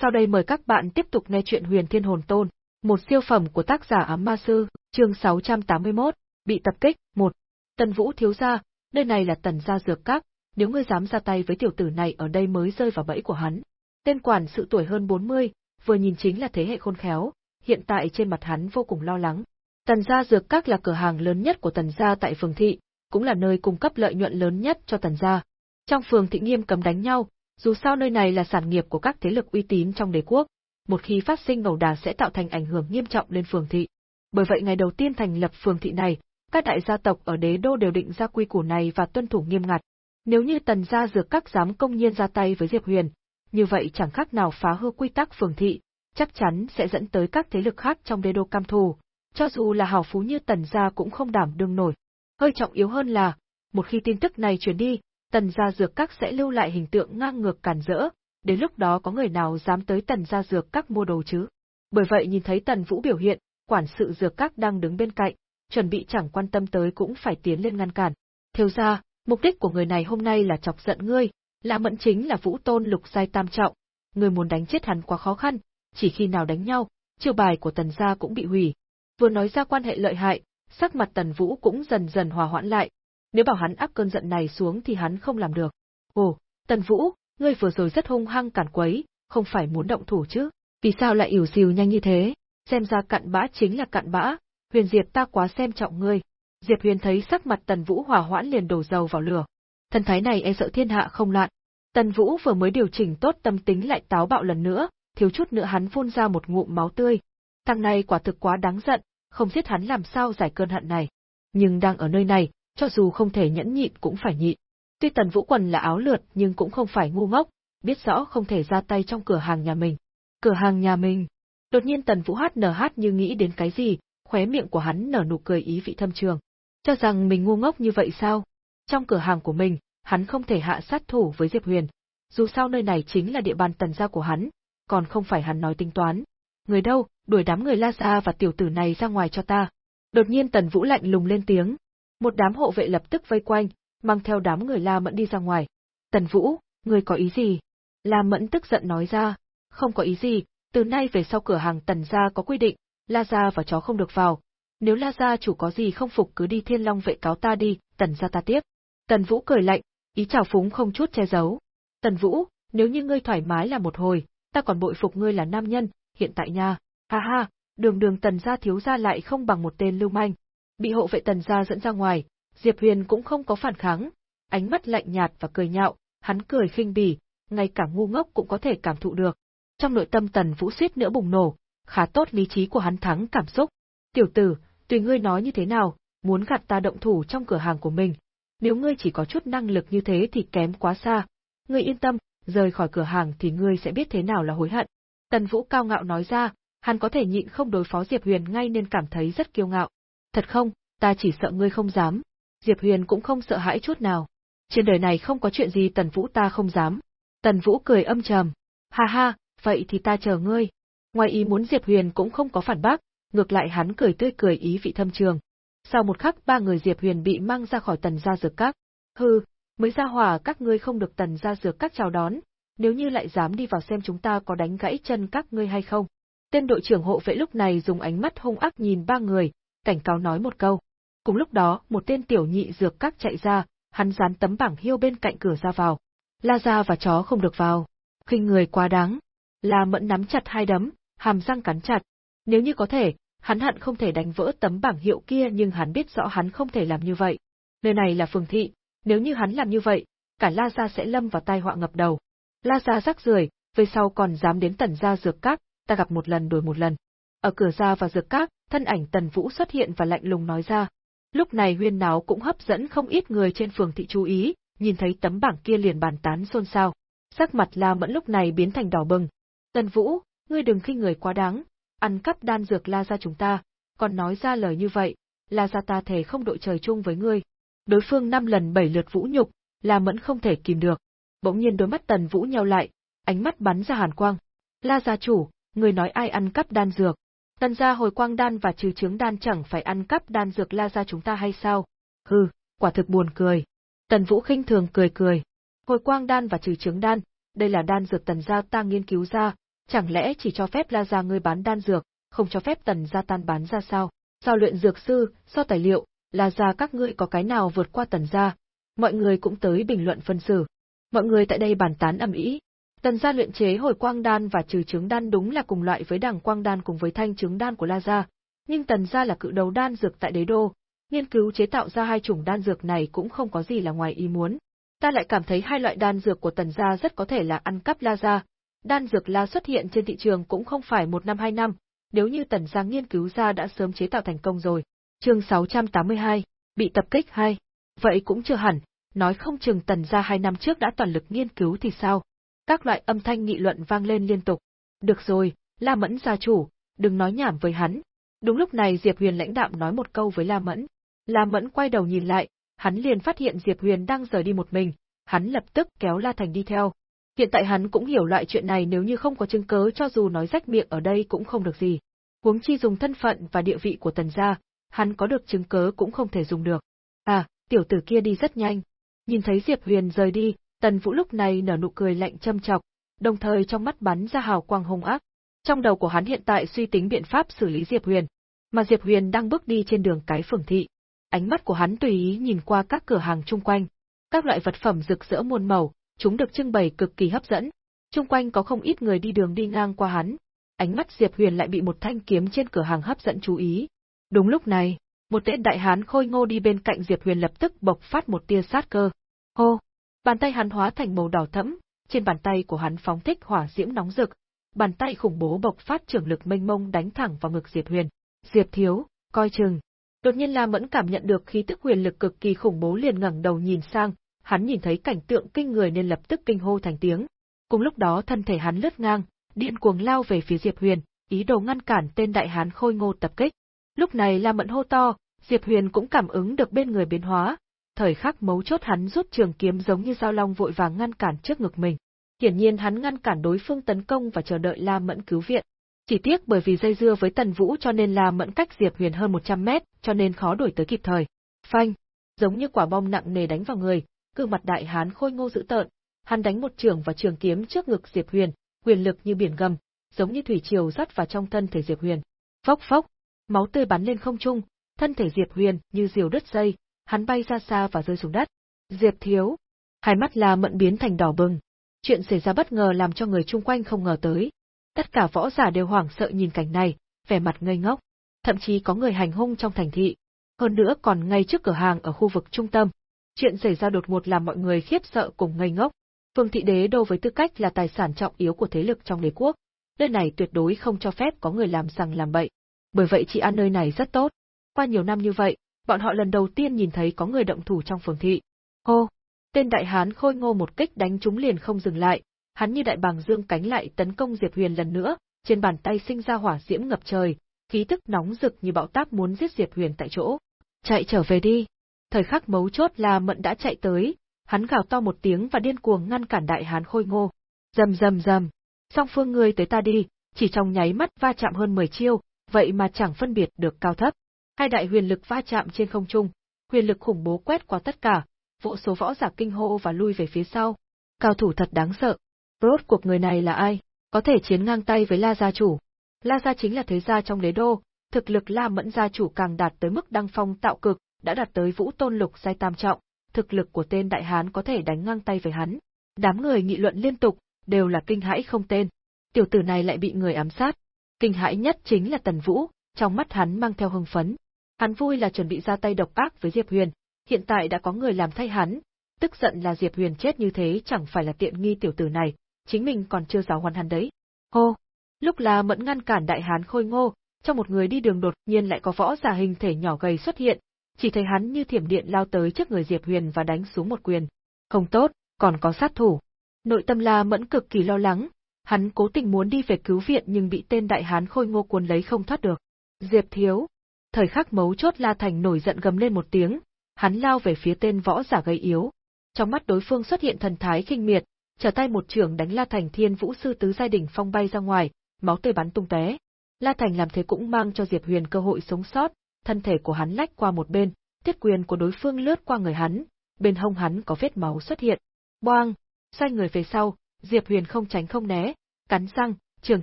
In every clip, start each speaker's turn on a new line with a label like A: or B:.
A: Sau đây mời các bạn tiếp tục nghe chuyện Huyền Thiên Hồn Tôn, một siêu phẩm của tác giả Ám Ma Sư, chương 681, bị tập kích, 1. Tần Vũ thiếu gia, nơi này là tần gia dược các, nếu ngươi dám ra tay với tiểu tử này ở đây mới rơi vào bẫy của hắn. Tên quản sự tuổi hơn 40, vừa nhìn chính là thế hệ khôn khéo, hiện tại trên mặt hắn vô cùng lo lắng. Tần gia dược các là cửa hàng lớn nhất của tần gia tại phường thị, cũng là nơi cung cấp lợi nhuận lớn nhất cho tần gia. Trong phường thị nghiêm cấm đánh nhau, dù sao nơi này là sản nghiệp của các thế lực uy tín trong đế quốc, một khi phát sinh ẩu đà sẽ tạo thành ảnh hưởng nghiêm trọng lên phường thị. Bởi vậy ngày đầu tiên thành lập phường thị này, các đại gia tộc ở đế đô đều định ra quy củ này và tuân thủ nghiêm ngặt. Nếu như tần gia dược các dám công nhiên ra tay với Diệp Huyền, như vậy chẳng khác nào phá hư quy tắc phường thị, chắc chắn sẽ dẫn tới các thế lực khác trong đế đô cam thù, cho dù là hào phú như tần gia cũng không đảm đương nổi. Hơi trọng yếu hơn là, một khi tin tức này truyền đi, tần gia dược các sẽ lưu lại hình tượng ngang ngược cản rỡ, đến lúc đó có người nào dám tới tần gia dược các mua đồ chứ. Bởi vậy nhìn thấy tần vũ biểu hiện, quản sự dược các đang đứng bên cạnh, chuẩn bị chẳng quan tâm tới cũng phải tiến lên ngăn cản. Theo ra, mục đích của người này hôm nay là chọc giận ngươi, lạ mẫn chính là vũ tôn lục giai tam trọng, ngươi muốn đánh chết hắn quá khó khăn, chỉ khi nào đánh nhau, chiêu bài của tần gia cũng bị hủy. Vừa nói ra quan hệ lợi hại, sắc mặt tần vũ cũng dần dần hòa hoãn lại, nếu bảo hắn áp cơn giận này xuống thì hắn không làm được. Ồ, Tần Vũ, ngươi vừa rồi rất hung hăng cản quấy, không phải muốn động thủ chứ? Vì sao lại ỉu xìu nhanh như thế? Xem ra cặn bã chính là cặn bã, Huyền Diệp ta quá xem trọng ngươi. Diệp Huyền thấy sắc mặt Tần Vũ hòa hoãn liền đổ dầu vào lửa. Thần thái này e sợ thiên hạ không loạn. Tần Vũ vừa mới điều chỉnh tốt tâm tính lại táo bạo lần nữa, thiếu chút nữa hắn phun ra một ngụm máu tươi. Thằng này quả thực quá đáng giận, không giết hắn làm sao giải cơn hận này. Nhưng đang ở nơi này, cho dù không thể nhẫn nhịn cũng phải nhịn. Tuy Tần Vũ Quần là áo lượt nhưng cũng không phải ngu ngốc, biết rõ không thể ra tay trong cửa hàng nhà mình. Cửa hàng nhà mình. Đột nhiên Tần Vũ hát nở hát như nghĩ đến cái gì, khóe miệng của hắn nở nụ cười ý vị thâm trường. Cho rằng mình ngu ngốc như vậy sao? Trong cửa hàng của mình, hắn không thể hạ sát thủ với Diệp Huyền. Dù sao nơi này chính là địa bàn tần gia của hắn, còn không phải hắn nói tính toán. Người đâu, đuổi đám người La Gia và tiểu tử này ra ngoài cho ta. Đột nhiên Tần Vũ lạnh lùng lên tiếng, một đám hộ vệ lập tức vây quanh, mang theo đám người La Mẫn đi ra ngoài. Tần Vũ, ngươi có ý gì? La Mẫn tức giận nói ra, không có ý gì, từ nay về sau cửa hàng Tần gia có quy định, La gia và chó không được vào. Nếu La gia chủ có gì không phục cứ đi Thiên Long vệ cáo ta đi, Tần gia ta tiếp. Tần Vũ cười lạnh, ý chào phúng không chút che giấu. Tần Vũ, nếu như ngươi thoải mái là một hồi, ta còn bội phục ngươi là nam nhân, hiện tại nha. Ha ha, đường đường Tần gia thiếu gia lại không bằng một tên lưu manh, Bị hộ vệ tần gia dẫn ra ngoài, Diệp Huyền cũng không có phản kháng, ánh mắt lạnh nhạt và cười nhạo, hắn cười khinh bỉ, ngay cả ngu ngốc cũng có thể cảm thụ được. Trong nội tâm tần vũ suýt nữa bùng nổ, khá tốt lý trí của hắn thắng cảm xúc. Tiểu tử, tùy ngươi nói như thế nào, muốn gạt ta động thủ trong cửa hàng của mình. Nếu ngươi chỉ có chút năng lực như thế thì kém quá xa. Ngươi yên tâm, rời khỏi cửa hàng thì ngươi sẽ biết thế nào là hối hận. Tần Vũ cao ngạo nói ra, hắn có thể nhịn không đối phó Diệp Huyền ngay nên cảm thấy rất kiêu ngạo. Thật không, ta chỉ sợ ngươi không dám. Diệp Huyền cũng không sợ hãi chút nào. Trên đời này không có chuyện gì Tần Vũ ta không dám. Tần Vũ cười âm trầm. Ha ha, vậy thì ta chờ ngươi. Ngoài ý muốn Diệp Huyền cũng không có phản bác, ngược lại hắn cười tươi cười ý vị thâm trường. Sau một khắc ba người Diệp Huyền bị mang ra khỏi tần gia dược các. Hừ, mới ra hòa các ngươi không được tần gia dược các chào đón, nếu như lại dám đi vào xem chúng ta có đánh gãy chân các ngươi hay không. Tên đội trưởng hộ vệ lúc này dùng ánh mắt hung ác nhìn ba người, cảnh cáo nói một câu. Cùng lúc đó, một tên tiểu nhị dược các chạy ra, hắn dán tấm bảng hiêu bên cạnh cửa ra vào. La ra và chó không được vào. Khinh người quá đáng. La mẫn nắm chặt hai đấm, hàm răng cắn chặt. Nếu như có thể, hắn hận không thể đánh vỡ tấm bảng hiệu kia nhưng hắn biết rõ hắn không thể làm như vậy. Nơi này là phường thị, nếu như hắn làm như vậy, cả La Gia sẽ lâm vào tai họa ngập đầu. La Gia rắc rưởi, về sau còn dám đến tần gia dược các, ta gặp một lần đổi một lần. Ở cửa ra và dược các, thân ảnh tần vũ xuất hiện và lạnh lùng nói ra, Lúc này huyên náo cũng hấp dẫn không ít người trên phường thị chú ý, nhìn thấy tấm bảng kia liền bàn tán xôn xao. Sắc mặt La Mẫn lúc này biến thành đỏ bừng. Tần Vũ, ngươi đừng khinh người quá đáng, ăn cắp đan dược La gia chúng ta, còn nói ra lời như vậy, La gia ta thể không đội trời chung với ngươi. Đối phương năm lần bảy lượt vũ nhục, La Mẫn không thể kìm được. Bỗng nhiên đôi mắt Tần Vũ nheo lại, ánh mắt bắn ra hàn quang. La gia chủ, người nói ai ăn cắp đan dược, Tần gia hồi quang đan và trừ trướng đan chẳng phải ăn cắp đan dược la ra chúng ta hay sao? Hừ, quả thực buồn cười. Tần Vũ khinh thường cười cười. Hồi quang đan và trừ trướng đan, đây là đan dược tần gia ta nghiên cứu ra, chẳng lẽ chỉ cho phép La gia ngươi bán đan dược, không cho phép Tần gia tan bán ra sao? Sao luyện dược sư, so tài liệu, La gia các ngươi có cái nào vượt qua Tần gia? Mọi người cũng tới bình luận phân xử. Mọi người tại đây bàn tán ầm ĩ. Tần gia luyện chế hồi quang đan và trừ trứng đan đúng là cùng loại với đẳng quang đan cùng với thanh trứng đan của La gia, nhưng Tần gia là cự đầu đan dược tại đế đô, nghiên cứu chế tạo ra hai chủng đan dược này cũng không có gì là ngoài ý muốn. Ta lại cảm thấy hai loại đan dược của Tần gia rất có thể là ăn cắp La gia. Đan dược La xuất hiện trên thị trường cũng không phải một năm hai năm, nếu như Tần gia nghiên cứu ra đã sớm chế tạo thành công rồi. Chương 682, bị tập kích hai. Vậy cũng chưa hẳn, nói không chừng Tần gia hai năm trước đã toàn lực nghiên cứu thì sao? Các loại âm thanh nghị luận vang lên liên tục. Được rồi, La Mẫn gia chủ, đừng nói nhảm với hắn. Đúng lúc này Diệp Huyền lãnh đạm nói một câu với La Mẫn. La Mẫn quay đầu nhìn lại, hắn liền phát hiện Diệp Huyền đang rời đi một mình, hắn lập tức kéo La Thành đi theo. Hiện tại hắn cũng hiểu loại chuyện này nếu như không có chứng cớ cho dù nói rách miệng ở đây cũng không được gì. Huống chi dùng thân phận và địa vị của tần gia, hắn có được chứng cớ cũng không thể dùng được. À, tiểu tử kia đi rất nhanh. Nhìn thấy Diệp Huyền rời đi, tần vũ lúc này nở nụ cười lạnh châm chọc, đồng thời trong mắt bắn ra hào quang hung ác. Trong đầu của hắn hiện tại suy tính biện pháp xử lý Diệp Huyền, mà Diệp Huyền đang bước đi trên đường cái phường thị. Ánh mắt của hắn tùy ý nhìn qua các cửa hàng chung quanh. Các loại vật phẩm rực rỡ muôn màu, chúng được trưng bày cực kỳ hấp dẫn. Chung quanh có không ít người đi đường đi ngang qua hắn. Ánh mắt Diệp Huyền lại bị một thanh kiếm trên cửa hàng hấp dẫn chú ý. Đúng lúc này, một tên đại hán khôi ngô đi bên cạnh Diệp Huyền lập tức bộc phát một tia sát cơ. Hô! Bàn tay hắn hóa thành màu đỏ thẫm, trên bàn tay của hắn phóng thích hỏa diễm nóng rực, bàn tay khủng bố bộc phát trưởng lực mênh mông đánh thẳng vào ngực Diệp Huyền. Diệp thiếu, coi chừng. Đột nhiên La Mẫn cảm nhận được khí tức huyền lực cực kỳ khủng bố liền ngẩng đầu nhìn sang, hắn nhìn thấy cảnh tượng kinh người nên lập tức kinh hô thành tiếng. Cùng lúc đó thân thể hắn lướt ngang, điện cuồng lao về phía Diệp Huyền, ý đồ ngăn cản tên đại hán khôi ngô tập kích. Lúc này La Mẫn hô to, Diệp Huyền cũng cảm ứng được bên người biến hóa, thời khắc mấu chốt hắn rút trường kiếm giống như dao long vội vàng ngăn cản trước ngực mình. Hiển nhiên hắn ngăn cản đối phương tấn công và chờ đợi La Mẫn cứu viện. Chỉ tiếc bởi vì dây dưa với Tần Vũ cho nên La Mẫn cách Diệp Huyền hơn 100 mét, cho nên khó đuổi tới kịp thời. Phanh, giống như quả bom nặng nề đánh vào người, gương mặt đại hán khôi ngô dữ tợn, hắn đánh một trường và trường kiếm trước ngực Diệp Huyền, quyền lực như biển gầm, giống như thủy triều rót vào trong thân thể Diệp Huyền. Phốc phốc, máu tươi bắn lên không trung, thân thể Diệp Huyền như diều đứt dây, hắn bay ra xa và rơi xuống đất. Diệp thiếu, hai mắt La Mẫn biến thành đỏ bừng. Chuyện xảy ra bất ngờ làm cho người chung quanh không ngờ tới. Tất cả võ giả đều hoảng sợ nhìn cảnh này, vẻ mặt ngây ngốc. Thậm chí có người hành hung trong thành thị. Hơn nữa còn ngay trước cửa hàng ở khu vực trung tâm. Chuyện xảy ra đột ngột làm mọi người khiếp sợ cùng ngây ngốc. Phương thị đế đô với tư cách là tài sản trọng yếu của thế lực trong đế quốc, nơi này tuyệt đối không cho phép có người làm rằng làm bậy. Bởi vậy chị ăn nơi này rất tốt. Qua nhiều năm như vậy, bọn họ lần đầu tiên nhìn thấy có người động thủ trong phường thị. Hô! Tên đại hán khôi ngô một kích đánh chúng liền không dừng lại, hắn như đại bàng dương cánh lại tấn công Diệp Huyền lần nữa, trên bàn tay sinh ra hỏa diễm ngập trời, khí tức nóng rực như bão táp muốn giết Diệp Huyền tại chỗ. Chạy trở về đi. Thời khắc mấu chốt là Mận đã chạy tới, hắn gào to một tiếng và điên cuồng ngăn cản đại hán khôi ngô. Rầm rầm rầm. Song phương ngươi tới ta đi, chỉ trong nháy mắt va chạm hơn 10 chiêu, vậy mà chẳng phân biệt được cao thấp. Hai đại huyền lực va chạm trên không trung, huyền lực khủng bố quét qua tất cả, vỗ số võ giả kinh hô và lui về phía sau. Cao thủ thật đáng sợ. Rốt cuộc người này là ai? Có thể chiến ngang tay với La gia chủ. La gia chính là thế gia trong đế đô, thực lực La Mẫn gia chủ càng đạt tới mức đăng phong tạo cực, đã đạt tới vũ tôn lục giai tam trọng, thực lực của tên đại hán có thể đánh ngang tay với hắn. Đám người nghị luận liên tục, đều là kinh hãi không tên. Tiểu tử này lại bị người ám sát. Kinh hãi nhất chính là Tần Vũ, trong mắt hắn mang theo hưng phấn. Hắn vui là chuẩn bị ra tay độc ác với Diệp Huyền, hiện tại đã có người làm thay hắn, tức giận là Diệp Huyền chết như thế chẳng phải là tiện nghi tiểu tử này, chính mình còn chưa giáo huấn hắn đấy. Hô! Lúc là mẫn ngăn cản đại hán khôi ngô, trong một người đi đường đột nhiên lại có võ giả hình thể nhỏ gầy xuất hiện, chỉ thấy hắn như thiểm điện lao tới trước người Diệp Huyền và đánh xuống một quyền. Không tốt, còn có sát thủ. Nội tâm La Mẫn cực kỳ lo lắng, hắn cố tình muốn đi về cứu viện nhưng bị tên đại hán khôi ngô cuốn lấy không thoát được. Diệp thiếu. Thời khắc mấu chốt La Thành nổi giận gầm lên một tiếng, hắn lao về phía tên võ giả gây yếu. Trong mắt đối phương xuất hiện thần thái khinh miệt, trở tay một trường đánh La Thành Thiên Vũ sư tứ giai đỉnh phong bay ra ngoài, máu tươi bắn tung tóe. La Thành làm thế cũng mang cho Diệp Huyền cơ hội sống sót, thân thể của hắn lách qua một bên, tiết quyền của đối phương lướt qua người hắn, bên hông hắn có vết máu xuất hiện. Boang, xoay người về sau, Diệp Huyền không tránh không né, cắn răng, trường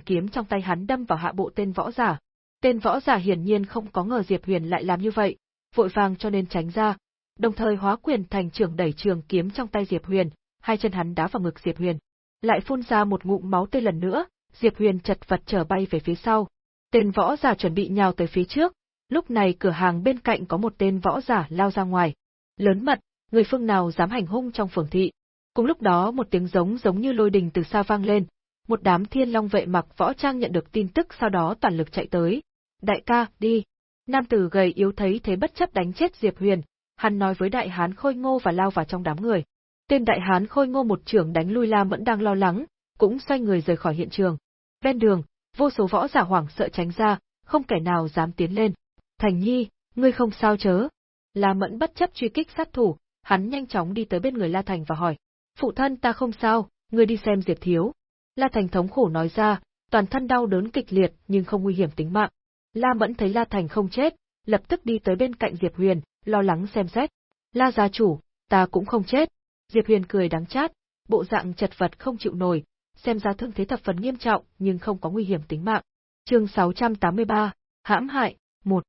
A: kiếm trong tay hắn đâm vào hạ bộ tên võ giả. Tên võ giả hiển nhiên không có ngờ Diệp Huyền lại làm như vậy, vội vàng cho nên tránh ra, đồng thời hóa quyền thành trưởng đẩy trường kiếm trong tay Diệp Huyền, hai chân hắn đá vào ngực Diệp Huyền. Lại phun ra một ngụm máu tươi lần nữa, Diệp Huyền chật vật trở bay về phía sau. Tên võ giả chuẩn bị nhào tới phía trước, lúc này cửa hàng bên cạnh có một tên võ giả lao ra ngoài. Lớn mật, người phương nào dám hành hung trong phường thị. Cùng lúc đó một tiếng giống giống như lôi đình từ xa vang lên, một đám thiên long vệ mặc võ trang nhận được tin tức sau đó toàn lực chạy tới. Đại ca, đi. Nam tử gầy yếu thấy thế bất chấp đánh chết Diệp Huyền, hắn nói với đại hán khôi ngô và lao vào trong đám người. Tên đại hán khôi ngô một trưởng đánh lui La Mẫn đang lo lắng, cũng xoay người rời khỏi hiện trường. Bên đường, vô số võ giả hoảng sợ tránh ra, không kẻ nào dám tiến lên. Thành Nhi, ngươi không sao chớ. La Mẫn bất chấp truy kích sát thủ, hắn nhanh chóng đi tới bên người La Thành và hỏi. Phụ thân ta không sao, ngươi đi xem Diệp Thiếu. La Thành thống khổ nói ra, toàn thân đau đớn kịch liệt nhưng không nguy hiểm tính mạng. La Mẫn thấy La Thành không chết, lập tức đi tới bên cạnh Diệp Huyền, lo lắng xem xét. La gia chủ, ta cũng không chết. Diệp Huyền cười đắng chát, bộ dạng chật vật không chịu nổi, xem ra thương thế thập phần nghiêm trọng nhưng không có nguy hiểm tính mạng. Chương 683, hãm hại, 1.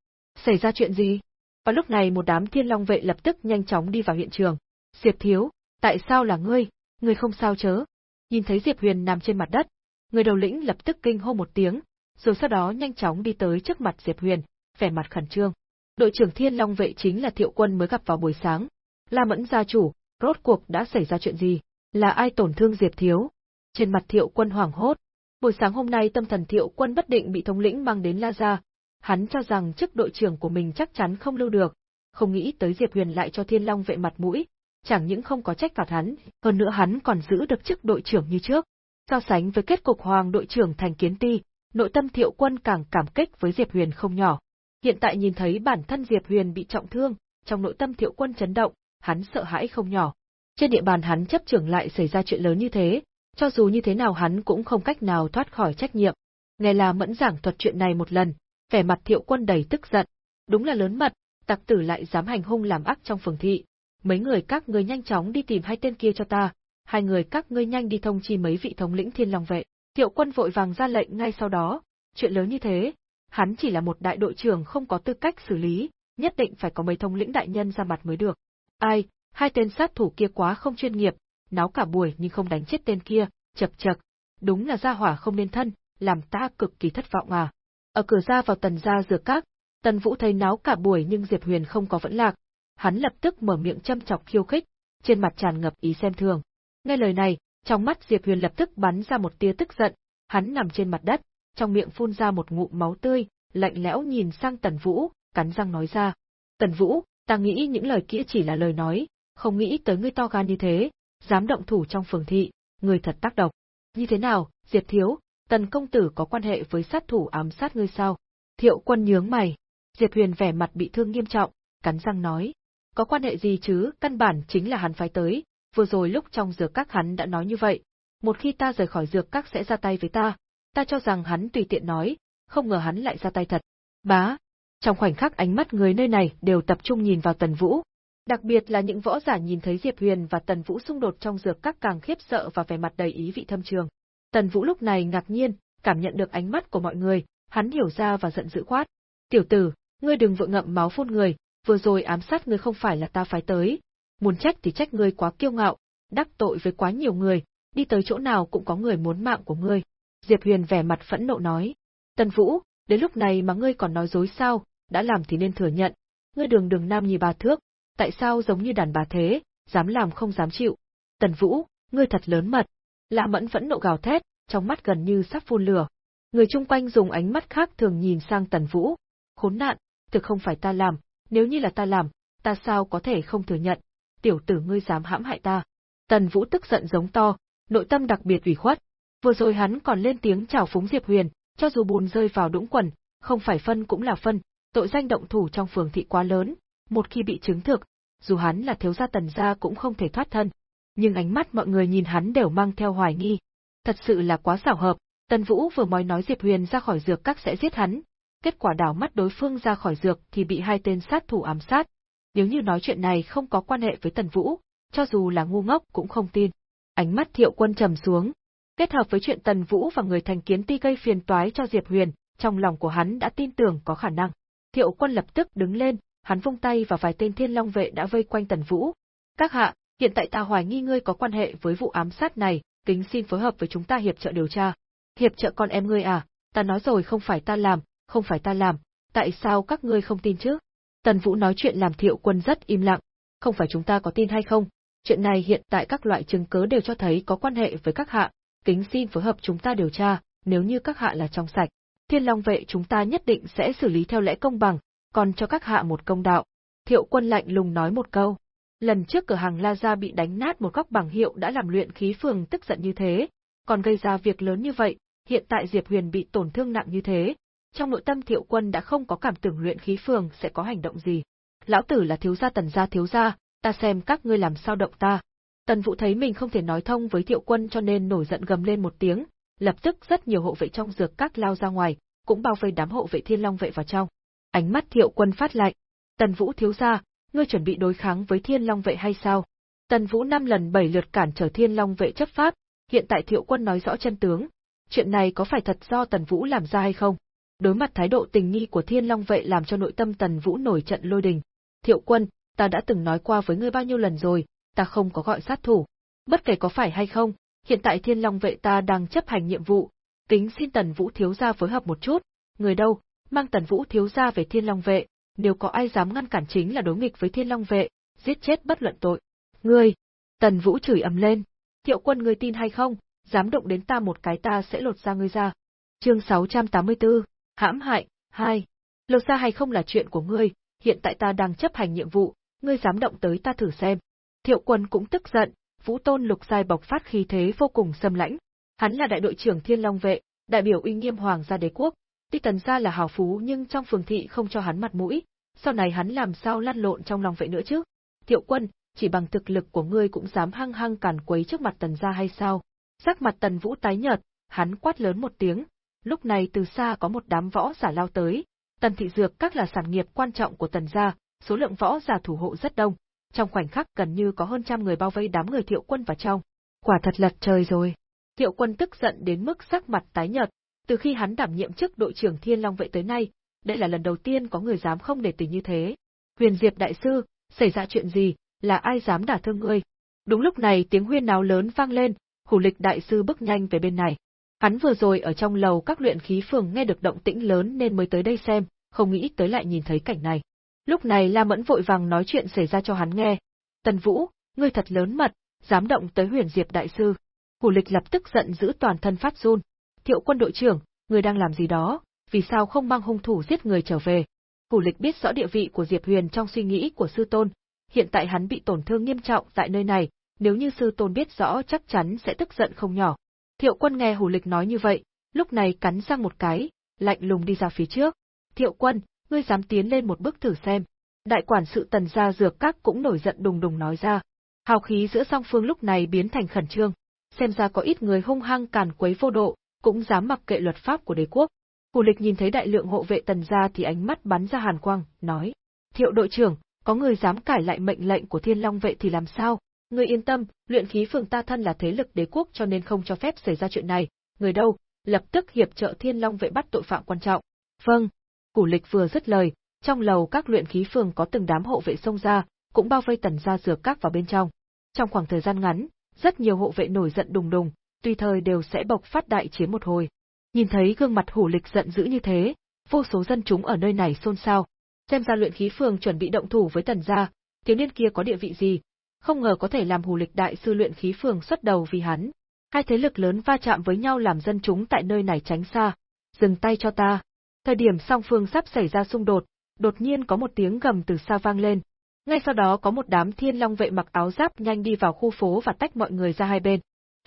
A: Xảy ra chuyện gì? Vào lúc này một đám thiên long vệ lập tức nhanh chóng đi vào hiện trường. Diệp thiếu, tại sao là ngươi? Ngươi không sao chớ? Nhìn thấy Diệp Huyền nằm trên mặt đất, người đầu lĩnh lập tức kinh hô một tiếng, rồi sau đó nhanh chóng đi tới trước mặt Diệp Huyền, vẻ mặt khẩn trương. Đội trưởng Thiên Long vệ chính là Thiệu Quân mới gặp vào buổi sáng. La Mẫn gia chủ, rốt cuộc đã xảy ra chuyện gì? Là ai tổn thương Diệp thiếu? Trên mặt Thiệu Quân hoảng hốt. Buổi sáng hôm nay tâm thần Thiệu Quân bất định bị thống lĩnh mang đến La gia, hắn cho rằng chức đội trưởng của mình chắc chắn không lưu được, không nghĩ tới Diệp Huyền lại cho Thiên Long vệ mặt mũi, chẳng những không có trách phạt hắn, hơn nữa hắn còn giữ được chức đội trưởng như trước. So sánh với kết cục hoàng đội trưởng thành kiến ti, nội tâm Thiệu Quân càng cảm kích với Diệp Huyền không nhỏ. Hiện tại nhìn thấy bản thân Diệp Huyền bị trọng thương, trong nội tâm Thiệu Quân chấn động, hắn sợ hãi không nhỏ. Trên địa bàn hắn chấp trưởng lại xảy ra chuyện lớn như thế, cho dù như thế nào hắn cũng không cách nào thoát khỏi trách nhiệm. Nghe là mẫn giảng thuật chuyện này một lần, vẻ mặt Thiệu Quân đầy tức giận. Đúng là lớn mật, tặc tử lại dám hành hung làm ác trong phường thị. Mấy người các ngươi nhanh chóng đi tìm hai tên kia cho ta, hai người các ngươi nhanh đi thông chi mấy vị thống lĩnh thiên long vệ. Thiệu Quân vội vàng ra lệnh ngay sau đó, chuyện lớn như thế, hắn chỉ là một đại đội trưởng không có tư cách xử lý, nhất định phải có mấy thống lĩnh đại nhân ra mặt mới được. Ai, hai tên sát thủ kia quá không chuyên nghiệp, náo cả buổi nhưng không đánh chết tên kia, chập chập, đúng là gia hỏa không nên thân, làm ta cực kỳ thất vọng à. Ở cửa ra vào tần gia dược các, tần vũ thấy náo cả buổi nhưng Diệp Huyền không có vẫn lạc, hắn lập tức mở miệng châm chọc khiêu khích, trên mặt tràn ngập ý xem thường. Nghe lời này, trong mắt Diệp Huyền lập tức bắn ra một tia tức giận, hắn nằm trên mặt đất, trong miệng phun ra một ngụm máu tươi, lạnh lẽo nhìn sang Tần Vũ, cắn răng nói ra. Tần Vũ, ta nghĩ những lời kia chỉ là lời nói, không nghĩ tới ngươi to gan như thế, dám động thủ trong phường thị, ngươi thật tác độc. Như thế nào, Diệp Thiếu, Tần công tử có quan hệ với sát thủ ám sát ngươi sao? Thiệu quân nhướng mày. Diệp Huyền vẻ mặt bị thương nghiêm trọng, cắn răng nói. Có quan hệ gì chứ, căn bản chính là hắn phái tới, vừa rồi lúc trong dược các hắn đã nói như vậy. Một khi ta rời khỏi dược các sẽ ra tay với ta, ta cho rằng hắn tùy tiện nói, không ngờ hắn lại ra tay thật. Bá! Trong khoảnh khắc ánh mắt người nơi này đều tập trung nhìn vào Tần Vũ. Đặc biệt là những võ giả nhìn thấy Diệp Huyền và Tần Vũ xung đột trong dược các càng khiếp sợ và vẻ mặt đầy ý vị thâm trường. Tần Vũ lúc này ngạc nhiên, cảm nhận được ánh mắt của mọi người, hắn hiểu ra và giận dữ quát. Tiểu tử, ngươi đừng vội ngậm máu phun người, vừa rồi ám sát ngươi không phải là ta phái tới. Muốn trách thì trách ngươi quá kiêu ngạo, đắc tội với quá nhiều người, đi tới chỗ nào cũng có người muốn mạng của ngươi. Diệp Huyền vẻ mặt phẫn nộ nói. Tần Vũ, đến lúc này mà ngươi còn nói dối sao, đã làm thì nên thừa nhận. Ngươi đường đường nam nhì bà thước, tại sao giống như đàn bà thế, dám làm không dám chịu. Tần Vũ, ngươi thật lớn mật. Lạ mẫn phẫn nộ gào thét, trong mắt gần như sắp phun lửa. Người chung quanh dùng ánh mắt khác thường nhìn sang Tần Vũ. Khốn nạn, thực không phải ta làm, nếu như là ta làm, ta sao có thể không thừa nhận. Tiểu tử ngươi dám hãm hại ta. Tần Vũ tức giận giống to, nội tâm đặc biệt ủy khuất. Vừa rồi hắn còn lên tiếng chào phúng Diệp Huyền, cho dù bùn rơi vào đũng quần, không phải phân cũng là phân, tội danh động thủ trong phường thị quá lớn, một khi bị chứng thực, dù hắn là thiếu gia tần gia cũng không thể thoát thân. Nhưng ánh mắt mọi người nhìn hắn đều mang theo hoài nghi. Thật sự là quá xảo hợp, Tần Vũ vừa mới nói Diệp Huyền ra khỏi dược các sẽ giết hắn, kết quả đảo mắt đối phương ra khỏi dược thì bị hai tên sát thủ ám sát. Nếu như nói chuyện này không có quan hệ với Tần Vũ, cho dù là ngu ngốc cũng không tin. Ánh mắt Thiệu Quân trầm xuống. Kết hợp với chuyện Tần Vũ và người thành kiến ti gây phiền toái cho Diệp Huyền, trong lòng của hắn đã tin tưởng có khả năng. Thiệu quân lập tức đứng lên, hắn vung tay và vài tên thiên long vệ đã vây quanh Tần Vũ. Các hạ, hiện tại ta hoài nghi ngươi có quan hệ với vụ ám sát này, kính xin phối hợp với chúng ta hiệp trợ điều tra. Hiệp trợ con em ngươi à, ta nói rồi không phải ta làm, không phải ta làm, tại sao các ngươi không tin chứ? Tần Vũ nói chuyện làm thiệu quân rất im lặng, không phải chúng ta có tin hay không, chuyện này hiện tại các loại chứng cứ đều cho thấy có quan hệ với các hạ, kính xin phối hợp chúng ta điều tra, nếu như các hạ là trong sạch, thiên long vệ chúng ta nhất định sẽ xử lý theo lẽ công bằng, còn cho các hạ một công đạo. Thiệu quân lạnh lùng nói một câu. Lần trước cửa hàng La Gia bị đánh nát một góc bằng hiệu đã làm luyện khí phường tức giận như thế, còn gây ra việc lớn như vậy, hiện tại Diệp Huyền bị tổn thương nặng như thế. Trong nội tâm Thiệu quân đã không có cảm tưởng luyện khí phường sẽ có hành động gì. Lão tử là thiếu gia tần gia thiếu gia, ta xem các ngươi làm sao động ta. Tần Vũ thấy mình không thể nói thông với Thiệu quân cho nên nổi giận gầm lên một tiếng, lập tức rất nhiều hộ vệ trong dược các lao ra ngoài, cũng bao vây đám hộ vệ thiên long vệ vào trong. Ánh mắt thiệu quân phát lạnh. Tần Vũ thiếu gia, ngươi chuẩn bị đối kháng với thiên long vệ hay sao? Tần Vũ năm lần bảy lượt cản trở thiên long vệ chấp pháp, hiện tại thiệu quân nói rõ chân tướng. Chuyện này có phải thật do Tần Vũ làm ra hay không? Đối mặt thái độ tình nghi của thiên long vệ làm cho nội tâm Tần Vũ nổi trận lôi đình. Thiệu quân, ta đã từng nói qua với ngươi bao nhiêu lần rồi, ta không có gọi sát thủ. Bất kể có phải hay không, hiện tại thiên long vệ ta đang chấp hành nhiệm vụ, kính xin Tần Vũ thiếu gia phối hợp một chút, người đâu, mang Tần Vũ thiếu gia về Thiên Long vệ, nếu có ai dám ngăn cản chính là đối nghịch với Thiên Long vệ, giết chết bất luận tội. Ngươi! Tần Vũ chửi ầm lên. Thiệu quân ngươi tin hay không, dám động đến ta một cái ta sẽ lột ra ngươi ra. Chương 684, hãm hại, hai Lột ra hay không là chuyện của ngươi, hiện tại ta đang chấp hành nhiệm vụ, ngươi dám động tới ta thử xem. Thiệu quân cũng tức giận, Vũ Tôn lục sai bộc phát khí thế vô cùng xâm lãnh. Hắn là đại đội trưởng Thiên Long vệ, đại biểu uy nghiêm hoàng gia đế quốc, Tuy tần gia là hào phú nhưng trong phường thị không cho hắn mặt mũi, sau này hắn làm sao lăn lộn trong lòng vệ nữa chứ? Thiệu quân, chỉ bằng thực lực của ngươi cũng dám hăng hăng càn quấy trước mặt tần gia hay sao? Sắc mặt tần vũ tái nhợt, hắn quát lớn một tiếng. Lúc này từ xa có một đám võ giả lao tới. Tần thị dược các là sản nghiệp quan trọng của tần gia, số lượng võ giả thủ hộ rất đông. Trong khoảnh khắc gần như có hơn trăm người bao vây đám người thiệu quân vào trong. Quả thật lật trời rồi. Thiệu quân tức giận đến mức sắc mặt tái nhợt, từ khi hắn đảm nhiệm chức đội trưởng Thiên Long vệ tới nay, đây là lần đầu tiên có người dám không để tình như thế. Huyền Diệp đại sư, xảy ra chuyện gì, là ai dám đả thương ngươi? Đúng lúc này tiếng huyên náo lớn vang lên, Hủ Lịch đại sư bước nhanh về bên này. Hắn vừa rồi ở trong lầu các luyện khí phường nghe được động tĩnh lớn nên mới tới đây xem, không nghĩ tới lại nhìn thấy cảnh này. Lúc này La Mẫn vội vàng nói chuyện xảy ra cho hắn nghe. Tần Vũ, ngươi thật lớn mật, dám động tới Huyền Diệp đại sư. Hủ Lịch lập tức giận giữ toàn thân phát run. Thiệu quân đội trưởng, ngươi đang làm gì đó, vì sao không mang hung thủ giết người trở về? Hủ lịch biết rõ địa vị của Diệp Huyền trong suy nghĩ của sư tôn, hiện tại hắn bị tổn thương nghiêm trọng tại nơi này, nếu như sư tôn biết rõ chắc chắn sẽ tức giận không nhỏ. Thiệu quân nghe hủ lịch nói như vậy, lúc này cắn răng một cái, lạnh lùng đi ra phía trước. Thiệu quân, ngươi dám tiến lên một bước thử xem. Đại quản sự tần gia dược các cũng nổi giận đùng đùng nói ra. Hào khí giữa song phương lúc này biến thành khẩn trương. Xem ra có ít người hung hăng càn quấy vô độ, cũng dám mặc kệ luật pháp của đế quốc. Hù lịch nhìn thấy đại lượng hộ vệ tần gia thì ánh mắt bắn ra hàn quang, nói. Thiệu đội trưởng, có người dám cải lại mệnh lệnh của thiên long vệ thì làm sao? Ngươi yên tâm, luyện khí phường ta thân là thế lực đế quốc cho nên không cho phép xảy ra chuyện này. Người đâu, lập tức hiệp trợ thiên long vệ bắt tội phạm quan trọng. Vâng. Củ lịch vừa dứt lời, trong lầu các luyện khí phường có từng đám hộ vệ xông ra, cũng bao vây tần gia dược các vào bên trong. Trong khoảng thời gian ngắn, rất nhiều hộ vệ nổi giận đùng đùng, tùy thời đều sẽ bộc phát đại chiến một hồi. Nhìn thấy gương mặt hủ lịch giận dữ như thế, vô số dân chúng ở nơi này xôn xao. Xem ra luyện khí phường chuẩn bị động thủ với tần gia, thiếu niên kia có địa vị gì, không ngờ có thể làm hù lịch đại sư luyện khí phường xuất đầu vì hắn. Hai thế lực lớn va chạm với nhau làm dân chúng tại nơi này tránh xa. Dừng tay cho ta. Thời điểm song phương sắp xảy ra xung đột, đột nhiên có một tiếng gầm từ xa vang lên. Ngay sau đó có một đám thiên long vệ mặc áo giáp nhanh đi vào khu phố và tách mọi người ra hai bên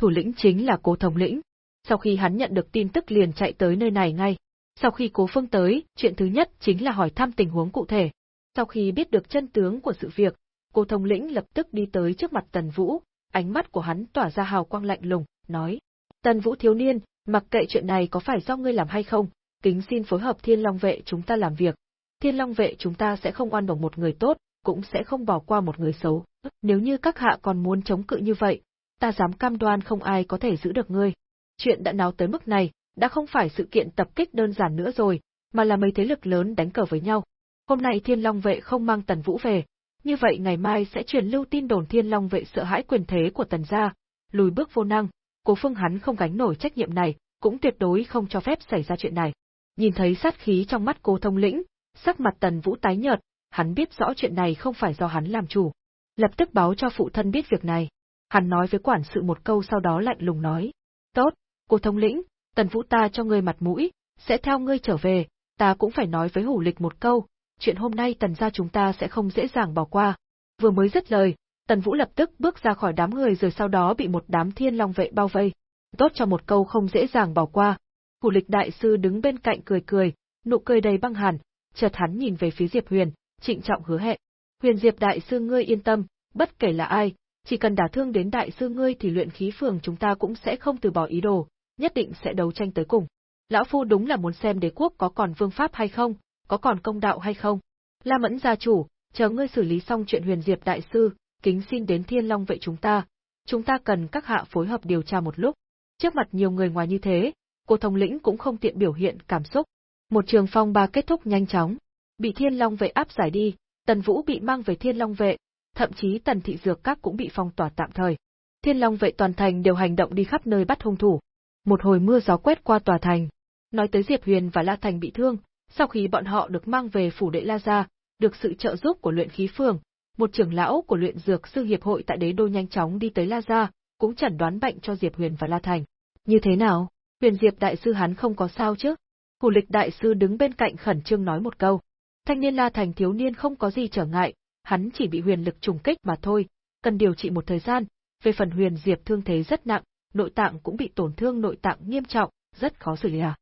A: thủ lĩnh chính là cố thống lĩnh. Sau khi hắn nhận được tin tức liền chạy tới nơi này ngay. Sau khi cố phương tới, chuyện thứ nhất chính là hỏi thăm tình huống cụ thể. Sau khi biết được chân tướng của sự việc, Cô thống lĩnh lập tức đi tới trước mặt Tần Vũ, ánh mắt của hắn tỏa ra hào quang lạnh lùng, nói. Tần Vũ thiếu niên, mặc kệ chuyện này có phải do ngươi làm hay không, kính xin phối hợp Thiên Long vệ chúng ta làm việc. Thiên Long vệ chúng ta sẽ không oan đồng một người tốt, cũng sẽ không bỏ qua một người xấu. Nếu như các hạ còn muốn chống cự như vậy, ta dám cam đoan không ai có thể giữ được ngươi. Chuyện đã náo tới mức này, đã không phải sự kiện tập kích đơn giản nữa rồi, mà là mấy thế lực lớn đánh cờ với nhau. Hôm nay Thiên Long vệ không mang Tần Vũ về, như vậy ngày mai sẽ truyền lưu tin đồn Thiên Long vệ sợ hãi quyền thế của Tần gia, lùi bước vô năng, Cố Phương hắn không gánh nổi trách nhiệm này, cũng tuyệt đối không cho phép xảy ra chuyện này. Nhìn thấy sát khí trong mắt Cố Thông Lĩnh, sắc mặt Tần Vũ tái nhợt, hắn biết rõ chuyện này không phải do hắn làm chủ. Lập tức báo cho phụ thân biết việc này. Hắn nói với quản sự một câu sau đó lạnh lùng nói. Tốt, cô thông lĩnh, tần vũ ta cho ngươi mặt mũi, sẽ theo ngươi trở về, ta cũng phải nói với hủ lịch một câu, chuyện hôm nay tần gia chúng ta sẽ không dễ dàng bỏ qua. Vừa mới dứt lời, tần vũ lập tức bước ra khỏi đám người rồi sau đó bị một đám thiên long vệ bao vây. Tốt cho một câu không dễ dàng bỏ qua. Hủ lịch đại sư đứng bên cạnh cười cười, nụ cười đầy băng hàn, chợt hắn nhìn về phía Diệp Huyền, trịnh trọng hứa hẹn. Huyền Diệp đại sư ngươi yên tâm, bất kể là ai, chỉ cần đả thương đến đại sư ngươi thì luyện khí phường chúng ta cũng sẽ không từ bỏ ý đồ, nhất định sẽ đấu tranh tới cùng. Lão phu đúng là muốn xem đế quốc có còn vương pháp hay không, có còn công đạo hay không. La Mẫn gia chủ, chờ ngươi xử lý xong chuyện Huyền Diệp đại sư, kính xin đến Thiên Long vệ chúng ta. Chúng ta cần các hạ phối hợp điều tra một lúc. Trước mặt nhiều người ngoài như thế, cô thống lĩnh cũng không tiện biểu hiện cảm xúc. Một trường phong ba kết thúc nhanh chóng, bị Thiên Long vệ áp giải đi, Tần Vũ bị mang về Thiên Long vệ, thậm chí Tần thị dược các cũng bị phong tỏa tạm thời. Thiên Long vệ toàn thành đều hành động đi khắp nơi bắt hung thủ. Một hồi mưa gió quét qua tòa thành. Nói tới Diệp Huyền và La Thành bị thương, sau khi bọn họ được mang về phủ đệ La gia, được sự trợ giúp của luyện khí phường, một trưởng lão của luyện dược sư hiệp hội tại đế đô nhanh chóng đi tới La gia, cũng chẩn đoán bệnh cho Diệp Huyền và La Thành. Như thế nào? Huyền Diệp đại sư hắn không có sao chứ? Cù lịch đại sư đứng bên cạnh khẩn trương nói một câu. Thanh niên La Thành thiếu niên không có gì trở ngại, hắn chỉ bị huyền lực trùng kích mà thôi, cần điều trị một thời gian. Về phần huyền diệp thương thế rất nặng, nội tạng cũng bị tổn thương nội tạng nghiêm trọng, rất khó xử lý à.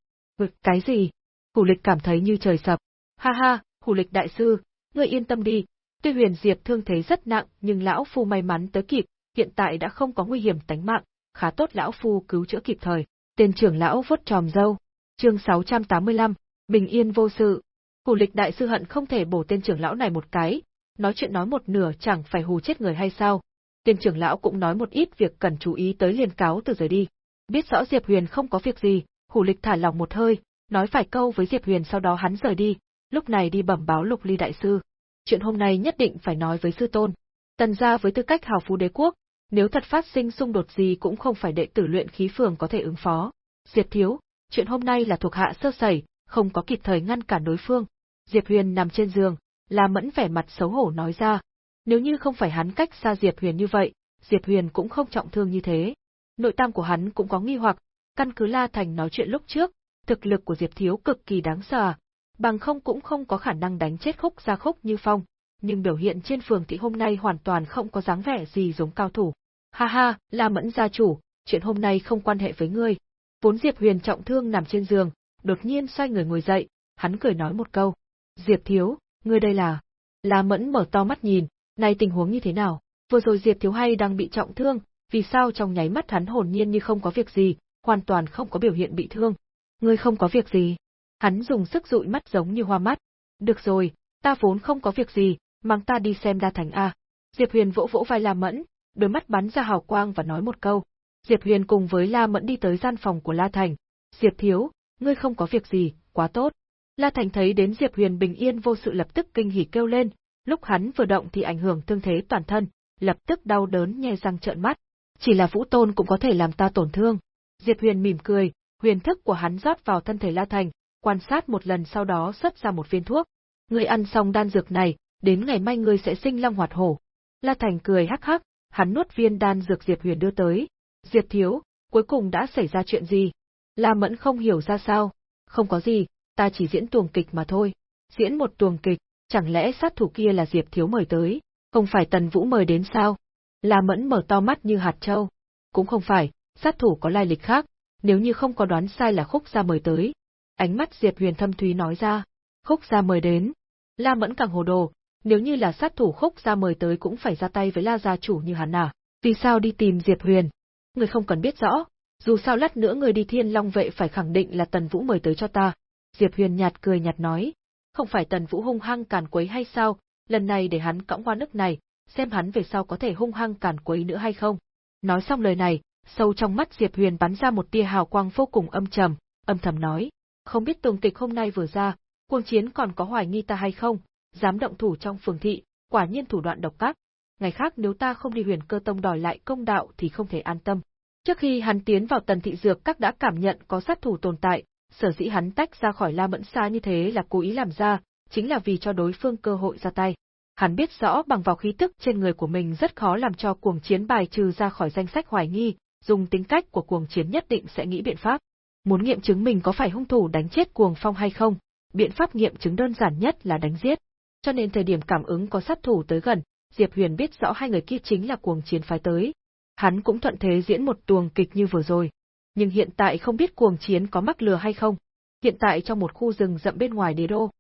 A: Cái gì? Hủ lịch cảm thấy như trời sập. Ha ha, hủ lịch đại sư, ngươi yên tâm đi, tuy huyền diệp thương thế rất nặng nhưng lão phu may mắn tới kịp, hiện tại đã không có nguy hiểm tính mạng, khá tốt lão phu cứu chữa kịp thời. Tên trưởng lão vuốt tròm dâu. Chương 685, bình yên vô sự. Hủ lịch đại sư hận không thể bổ tên trưởng lão này một cái, nói chuyện nói một nửa chẳng phải hù chết người hay sao. Tên trưởng lão cũng nói một ít việc cần chú ý tới liền cáo từ rời đi. Biết rõ Diệp Huyền không có việc gì, hủ lịch thả lòng một hơi, nói vài câu với Diệp Huyền sau đó hắn rời đi, lúc này đi bẩm báo lục ly đại sư. Chuyện hôm nay nhất định phải nói với sư tôn. Tần gia với tư cách hào phú đế quốc, nếu thật phát sinh xung đột gì cũng không phải đệ tử luyện khí phường có thể ứng phó. Diệp thiếu, chuyện hôm nay là thuộc hạ sơ sẩy, không có kịp thời ngăn cản đối phương. Diệp Huyền nằm trên giường, La Mẫn vẻ mặt xấu hổ nói ra. Nếu như không phải hắn cách xa Diệp Huyền như vậy, Diệp Huyền cũng không trọng thương như thế. Nội tâm của hắn cũng có nghi hoặc, căn cứ La Thành nói chuyện lúc trước, thực lực của Diệp Thiếu cực kỳ đáng sợ, bằng không cũng không có khả năng đánh chết khúc ra khúc như phong, nhưng biểu hiện trên phường thị hôm nay hoàn toàn không có dáng vẻ gì giống cao thủ. Ha ha, La Mẫn gia chủ, chuyện hôm nay không quan hệ với ngươi. Vốn Diệp Huyền trọng thương nằm trên giường, đột nhiên xoay người ngồi dậy, hắn cười nói một câu. Diệp Thiếu, ngươi đây là... La Mẫn mở to mắt nhìn, này tình huống như thế nào? Vừa rồi Diệp Thiếu Hay đang bị trọng thương, vì sao trong nháy mắt hắn hồn nhiên như không có việc gì, hoàn toàn không có biểu hiện bị thương. Ngươi không có việc gì. Hắn dùng sức dụi mắt giống như hoa mắt. Được rồi, ta vốn không có việc gì, mang ta đi xem đa thành A. Diệp Huyền vỗ vỗ vai La Mẫn, đôi mắt bắn ra hào quang và nói một câu. Diệp Huyền cùng với La Mẫn đi tới gian phòng của La Thành. Diệp Thiếu, ngươi không có việc gì, quá tốt. La Thành thấy đến Diệp Huyền bình yên vô sự lập tức kinh hỉ kêu lên, lúc hắn vừa động thì ảnh hưởng thương thế toàn thân, lập tức đau đớn nhe răng trợn mắt. Chỉ là Vũ Tôn cũng có thể làm ta tổn thương. Diệp Huyền mỉm cười, huyền thức của hắn rót vào thân thể La Thành, quan sát một lần sau đó xuất ra một viên thuốc. Ngươi ăn xong đan dược này, đến ngày mai ngươi sẽ sinh long hoạt hổ. La Thành cười hắc hắc, hắn nuốt viên đan dược Diệp Huyền đưa tới. Diệp thiếu, cuối cùng đã xảy ra chuyện gì? La Mẫn không hiểu ra sao. Không có gì, ta chỉ diễn tuồng kịch mà thôi. Diễn một tuồng kịch, chẳng lẽ sát thủ kia là Diệp Thiếu mời tới, không phải Tần Vũ mời đến sao? La Mẫn mở to mắt như hạt châu. Cũng không phải, sát thủ có lai lịch khác, nếu như không có đoán sai là Khúc gia mời tới. Ánh mắt Diệp Huyền thâm thúy nói ra, Khúc gia mời đến. La Mẫn càng hồ đồ, nếu như là sát thủ Khúc gia mời tới cũng phải ra tay với La gia chủ như hắn à, vì sao đi tìm Diệp Huyền? Người không cần biết rõ, dù sao lát nữa người đi Thiên Long vệ phải khẳng định là Tần Vũ mời tới cho ta, Diệp Huyền nhạt cười nhạt nói, không phải Tần Vũ hung hăng càn quấy hay sao, lần này để hắn cõng qua nước này, xem hắn về sau có thể hung hăng càn quấy nữa hay không. Nói xong lời này, Sâu trong mắt Diệp Huyền bắn ra một tia hào quang vô cùng âm trầm, âm thầm nói, không biết tường tịch hôm nay vừa ra, cuồng chiến còn có hoài nghi ta hay không, dám động thủ trong phường thị, quả nhiên thủ đoạn độc ác. Ngày khác nếu ta không đi huyền cơ tông đòi lại công đạo thì không thể an tâm. Trước khi hắn tiến vào tần thị dược các đã cảm nhận có sát thủ tồn tại, sở dĩ hắn tách ra khỏi La Mẫn Sa như thế là cố ý làm ra, chính là vì cho đối phương cơ hội ra tay. Hắn biết rõ bằng vào khí tức trên người của mình rất khó làm cho cuồng chiến bài trừ ra khỏi danh sách hoài nghi, dùng tính cách của cuồng chiến nhất định sẽ nghĩ biện pháp. Muốn nghiệm chứng mình có phải hung thủ đánh chết cuồng phong hay không, biện pháp nghiệm chứng đơn giản nhất là đánh giết. Cho nên thời điểm cảm ứng có sát thủ tới gần, Diệp Huyền biết rõ hai người kia chính là cuồng chiến phái tới. Hắn cũng thuận thế diễn một tuồng kịch như vừa rồi. Nhưng hiện tại không biết cuồng chiến có mắc lừa hay không. Hiện tại trong một khu rừng rậm bên ngoài đế đô.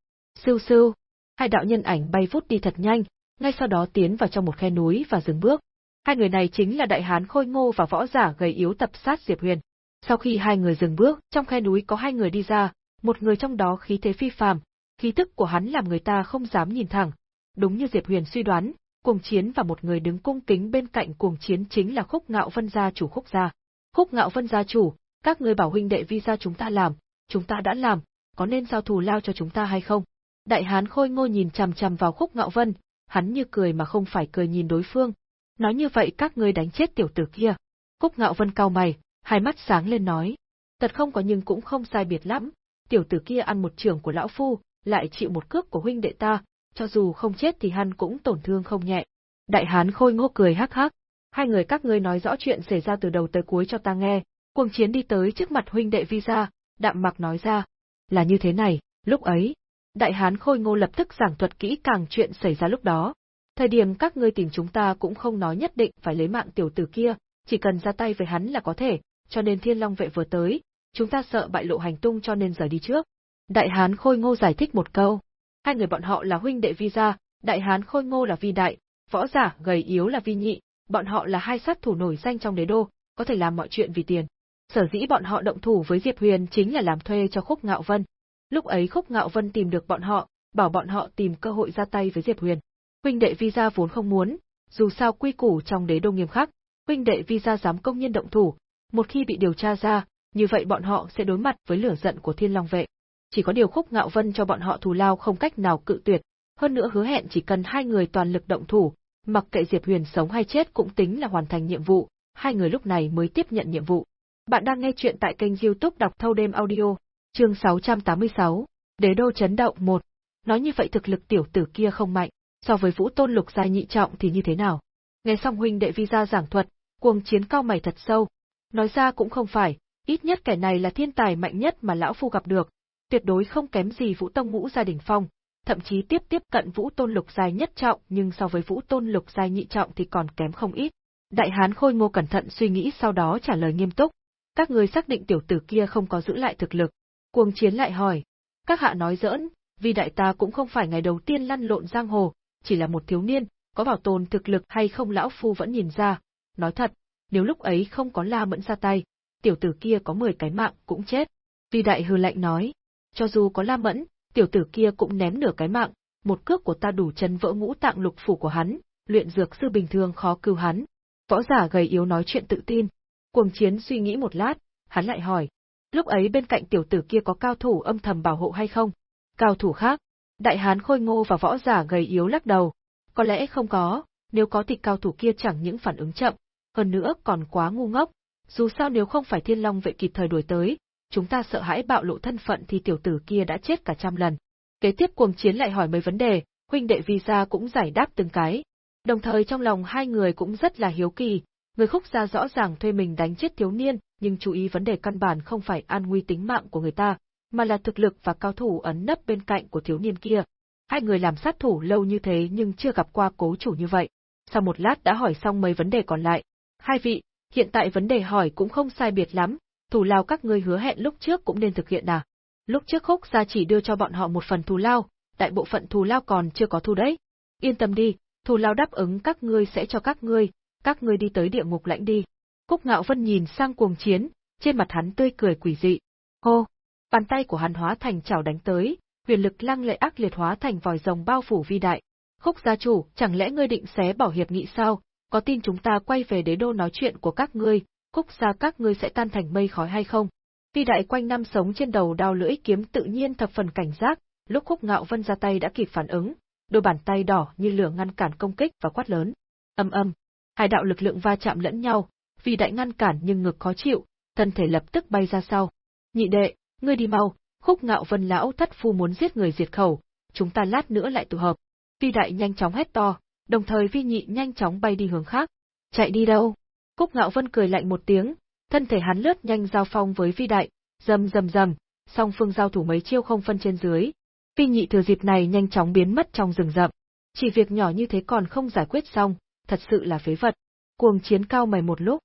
A: Sưu sưu, hai đạo nhân ảnh bay vút đi thật nhanh, ngay sau đó tiến vào trong một khe núi và dừng bước. Hai người này chính là đại hán khôi ngô và võ giả gầy yếu tập sát Diệp Huyền. Sau khi hai người dừng bước, trong khe núi có hai người đi ra, một người trong đó khí thế phi phàm, khí tức của hắn làm người ta không dám nhìn thẳng. Đúng như Diệp Huyền suy đoán, cuồng chiến và một người đứng cung kính bên cạnh cuồng chiến chính là Khúc Ngạo Vân gia chủ Khúc gia. Khúc Ngạo Vân gia chủ, các người bảo huynh đệ vi gia chúng ta làm, chúng ta đã làm, có nên giao thù lao cho chúng ta hay không? Đại hán khôi ngô nhìn chằm chằm vào Khúc Ngạo Vân, hắn như cười mà không phải cười nhìn đối phương. Nói như vậy các ngươi đánh chết tiểu tử kia. cúc Ngạo Vân cau mày, hai mắt sáng lên nói. Thật không có nhưng cũng không sai biệt lắm, tiểu tử kia ăn một trường của lão phu, lại chịu một cước của huynh đệ ta, cho dù không chết thì hắn cũng tổn thương không nhẹ. Đại hán khôi ngô cười hắc hắc, hai người các ngươi nói rõ chuyện xảy ra từ đầu tới cuối cho ta nghe. Cuồng chiến đi tới trước mặt huynh đệ vi ra, đạm mặc nói ra. Là như thế này, lúc ấy, đại hán khôi ngô lập tức giảng thuật kỹ càng chuyện xảy ra lúc đó. Thời điểm các ngươi tìm chúng ta cũng không nói nhất định phải lấy mạng tiểu tử kia, chỉ cần ra tay với hắn là có thể, cho nên thiên long vệ vừa tới, chúng ta sợ bại lộ hành tung cho nên rời đi trước. Đại hán khôi ngô giải thích một câu. Hai người bọn họ là huynh đệ vi gia, đại hán khôi ngô là vi đại, võ giả gầy yếu là vi nhị, bọn họ là hai sát thủ nổi danh trong đế đô, có thể làm mọi chuyện vì tiền. Sở dĩ bọn họ động thủ với Diệp Huyền chính là làm thuê cho Khúc Ngạo Vân. Lúc ấy Khúc Ngạo Vân tìm được bọn họ, bảo bọn họ tìm cơ hội ra tay với Diệp Huyền. Huynh đệ vi gia vốn không muốn, dù sao quy củ trong đế đô nghiêm khắc, huynh đệ vi gia dám công nhân động thủ, một khi bị điều tra ra, như vậy bọn họ sẽ đối mặt với lửa giận của Thiên Long vệ. Chỉ có điều Khúc Ngạo Vân cho bọn họ thù lao không cách nào cự tuyệt, hơn nữa hứa hẹn chỉ cần hai người toàn lực động thủ, mặc kệ Diệp Huyền sống hay chết cũng tính là hoàn thành nhiệm vụ, hai người lúc này mới tiếp nhận nhiệm vụ. Bạn đang nghe chuyện tại kênh youtube đọc thâu đêm audio, chương 686, Đế đô chấn động 1. Nói như vậy thực lực tiểu tử kia không mạnh, so với vũ tôn lục giai nhị trọng thì như thế nào? Nghe xong huynh đệ vi ra giảng thuật, cuồng chiến cao mày thật sâu. Nói ra cũng không phải, ít nhất kẻ này là thiên tài mạnh nhất mà lão phu gặp được, tuyệt đối không kém gì Vũ Tông Ngũ gia đình phong, thậm chí tiếp tiếp cận Vũ Tôn Lục giai nhất trọng, nhưng so với Vũ Tôn Lục giai nhị trọng thì còn kém không ít. Đại hán Khôi Ngô cẩn thận suy nghĩ sau đó trả lời nghiêm túc, các người xác định tiểu tử kia không có giữ lại thực lực. Cuồng Chiến lại hỏi, các hạ nói giỡn, vì đại ta cũng không phải ngày đầu tiên lăn lộn giang hồ, chỉ là một thiếu niên, có bảo tồn thực lực hay không lão phu vẫn nhìn ra. Nói thật, nếu lúc ấy không có La Mẫn ra tay, tiểu tử kia có 10 cái mạng cũng chết. Vì đại hư lạnh nói, cho dù có La Mẫn, tiểu tử kia cũng ném nửa cái mạng, một cước của ta đủ chân vỡ ngũ tạng lục phủ của hắn, luyện dược sư bình thường khó cứu hắn. Võ giả gầy yếu nói chuyện tự tin. Cuồng chiến suy nghĩ một lát, hắn lại hỏi, lúc ấy bên cạnh tiểu tử kia có cao thủ âm thầm bảo hộ hay không? Cao thủ khác? Đại hán khôi ngô và võ giả gầy yếu lắc đầu. Có lẽ không có, nếu có thì cao thủ kia chẳng những phản ứng chậm, hơn nữa còn quá ngu ngốc. Dù sao nếu không phải thiên long vệ kịp thời đuổi tới, chúng ta sợ hãi bạo lộ thân phận thì tiểu tử kia đã chết cả trăm lần. Kế tiếp cuồng chiến lại hỏi mấy vấn đề, huynh đệ vi gia cũng giải đáp từng cái. Đồng thời trong lòng hai người cũng rất là hiếu kỳ, người khúc gia rõ ràng thuê mình đánh chết thiếu niên, nhưng chú ý vấn đề căn bản không phải an nguy tính mạng của người ta, mà là thực lực và cao thủ ấn nấp bên cạnh của thiếu niên kia. Hai người làm sát thủ lâu như thế nhưng chưa gặp qua cố chủ như vậy. Sau một lát đã hỏi xong mấy vấn đề còn lại. Hai vị, hiện tại vấn đề hỏi cũng không sai biệt lắm, thù lao các ngươi hứa hẹn lúc trước cũng nên thực hiện à. Lúc trước khúc gia chỉ đưa cho bọn họ một phần thù lao, đại bộ phận thù lao còn chưa có thu đấy. Yên tâm đi, thù lao đáp ứng các ngươi sẽ cho các ngươi, các ngươi đi tới địa ngục lãnh đi. Cúc Ngạo Vân nhìn sang cuồng chiến, trên mặt hắn tươi cười quỷ dị. Hô! Bàn tay của hắn hóa thành chảo đánh tới, huyền lực lăng lệ ác liệt hóa thành vòi rồng bao phủ vi đại. Khúc gia chủ, chẳng lẽ ngươi định xé bỏ hiệp nghị sao? Có tin chúng ta quay về đế đô nói chuyện của các ngươi, khúc gia các ngươi sẽ tan thành mây khói hay không? Vi đại quanh năm sống trên đầu đao lưỡi kiếm tự nhiên thập phần cảnh giác, lúc khúc ngạo vân ra tay đã kịp phản ứng, đôi bàn tay đỏ như lửa ngăn cản công kích và quát lớn. Âm âm, hai đạo lực lượng va chạm lẫn nhau, vì đại ngăn cản nhưng ngực khó chịu, thân thể lập tức bay ra sau. Nhị đệ, ngươi đi mau, khúc ngạo vân lão thất phu muốn giết người diệt khẩu, chúng ta lát nữa lại tụ hợp. Vi đại nhanh chóng hét to, đồng thời vi nhị nhanh chóng bay đi hướng khác. Chạy đi đâu? Khúc ngạo vân cười lạnh một tiếng, thân thể hắn lướt nhanh giao phong với vi đại, rầm rầm rầm, song phương giao thủ mấy chiêu không phân trên dưới. Vi nhị thừa dịp này nhanh chóng biến mất trong rừng rậm. Chỉ việc nhỏ như thế còn không giải quyết xong, thật sự là phế vật. Cuồng chiến cao mày một lúc.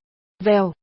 A: Vèo.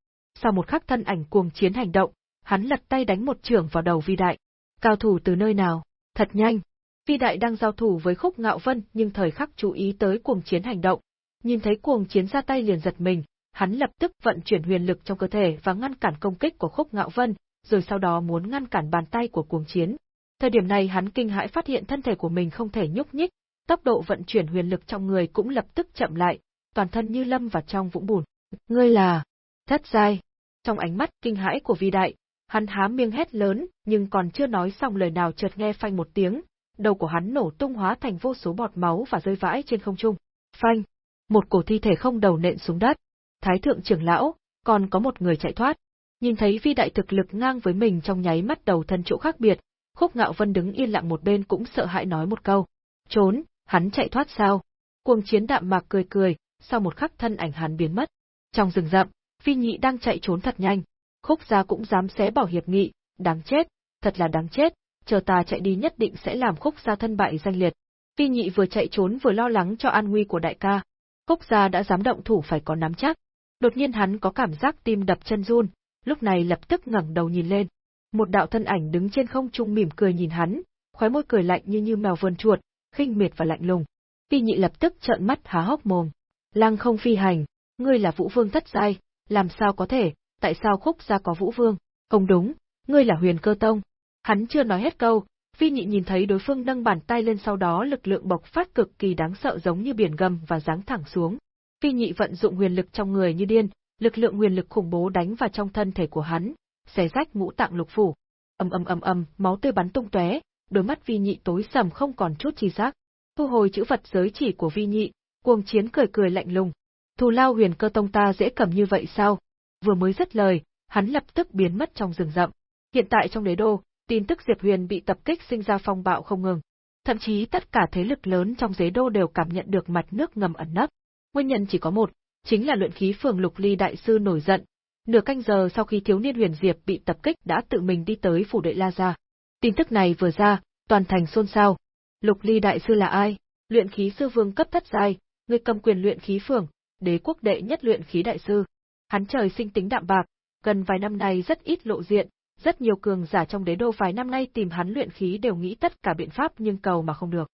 A: Sau một khắc thân ảnh cuồng chiến hành động, hắn lật tay đánh một trưởng vào đầu vi đại. Cao thủ từ nơi nào? Thật nhanh. Vi đại đang giao thủ với khúc ngạo vân nhưng thời khắc chú ý tới cuồng chiến hành động. Nhìn thấy cuồng chiến ra tay liền giật mình, hắn lập tức vận chuyển huyền lực trong cơ thể và ngăn cản công kích của khúc ngạo vân, rồi sau đó muốn ngăn cản bàn tay của cuồng chiến. Thời điểm này hắn kinh hãi phát hiện thân thể của mình không thể nhúc nhích, tốc độ vận chuyển huyền lực trong người cũng lập tức chậm lại, toàn thân như lâm vào trong vũng bùn. Ngươi là... Thất giai. Trong ánh mắt kinh hãi của vi đại, hắn há miệng hét lớn, nhưng còn chưa nói xong lời nào chợt nghe phanh một tiếng, đầu của hắn nổ tung hóa thành vô số bọt máu và rơi vãi trên không trung. Phanh! Một cổ thi thể không đầu nện xuống đất. Thái thượng trưởng lão, còn có một người chạy thoát. Nhìn thấy vi đại thực lực ngang với mình trong nháy mắt đầu thân chỗ khác biệt, Khúc Ngạo Vân đứng yên lặng một bên cũng sợ hãi nói một câu. Trốn, hắn chạy thoát sao? Cuồng chiến đạm mạc cười cười, sau một khắc thân ảnh hắn biến mất. Trong rừng rậm, Phi Nhị đang chạy trốn thật nhanh. Khúc gia cũng dám xé bỏ hiệp nghị, đáng chết, thật là đáng chết, chờ ta chạy đi nhất định sẽ làm khúc gia thân bại danh liệt. Phi Nhị vừa chạy trốn vừa lo lắng cho an nguy của đại ca. Khúc gia đã dám động thủ phải có nắm chắc. Đột nhiên hắn có cảm giác tim đập chân run, lúc này lập tức ngẩng đầu nhìn lên. Một đạo thân ảnh đứng trên không trung mỉm cười nhìn hắn, khóe môi cười lạnh như như mèo vườn chuột, khinh miệt và lạnh lùng. Phi Nhị lập tức trợn mắt há hốc mồm. Lăng không phi hành, ngươi là Vũ Vương thất giai, làm sao có thể, tại sao khúc gia có Vũ Vương? Không đúng, ngươi là Huyền Cơ Tông. Hắn chưa nói hết câu, Phi Nhị nhìn thấy đối phương nâng bàn tay lên sau đó lực lượng bộc phát cực kỳ đáng sợ giống như biển gầm và giáng thẳng xuống. Phi Nhị vận dụng huyền lực trong người như điên, lực lượng huyền lực khủng bố đánh vào trong thân thể của hắn, xé rách ngũ tạng lục phủ. Ầm ầm ầm ầm, máu tươi bắn tung tóe, đôi mắt Vi Nhị tối sầm không còn chút chi giác. Thu hồi chữ vật giới chỉ của Vi Nhị, Cuồng Chiến cười cười lạnh lùng. Thù lao huyền cơ tông ta dễ cầm như vậy sao? Vừa mới dứt lời, hắn lập tức biến mất trong rừng rậm. Hiện tại trong đế đô, tin tức Diệp Huyền bị tập kích sinh ra phong bạo không ngừng. Thậm chí tất cả thế lực lớn trong đế đô đều cảm nhận được mặt nước ngầm ẩn nấp. Nguyên nhân chỉ có một, chính là luyện khí phường Lục Ly đại sư nổi giận. Nửa canh giờ sau khi thiếu niên Huyền Diệp bị tập kích đã tự mình đi tới phủ đệ La gia. Tin tức này vừa ra, toàn thành xôn xao. Lục Ly đại sư là ai? Luyện khí sư vương cấp thất giai, người cầm quyền luyện khí phường, đế quốc đệ nhất luyện khí đại sư. Hắn trời sinh tính đạm bạc, gần vài năm nay rất ít lộ diện, rất nhiều cường giả trong đế đô vài năm nay tìm hắn luyện khí đều nghĩ tất cả biện pháp nhưng cầu mà không được.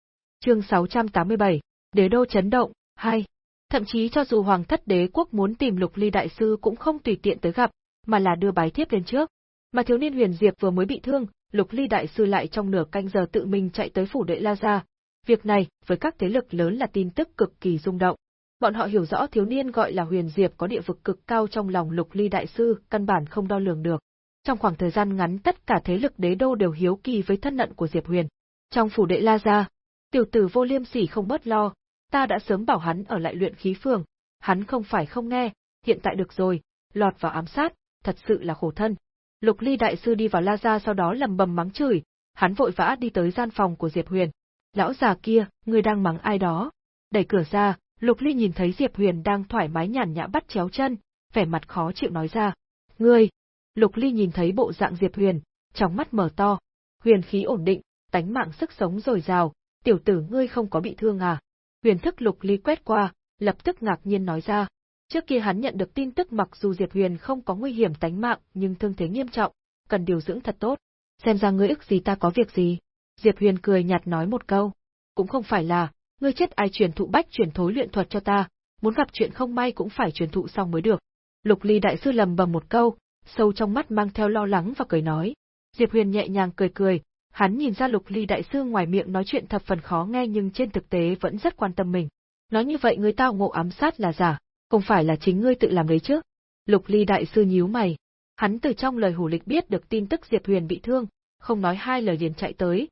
A: Chương 687, Đế đô chấn động, 2. Thậm chí cho dù Hoàng thất đế quốc muốn tìm Lục Ly đại sư cũng không tùy tiện tới gặp, mà là đưa bái thiếp lên trước. Mà thiếu niên Huyền Diệp vừa mới bị thương, Lục Ly đại sư lại trong nửa canh giờ tự mình chạy tới phủ đệ La gia. Việc này, với các thế lực lớn là tin tức cực kỳ rung động. Bọn họ hiểu rõ thiếu niên gọi là Huyền Diệp có địa vực cực cao trong lòng Lục Ly đại sư, căn bản không đo lường được. Trong khoảng thời gian ngắn tất cả thế lực đế đô đều hiếu kỳ với thân nận của Diệp Huyền. Trong phủ đệ La gia, tiểu tử vô liêm sỉ không bớt lo, ta đã sớm bảo hắn ở lại luyện khí phường, hắn không phải không nghe, hiện tại được rồi, lọt vào ám sát, thật sự là khổ thân. Lục Ly đại sư đi vào La gia sau đó lầm bầm mắng chửi, hắn vội vã đi tới gian phòng của Diệp Huyền. Lão già kia, người đang mắng ai đó? Đẩy cửa ra, Lục Ly nhìn thấy Diệp Huyền đang thoải mái nhàn nhã bắt chéo chân, vẻ mặt khó chịu nói ra. Ngươi! Lục Ly nhìn thấy bộ dạng Diệp Huyền, trong mắt mở to. Huyền khí ổn định, tánh mạng sức sống dồi dào, tiểu tử ngươi không có bị thương à? Huyền thức Lục Ly quét qua, lập tức ngạc nhiên nói ra. Trước kia hắn nhận được tin tức mặc dù Diệp Huyền không có nguy hiểm tánh mạng nhưng thương thế nghiêm trọng, cần điều dưỡng thật tốt. Xem ra ngươi ức gì ta có việc gì. Diệp Huyền cười nhạt nói một câu. Cũng không phải là, ngươi chết ai truyền thụ bách truyền thối luyện thuật cho ta, muốn gặp chuyện không may cũng phải truyền thụ xong mới được. Lục Ly đại sư lầm bầm một câu, sâu trong mắt mang theo lo lắng và cười nói. Diệp Huyền nhẹ nhàng cười cười, hắn nhìn ra Lục Ly đại sư ngoài miệng nói chuyện thập phần khó nghe nhưng trên thực tế vẫn rất quan tâm mình. Nói như vậy người tao ngộ ám sát là giả, không phải là chính ngươi tự làm đấy chứ? Lục Ly đại sư nhíu mày. Hắn từ trong lời hủ lịch biết được tin tức Diệp Huyền bị thương, không nói hai lời liền chạy tới.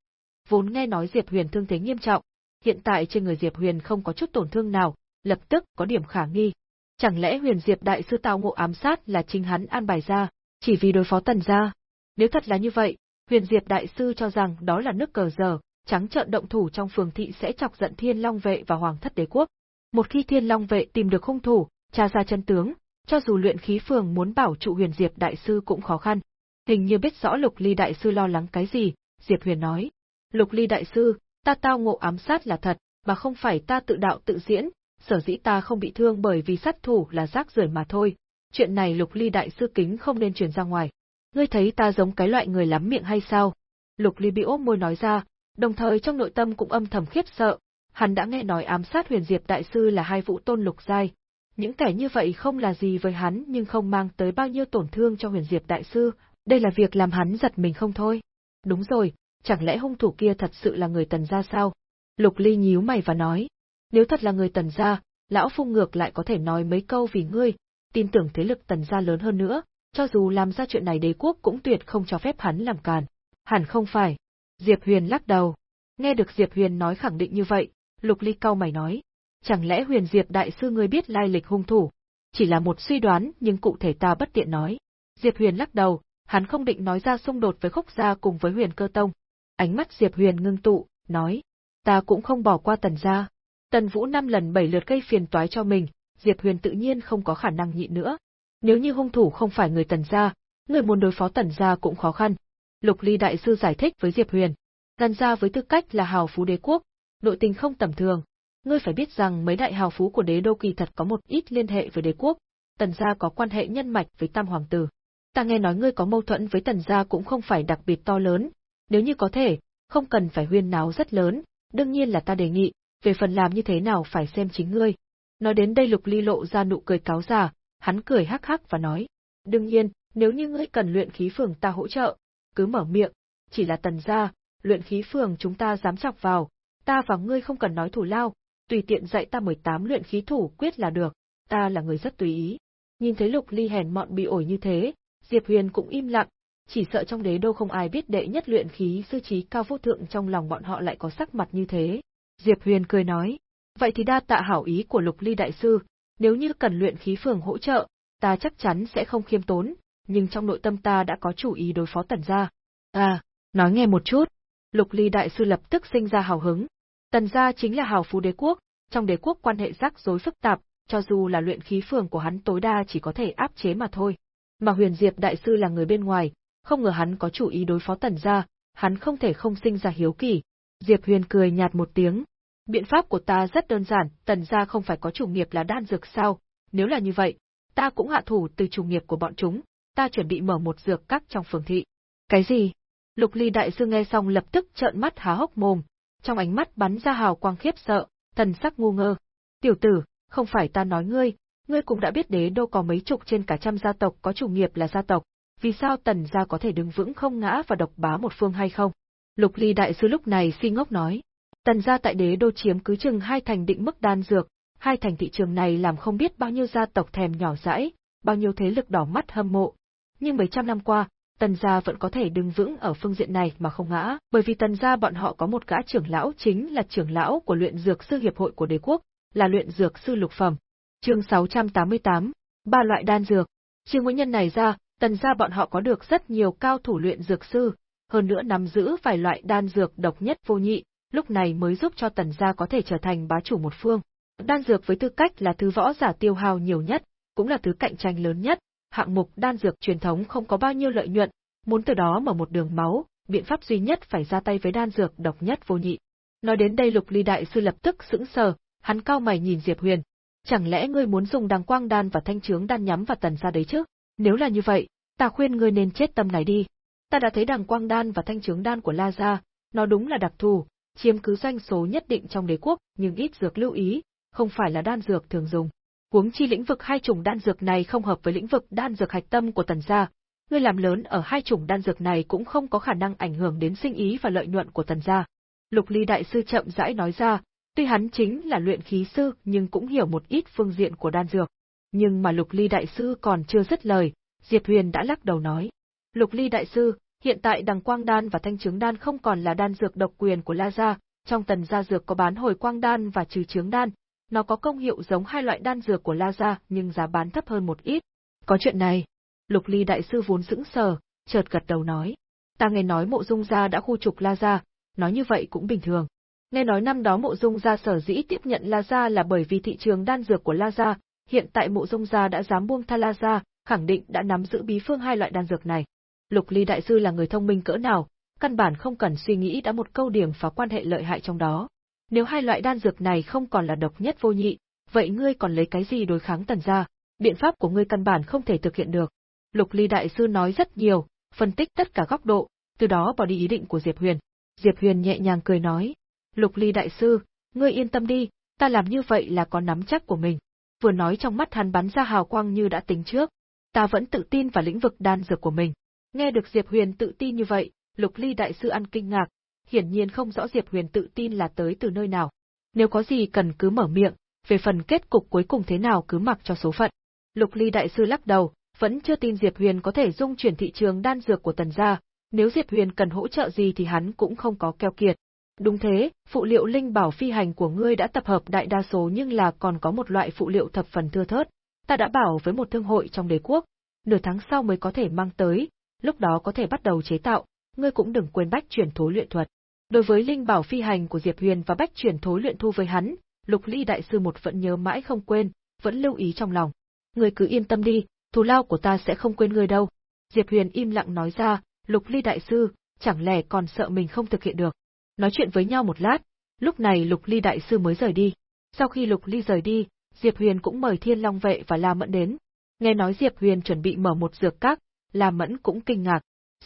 A: Vốn nghe nói Diệp Huyền thương thế nghiêm trọng, hiện tại trên người Diệp Huyền không có chút tổn thương nào, lập tức có điểm khả nghi. Chẳng lẽ Huyền Diệp đại sư tao ngộ ám sát là chính hắn an bài ra, chỉ vì đối phó Tần gia? Nếu thật là như vậy, Huyền Diệp đại sư cho rằng đó là nước cờ giờ, trắng trợn động thủ trong phường thị sẽ chọc giận Thiên Long vệ và Hoàng thất đế quốc. Một khi Thiên Long vệ tìm được hung thủ, tra ra chân tướng, cho dù luyện khí phường muốn bảo trụ Huyền Diệp đại sư cũng khó khăn. Hình như biết rõ Lục Ly đại sư lo lắng cái gì, Diệp Huyền nói. Lục Ly đại sư, ta tao ngộ ám sát là thật, mà không phải ta tự đạo tự diễn, sở dĩ ta không bị thương bởi vì sát thủ là rác rưởi mà thôi. Chuyện này Lục Ly đại sư kính không nên truyền ra ngoài. Ngươi thấy ta giống cái loại người lắm miệng hay sao? Lục Ly bị ốp môi nói ra, đồng thời trong nội tâm cũng âm thầm khiếp sợ, hắn đã nghe nói ám sát huyền diệp đại sư là hai vũ tôn lục giai. Những kẻ như vậy không là gì với hắn nhưng không mang tới bao nhiêu tổn thương cho huyền diệp đại sư, đây là việc làm hắn giật mình không thôi. Đúng rồi, chẳng lẽ hung thủ kia thật sự là người tần gia sao? Lục Ly nhíu mày và nói, nếu thật là người tần gia, lão phu ngược lại có thể nói mấy câu vì ngươi, tin tưởng thế lực tần gia lớn hơn nữa, cho dù làm ra chuyện này đế quốc cũng tuyệt không cho phép hắn làm càn. Hẳn không phải. Diệp Huyền lắc đầu. Nghe được Diệp Huyền nói khẳng định như vậy, Lục Ly cau mày nói. Chẳng lẽ Huyền Diệp đại sư ngươi biết lai lịch hung thủ? Chỉ là một suy đoán nhưng cụ thể ta bất tiện nói. Diệp Huyền lắc đầu, hắn không định nói ra xung đột với khúc gia cùng với huyền cơ tông. Ánh mắt Diệp Huyền ngưng tụ, nói. Ta cũng không bỏ qua tần gia. Tần Vũ năm lần bảy lượt gây phiền toái cho mình, Diệp Huyền tự nhiên không có khả năng nhịn nữa. Nếu như hung thủ không phải người tần gia, người muốn đối phó tần gia cũng khó khăn. Lục Ly đại sư giải thích với Diệp Huyền. Tần gia với tư cách là hào phú đế quốc, nội tình không tầm thường. Ngươi phải biết rằng mấy đại hào phú của đế đô kỳ thật có một ít liên hệ với đế quốc, tần gia có quan hệ nhân mạch với tam hoàng tử. Ta nghe nói ngươi có mâu thuẫn với tần gia cũng không phải đặc biệt to lớn, nếu như có thể, không cần phải huyên náo rất lớn, đương nhiên là ta đề nghị, về phần làm như thế nào phải xem chính ngươi. Nói đến đây Lục Ly lộ ra nụ cười cáo già, hắn cười hắc hắc và nói, đương nhiên, nếu như ngươi cần luyện khí phường ta hỗ trợ, cứ mở miệng, chỉ là tần gia, luyện khí phường chúng ta dám chọc vào, ta và ngươi không cần nói thủ lao, tùy tiện dạy ta 18 luyện khí thủ quyết là được, ta là người rất tùy ý. Nhìn thấy Lục Ly hèn mọn bị ổi như thế, Diệp Huyền cũng im lặng, chỉ sợ trong đế đô không ai biết đệ nhất luyện khí sư trí cao vô thượng trong lòng bọn họ lại có sắc mặt như thế. Diệp Huyền cười nói, vậy thì đa tạ hảo ý của Lục Ly đại sư, nếu như cần luyện khí phường hỗ trợ, ta chắc chắn sẽ không khiêm tốn, nhưng trong nội tâm ta đã có chủ ý đối phó tần gia. À, nói nghe một chút. Lục Ly đại sư lập tức sinh ra hào hứng. Tần gia chính là hào phú đế quốc, trong đế quốc quan hệ rắc rối phức tạp, cho dù là luyện khí phường của hắn tối đa chỉ có thể áp chế mà thôi. Mà Huyền Diệp đại sư là người bên ngoài, không ngờ hắn có chủ ý đối phó tần gia, hắn không thể không sinh ra hiếu kỳ. Diệp Huyền cười nhạt một tiếng. Biện pháp của ta rất đơn giản, tần gia không phải có chủ nghiệp là đan dược sao, nếu là như vậy, ta cũng hạ thủ từ chủ nghiệp của bọn chúng, ta chuẩn bị mở một dược các trong phường thị. Cái gì? Lục Ly đại sư nghe xong lập tức trợn mắt há hốc mồm, trong ánh mắt bắn ra hào quang khiếp sợ, thần sắc ngu ngơ. Tiểu tử, không phải ta nói ngươi, ngươi cũng đã biết đế đô có mấy chục trên cả trăm gia tộc có chủ nghiệp là gia tộc, vì sao tần gia có thể đứng vững không ngã và độc bá một phương hay không? Lục Ly đại sư lúc này si ngốc nói, tần gia tại đế đô chiếm cứ chừng hai thành định mức đan dược, hai thành thị trường này làm không biết bao nhiêu gia tộc thèm nhỏ dãi, bao nhiêu thế lực đỏ mắt hâm mộ. Nhưng mấy trăm năm qua, tần gia vẫn có thể đứng vững ở phương diện này mà không ngã, bởi vì tần gia bọn họ có một gã trưởng lão chính là trưởng lão của luyện dược sư hiệp hội của đế quốc, là luyện dược sư lục phẩm. Chương 688, ba loại đan dược. Trừ nguyên nhân này ra, tần gia bọn họ có được rất nhiều cao thủ luyện dược sư, hơn nữa nắm giữ vài loại đan dược độc nhất vô nhị, lúc này mới giúp cho tần gia có thể trở thành bá chủ một phương. Đan dược với tư cách là thứ võ giả tiêu hao nhiều nhất, cũng là thứ cạnh tranh lớn nhất, hạng mục đan dược truyền thống không có bao nhiêu lợi nhuận, muốn từ đó mở một đường máu, biện pháp duy nhất phải ra tay với đan dược độc nhất vô nhị. Nói đến đây Lục Ly đại sư lập tức sững sờ, hắn cao mày nhìn Diệp Huyền, chẳng lẽ ngươi muốn dùng đằng quang đan và thanh trướng đan nhắm vào tần gia đấy chứ? Nếu là như vậy, ta khuyên ngươi nên chết tâm này đi. Ta đã thấy đằng quang đan và thanh trướng đan của La gia, nó đúng là đặc thù, chiếm cứ doanh số nhất định trong đế quốc, nhưng ít dược lưu ý, không phải là đan dược thường dùng. Huống chi lĩnh vực hai chủng đan dược này không hợp với lĩnh vực đan dược hạch tâm của tần gia, ngươi làm lớn ở hai chủng đan dược này cũng không có khả năng ảnh hưởng đến sinh ý và lợi nhuận của tần gia. Lục Ly đại sư chậm rãi nói ra, tuy hắn chính là luyện khí sư nhưng cũng hiểu một ít phương diện của đan dược. Nhưng mà Lục Ly đại sư còn chưa dứt lời, Diệp Huyền đã lắc đầu nói: "Lục Ly đại sư, hiện tại Đằng Quang đan và Thanh Trướng đan không còn là đan dược độc quyền của La gia, trong tần gia dược có bán hồi quang đan và trừ trướng đan, nó có công hiệu giống hai loại đan dược của La gia, nhưng giá bán thấp hơn một ít. Có chuyện này. Lục Ly đại sư vốn sững sờ, chợt gật đầu nói: "Ta nghe nói Mộ Dung gia đã khu trục La gia, nói như vậy cũng bình thường. Nghe nói năm đó Mộ Dung gia sở dĩ tiếp nhận La gia là bởi vì thị trường đan dược của La gia, hiện tại Mộ Dung gia đã dám buông tha La gia, khẳng định đã nắm giữ bí phương hai loại đan dược này. Lục Ly đại sư là người thông minh cỡ nào, căn bản không cần suy nghĩ đã một câu điểm phá quan hệ lợi hại trong đó. Nếu hai loại đan dược này không còn là độc nhất vô nhị, vậy ngươi còn lấy cái gì đối kháng tần gia? Biện pháp của ngươi căn bản không thể thực hiện được. Lục Ly đại sư nói rất nhiều, phân tích tất cả góc độ, từ đó bỏ đi ý định của Diệp Huyền. Diệp Huyền nhẹ nhàng cười nói, Lục Ly đại sư, ngươi yên tâm đi, ta làm như vậy là có nắm chắc của mình. Vừa nói trong mắt hắn bắn ra hào quang như đã tính trước, ta vẫn tự tin vào lĩnh vực đan dược của mình. Nghe được Diệp Huyền tự tin như vậy, Lục Ly đại sư ăn kinh ngạc, hiển nhiên không rõ Diệp Huyền tự tin là tới từ nơi nào. Nếu có gì cần cứ mở miệng, về phần kết cục cuối cùng thế nào cứ mặc cho số phận. Lục Ly đại sư lắc đầu, vẫn chưa tin Diệp Huyền có thể dung chuyển thị trường đan dược của Tần gia, nếu Diệp Huyền cần hỗ trợ gì thì hắn cũng không có keo kiệt. Đúng thế, phụ liệu linh bảo phi hành của ngươi đã tập hợp đại đa số nhưng là còn có một loại phụ liệu thập phần thưa thớt. Ta đã bảo với một thương hội trong đế quốc, nửa tháng sau mới có thể mang tới, lúc đó có thể bắt đầu chế tạo, ngươi cũng đừng quên bách chuyển thối luyện thuật. Đối với linh bảo phi hành của Diệp Huyền và bách chuyển thối luyện thu với hắn, Lục Ly đại sư một vẫn nhớ mãi không quên, vẫn lưu ý trong lòng. Ngươi cứ yên tâm đi, thù lao của ta sẽ không quên ngươi đâu. Diệp Huyền im lặng nói ra, Lục Ly đại sư, chẳng lẽ còn sợ mình không thực hiện được. Nói chuyện với nhau một lát, lúc này Lục Ly đại sư mới rời đi. Sau khi Lục Ly rời đi, Diệp Huyền cũng mời Thiên Long vệ và La Mẫn đến. Nghe nói Diệp Huyền chuẩn bị mở một dược các, La Mẫn cũng kinh ngạc.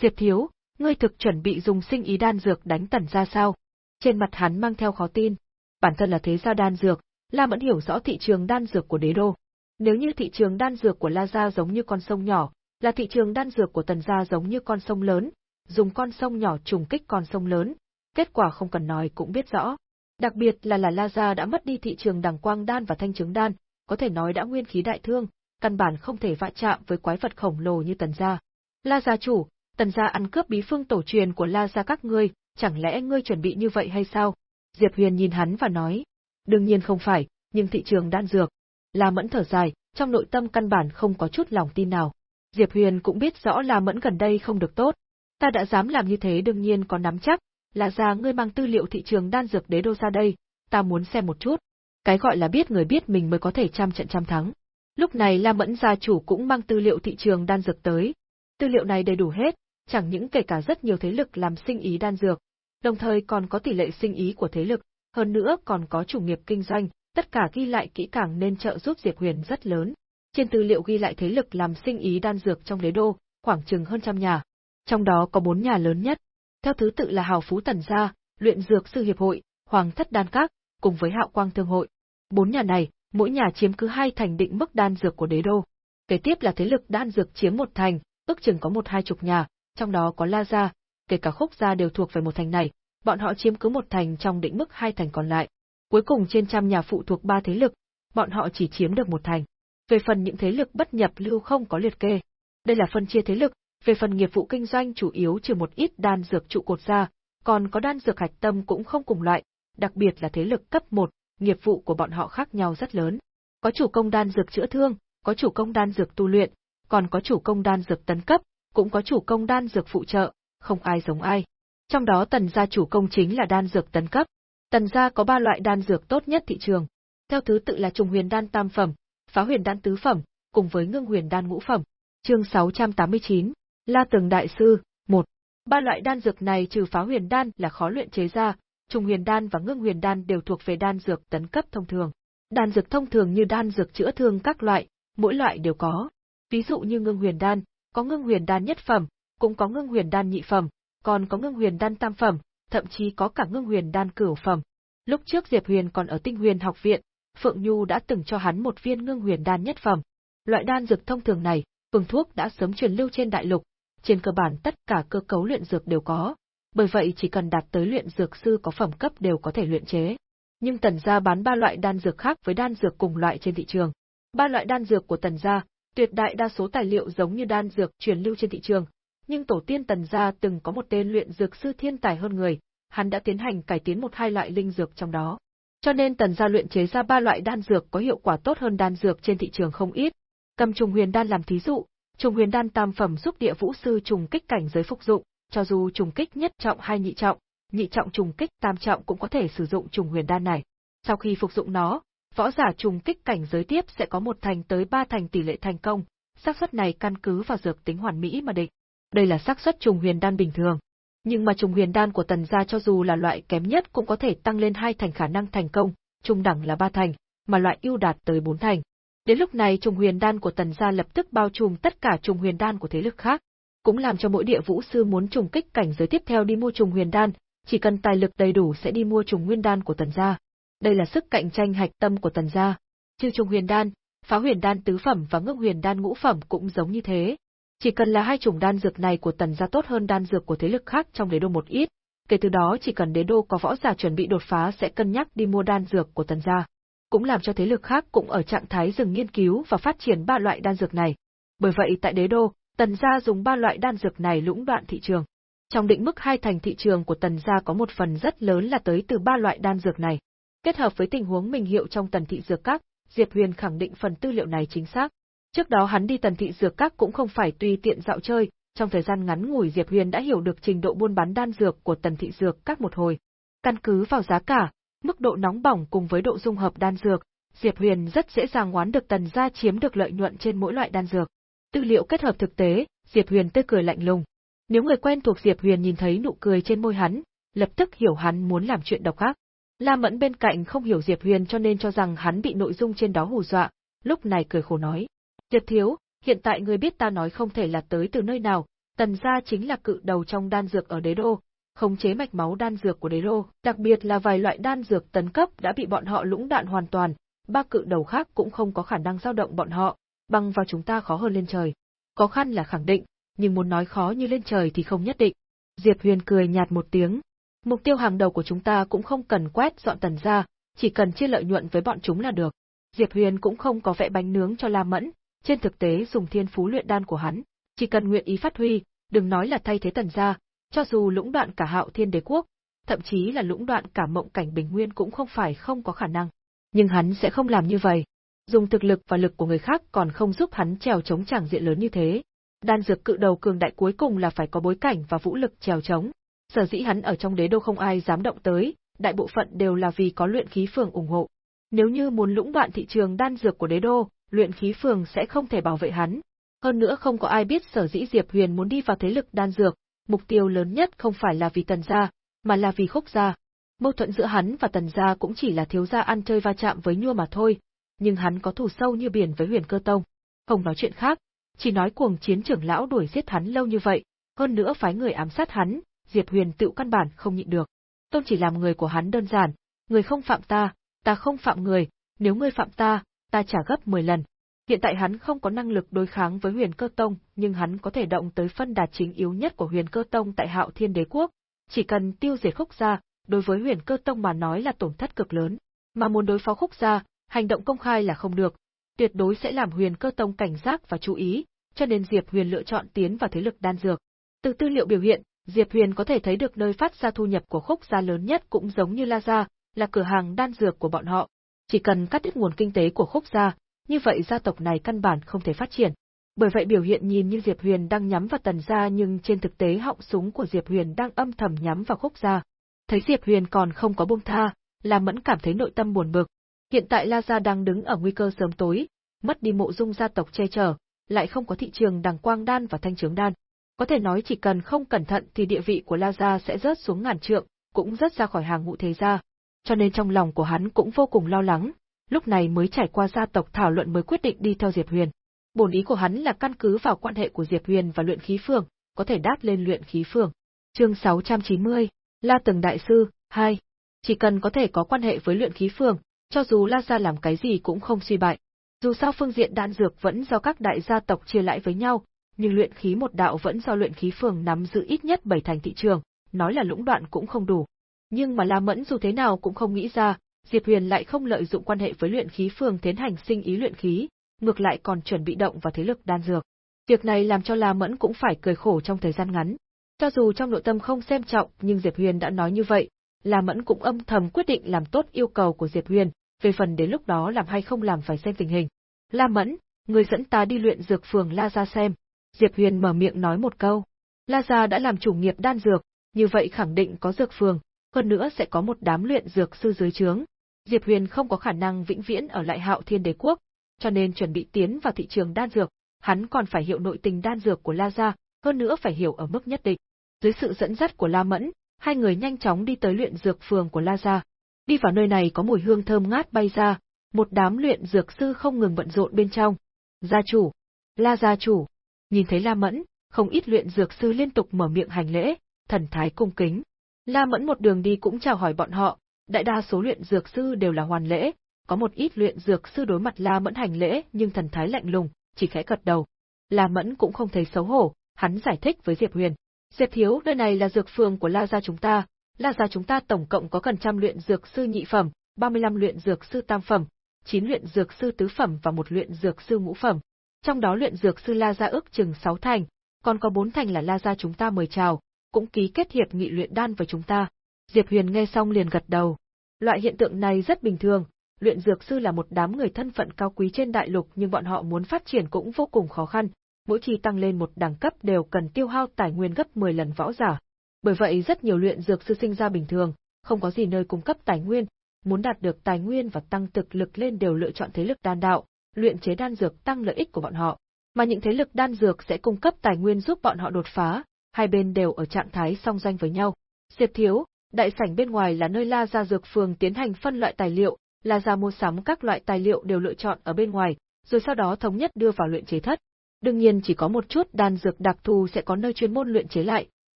A: Diệp thiếu, ngươi thực chuẩn bị dùng sinh ý đan dược đánh tần ra sao? Trên mặt hắn mang theo khó tin. Bản thân là thế gia đan dược, La Mẫn hiểu rõ thị trường đan dược của đế đô. Nếu như thị trường đan dược của La Gia giống như con sông nhỏ, là thị trường đan dược của Tần Gia giống như con sông lớn, dùng con sông nhỏ trùng kích con sông lớn, kết quả không cần nói cũng biết rõ. Đặc biệt là là La Gia đã mất đi thị trường đằng quang đan và thanh trứng đan, có thể nói đã nguyên khí đại thương, căn bản không thể vạ chạm với quái vật khổng lồ như Tần Gia. La Gia chủ, Tần Gia ăn cướp bí phương tổ truyền của La Gia các ngươi, chẳng lẽ ngươi chuẩn bị như vậy hay sao? Diệp Huyền nhìn hắn và nói, đương nhiên không phải, nhưng thị trường đan dược. La Mẫn thở dài, trong nội tâm căn bản không có chút lòng tin nào. Diệp Huyền cũng biết rõ La Mẫn gần đây không được tốt. Ta đã dám làm như thế đương nhiên có nắm chắc, là già ngươi mang tư liệu thị trường đan dược đế đô ra đây, ta muốn xem một chút. Cái gọi là biết người biết mình mới có thể trăm trận trăm thắng. Lúc này La Mẫn gia chủ cũng mang tư liệu thị trường đan dược tới. Tư liệu này đầy đủ hết, chẳng những kể cả rất nhiều thế lực làm sinh ý đan dược, đồng thời còn có tỷ lệ sinh ý của thế lực, hơn nữa còn có chủ nghiệp kinh doanh, tất cả ghi lại kỹ càng nên trợ giúp Diệp Huyền rất lớn. Trên tư liệu ghi lại thế lực làm sinh ý đan dược trong đế đô, khoảng chừng hơn trăm nhà. Trong đó có bốn nhà lớn nhất, theo thứ tự là Hào Phú Tần Gia, Luyện Dược Sư Hiệp hội, Hoàng Thất Đan Các, cùng với Hạo Quang Thương hội. Bốn nhà này, mỗi nhà chiếm cứ hai thành định mức đan dược của đế đô. Kế tiếp là thế lực đan dược chiếm một thành, ước chừng có một hai chục nhà, trong đó có La Gia, kể cả Khúc Gia đều thuộc về một thành này, bọn họ chiếm cứ một thành trong định mức hai thành còn lại. Cuối cùng trên trăm nhà phụ thuộc ba thế lực, bọn họ chỉ chiếm được một thành. Về phần những thế lực bất nhập lưu không có liệt kê. Đây là phân chia thế lực, về phần nghiệp vụ kinh doanh chủ yếu trừ một ít đan dược trụ cột ra, còn có đan dược hạch tâm cũng không cùng loại, đặc biệt là thế lực cấp 1, nghiệp vụ của bọn họ khác nhau rất lớn. Có chủ công đan dược chữa thương, có chủ công đan dược tu luyện, còn có chủ công đan dược tấn cấp, cũng có chủ công đan dược phụ trợ, không ai giống ai. Trong đó tần gia chủ công chính là đan dược tấn cấp. Tần gia có ba loại đan dược tốt nhất thị trường. Theo thứ tự là trùng huyền đan tam phẩm, phá huyền đan tứ phẩm, cùng với ngưng huyền đan ngũ phẩm. Chương 689, La Tường Đại Sư, 1. Ba loại đan dược này trừ phá huyền đan là khó luyện chế ra, trùng huyền đan và ngưng huyền đan đều thuộc về đan dược tấn cấp thông thường. Đan dược thông thường như đan dược chữa thương các loại, mỗi loại đều có. Ví dụ như ngưng huyền đan, có ngưng huyền đan nhất phẩm, cũng có ngưng huyền đan nhị phẩm, còn có ngưng huyền đan tam phẩm, thậm chí có cả ngưng huyền đan cửu phẩm. Lúc trước Diệp Huyền còn ở Tinh Huyền học viện, Phượng Nhu đã từng cho hắn một viên ngưng huyền đan nhất phẩm. Loại đan dược thông thường này, phương thuốc đã sớm truyền lưu trên đại lục, trên cơ bản tất cả cơ cấu luyện dược đều có, bởi vậy chỉ cần đạt tới luyện dược sư có phẩm cấp đều có thể luyện chế. Nhưng tần gia bán ba loại đan dược khác với đan dược cùng loại trên thị trường. Ba loại đan dược của Tần gia, tuyệt đại đa số tài liệu giống như đan dược truyền lưu trên thị trường, nhưng tổ tiên Tần gia từng có một tên luyện dược sư thiên tài hơn người, hắn đã tiến hành cải tiến một hai loại linh dược trong đó. Cho nên Tần gia luyện chế ra ba loại đan dược có hiệu quả tốt hơn đan dược trên thị trường không ít. Cầm trùng huyền đan làm thí dụ, trùng huyền đan tam phẩm giúp địa vũ sư trùng kích cảnh giới phục dụng, cho dù trùng kích nhất trọng hay nhị trọng, nhị trọng trùng kích tam trọng cũng có thể sử dụng trùng huyền đan này. Sau khi phục dụng nó, võ giả trùng kích cảnh giới tiếp sẽ có một thành tới ba thành tỷ lệ thành công, xác suất này căn cứ vào dược tính hoàn mỹ mà định. Đây là xác suất trùng huyền đan bình thường. Nhưng mà trùng huyền đan của tần gia cho dù là loại kém nhất cũng có thể tăng lên hai thành khả năng thành công, trung đẳng là ba thành, mà loại ưu đạt tới bốn thành. Đến lúc này trùng huyền đan của tần gia lập tức bao trùm tất cả trùng huyền đan của thế lực khác, cũng làm cho mỗi địa vũ sư muốn trùng kích cảnh giới tiếp theo đi mua trùng huyền đan, chỉ cần tài lực đầy đủ sẽ đi mua trùng nguyên đan của tần gia. Đây là sức cạnh tranh hạch tâm của tần gia. Trừ trùng huyền đan, phá huyền đan tứ phẩm và ngưng huyền đan ngũ phẩm cũng giống như thế. Chỉ cần là hai chủng đan dược này của tần gia tốt hơn đan dược của thế lực khác trong đế đô một ít, kể từ đó chỉ cần đế đô có võ giả chuẩn bị đột phá sẽ cân nhắc đi mua đan dược của tần gia. Cũng làm cho thế lực khác cũng ở trạng thái dừng nghiên cứu và phát triển ba loại đan dược này. Bởi vậy tại đế đô, tần gia dùng ba loại đan dược này lũng đoạn thị trường. Trong định mức hai thành thị trường của tần gia có một phần rất lớn là tới từ ba loại đan dược này. Kết hợp với tình huống mình hiệu trong tần thị dược các, Diệp Huyền khẳng định phần tư liệu này chính xác. Trước đó hắn đi tần thị dược các cũng không phải tùy tiện dạo chơi, trong thời gian ngắn ngủi Diệp Huyền đã hiểu được trình độ buôn bán đan dược của tần thị dược các một hồi. Căn cứ vào giá cả, mức độ nóng bỏng cùng với độ dung hợp đan dược, Diệp Huyền rất dễ dàng ngoán được tần gia chiếm được lợi nhuận trên mỗi loại đan dược. Tư liệu kết hợp thực tế, Diệp Huyền tươi cười lạnh lùng. Nếu người quen thuộc Diệp Huyền nhìn thấy nụ cười trên môi hắn, lập tức hiểu hắn muốn làm chuyện độc ác. La Mẫn bên cạnh không hiểu Diệp Huyền cho nên cho rằng hắn bị nội dung trên đó hù dọa, lúc này cười khổ nói. Diệp Thiếu, hiện tại người biết ta nói không thể là tới từ nơi nào, tần gia chính là cự đầu trong đan dược ở đế đô, khống chế mạch máu đan dược của đế đô, đặc biệt là vài loại đan dược tấn cấp đã bị bọn họ lũng đạn hoàn toàn, ba cự đầu khác cũng không có khả năng giao động bọn họ, băng vào chúng ta khó hơn lên trời. Khó khăn là khẳng định, nhưng muốn nói khó như lên trời thì không nhất định. Diệp Huyền cười nhạt một tiếng. Mục tiêu hàng đầu của chúng ta cũng không cần quét dọn tần ra, chỉ cần chia lợi nhuận với bọn chúng là được. Diệp Huyền cũng không có vẽ bánh nướng cho La Mẫn, trên thực tế dùng thiên phú luyện đan của hắn, chỉ cần nguyện ý phát huy, đừng nói là thay thế tần gia, cho dù lũng đoạn cả hạo thiên đế quốc, thậm chí là lũng đoạn cả mộng cảnh bình nguyên cũng không phải không có khả năng. Nhưng hắn sẽ không làm như vậy. Dùng thực lực và lực của người khác còn không giúp hắn trèo chống chẳng diện lớn như thế. Đan dược cự đầu cường đại cuối cùng là phải có bối cảnh và vũ lực trèo chống. Sở dĩ hắn ở trong đế đô không ai dám động tới, đại bộ phận đều là vì có luyện khí phường ủng hộ. Nếu như muốn lũng đoạn thị trường đan dược của đế đô, luyện khí phường sẽ không thể bảo vệ hắn. Hơn nữa không có ai biết sở dĩ Diệp Huyền muốn đi vào thế lực đan dược, mục tiêu lớn nhất không phải là vì tần gia, mà là vì khúc gia. Mâu thuẫn giữa hắn và tần gia cũng chỉ là thiếu gia ăn chơi va chạm với nhua mà thôi, nhưng hắn có thù sâu như biển với huyền cơ tông. Không nói chuyện khác, chỉ nói cuồng chiến trưởng lão đuổi giết hắn lâu như vậy, hơn nữa phái người ám sát hắn, Diệp Huyền tự căn bản không nhịn được. Tôn chỉ làm người của hắn đơn giản, người không phạm ta, ta không phạm người, nếu ngươi phạm ta, ta trả gấp 10 lần. Hiện tại hắn không có năng lực đối kháng với huyền cơ tông, nhưng hắn có thể động tới phân đà chính yếu nhất của huyền cơ tông tại hạo thiên đế quốc. Chỉ cần tiêu diệt khúc gia, đối với huyền cơ tông mà nói là tổn thất cực lớn. Mà muốn đối phó khúc gia, hành động công khai là không được, tuyệt đối sẽ làm huyền cơ tông cảnh giác và chú ý, cho nên Diệp Huyền lựa chọn tiến vào thế lực đan dược. Từ tư liệu biểu hiện, Diệp Huyền có thể thấy được nơi phát ra thu nhập của khúc gia lớn nhất cũng giống như La Gia, là cửa hàng đan dược của bọn họ. Chỉ cần cắt đứt nguồn kinh tế của khúc gia, như vậy gia tộc này căn bản không thể phát triển. Bởi vậy biểu hiện nhìn như Diệp Huyền đang nhắm vào tần gia nhưng trên thực tế họng súng của Diệp Huyền đang âm thầm nhắm vào khúc gia. Thấy Diệp Huyền còn không có buông tha, La Mẫn cảm thấy nội tâm buồn bực. Hiện tại La Gia đang đứng ở nguy cơ sớm tối, mất đi mộ dung gia tộc che chở, lại không có thị trường đằng quang đan và thanh trướng đan. Có thể nói chỉ cần không cẩn thận thì địa vị của La Gia sẽ rớt xuống ngàn trượng, cũng rớt ra khỏi hàng ngũ thế gia. Cho nên trong lòng của hắn cũng vô cùng lo lắng, lúc này mới trải qua gia tộc thảo luận mới quyết định đi theo Diệp Huyền. Bổn ý của hắn là căn cứ vào quan hệ của Diệp Huyền và luyện khí phường, có thể đáp lên luyện khí phường. Chương 690, La Tầng Đại Sư, 2. Chỉ cần có thể có quan hệ với luyện khí phường, cho dù La Gia làm cái gì cũng không suy bại. Dù sao phương diện đan dược vẫn do các đại gia tộc chia lại với nhau, nhưng luyện khí một đạo vẫn do luyện khí phường nắm giữ ít nhất bảy thành thị trường, nói là lũng đoạn cũng không đủ. Nhưng mà La Mẫn dù thế nào cũng không nghĩ ra, Diệp Huyền lại không lợi dụng quan hệ với luyện khí phường tiến hành sinh ý luyện khí, ngược lại còn chuẩn bị động vào thế lực đan dược. Việc này làm cho La Mẫn cũng phải cười khổ trong thời gian ngắn. Cho dù trong nội tâm không xem trọng, nhưng Diệp Huyền đã nói như vậy, La Mẫn cũng âm thầm quyết định làm tốt yêu cầu của Diệp Huyền, về phần đến lúc đó làm hay không làm phải xem tình hình. La Mẫn, người dẫn ta đi luyện dược phường La Gia xem. Diệp Huyền mở miệng nói một câu. La Gia đã làm chủ nghiệp đan dược, như vậy khẳng định có dược phường, hơn nữa sẽ có một đám luyện dược sư dưới trướng. Diệp Huyền không có khả năng vĩnh viễn ở lại Hạo Thiên Đế quốc, cho nên chuẩn bị tiến vào thị trường đan dược, hắn còn phải hiểu nội tình đan dược của La gia, hơn nữa phải hiểu ở mức nhất định. Dưới sự dẫn dắt của La Mẫn, hai người nhanh chóng đi tới luyện dược phường của La gia. Đi vào nơi này có mùi hương thơm ngát bay ra, một đám luyện dược sư không ngừng bận rộn bên trong. Gia chủ, La gia chủ. Nhìn thấy La Mẫn, không ít luyện dược sư liên tục mở miệng hành lễ, thần thái cung kính. La Mẫn một đường đi cũng chào hỏi bọn họ, đại đa số luyện dược sư đều là hoàn lễ, có một ít luyện dược sư đối mặt La Mẫn hành lễ nhưng thần thái lạnh lùng, chỉ khẽ gật đầu. La Mẫn cũng không thấy xấu hổ, hắn giải thích với Diệp Huyền. Diệp Thiếu, nơi này là dược phường của La gia chúng ta, La gia chúng ta tổng cộng có gần trăm luyện dược sư nhị phẩm, 35 luyện dược sư tam phẩm, 9 luyện dược sư tứ phẩm và một luyện dược sư ngũ phẩm. Trong đó luyện dược sư La gia ước chừng 6 thành, còn có 4 thành là La gia chúng ta mời chào, cũng ký kết hiệp nghị luyện đan với chúng ta. Diệp Huyền nghe xong liền gật đầu. Loại hiện tượng này rất bình thường, luyện dược sư là một đám người thân phận cao quý trên đại lục nhưng bọn họ muốn phát triển cũng vô cùng khó khăn, mỗi khi tăng lên một đẳng cấp đều cần tiêu hao tài nguyên gấp 10 lần võ giả. Bởi vậy rất nhiều luyện dược sư sinh ra bình thường, không có gì nơi cung cấp tài nguyên, muốn đạt được tài nguyên và tăng thực lực lên đều lựa chọn thế lực đan đạo, luyện chế đan dược tăng lợi ích của bọn họ, mà những thế lực đan dược sẽ cung cấp tài nguyên giúp bọn họ đột phá, hai bên đều ở trạng thái song doanh với nhau. Diệp Thiếu, đại sảnh bên ngoài là nơi La Gia Dược Phường tiến hành phân loại tài liệu, La Gia mua sắm các loại tài liệu đều lựa chọn ở bên ngoài, rồi sau đó thống nhất đưa vào luyện chế thất. Đương nhiên chỉ có một chút đan dược đặc thù sẽ có nơi chuyên môn luyện chế lại,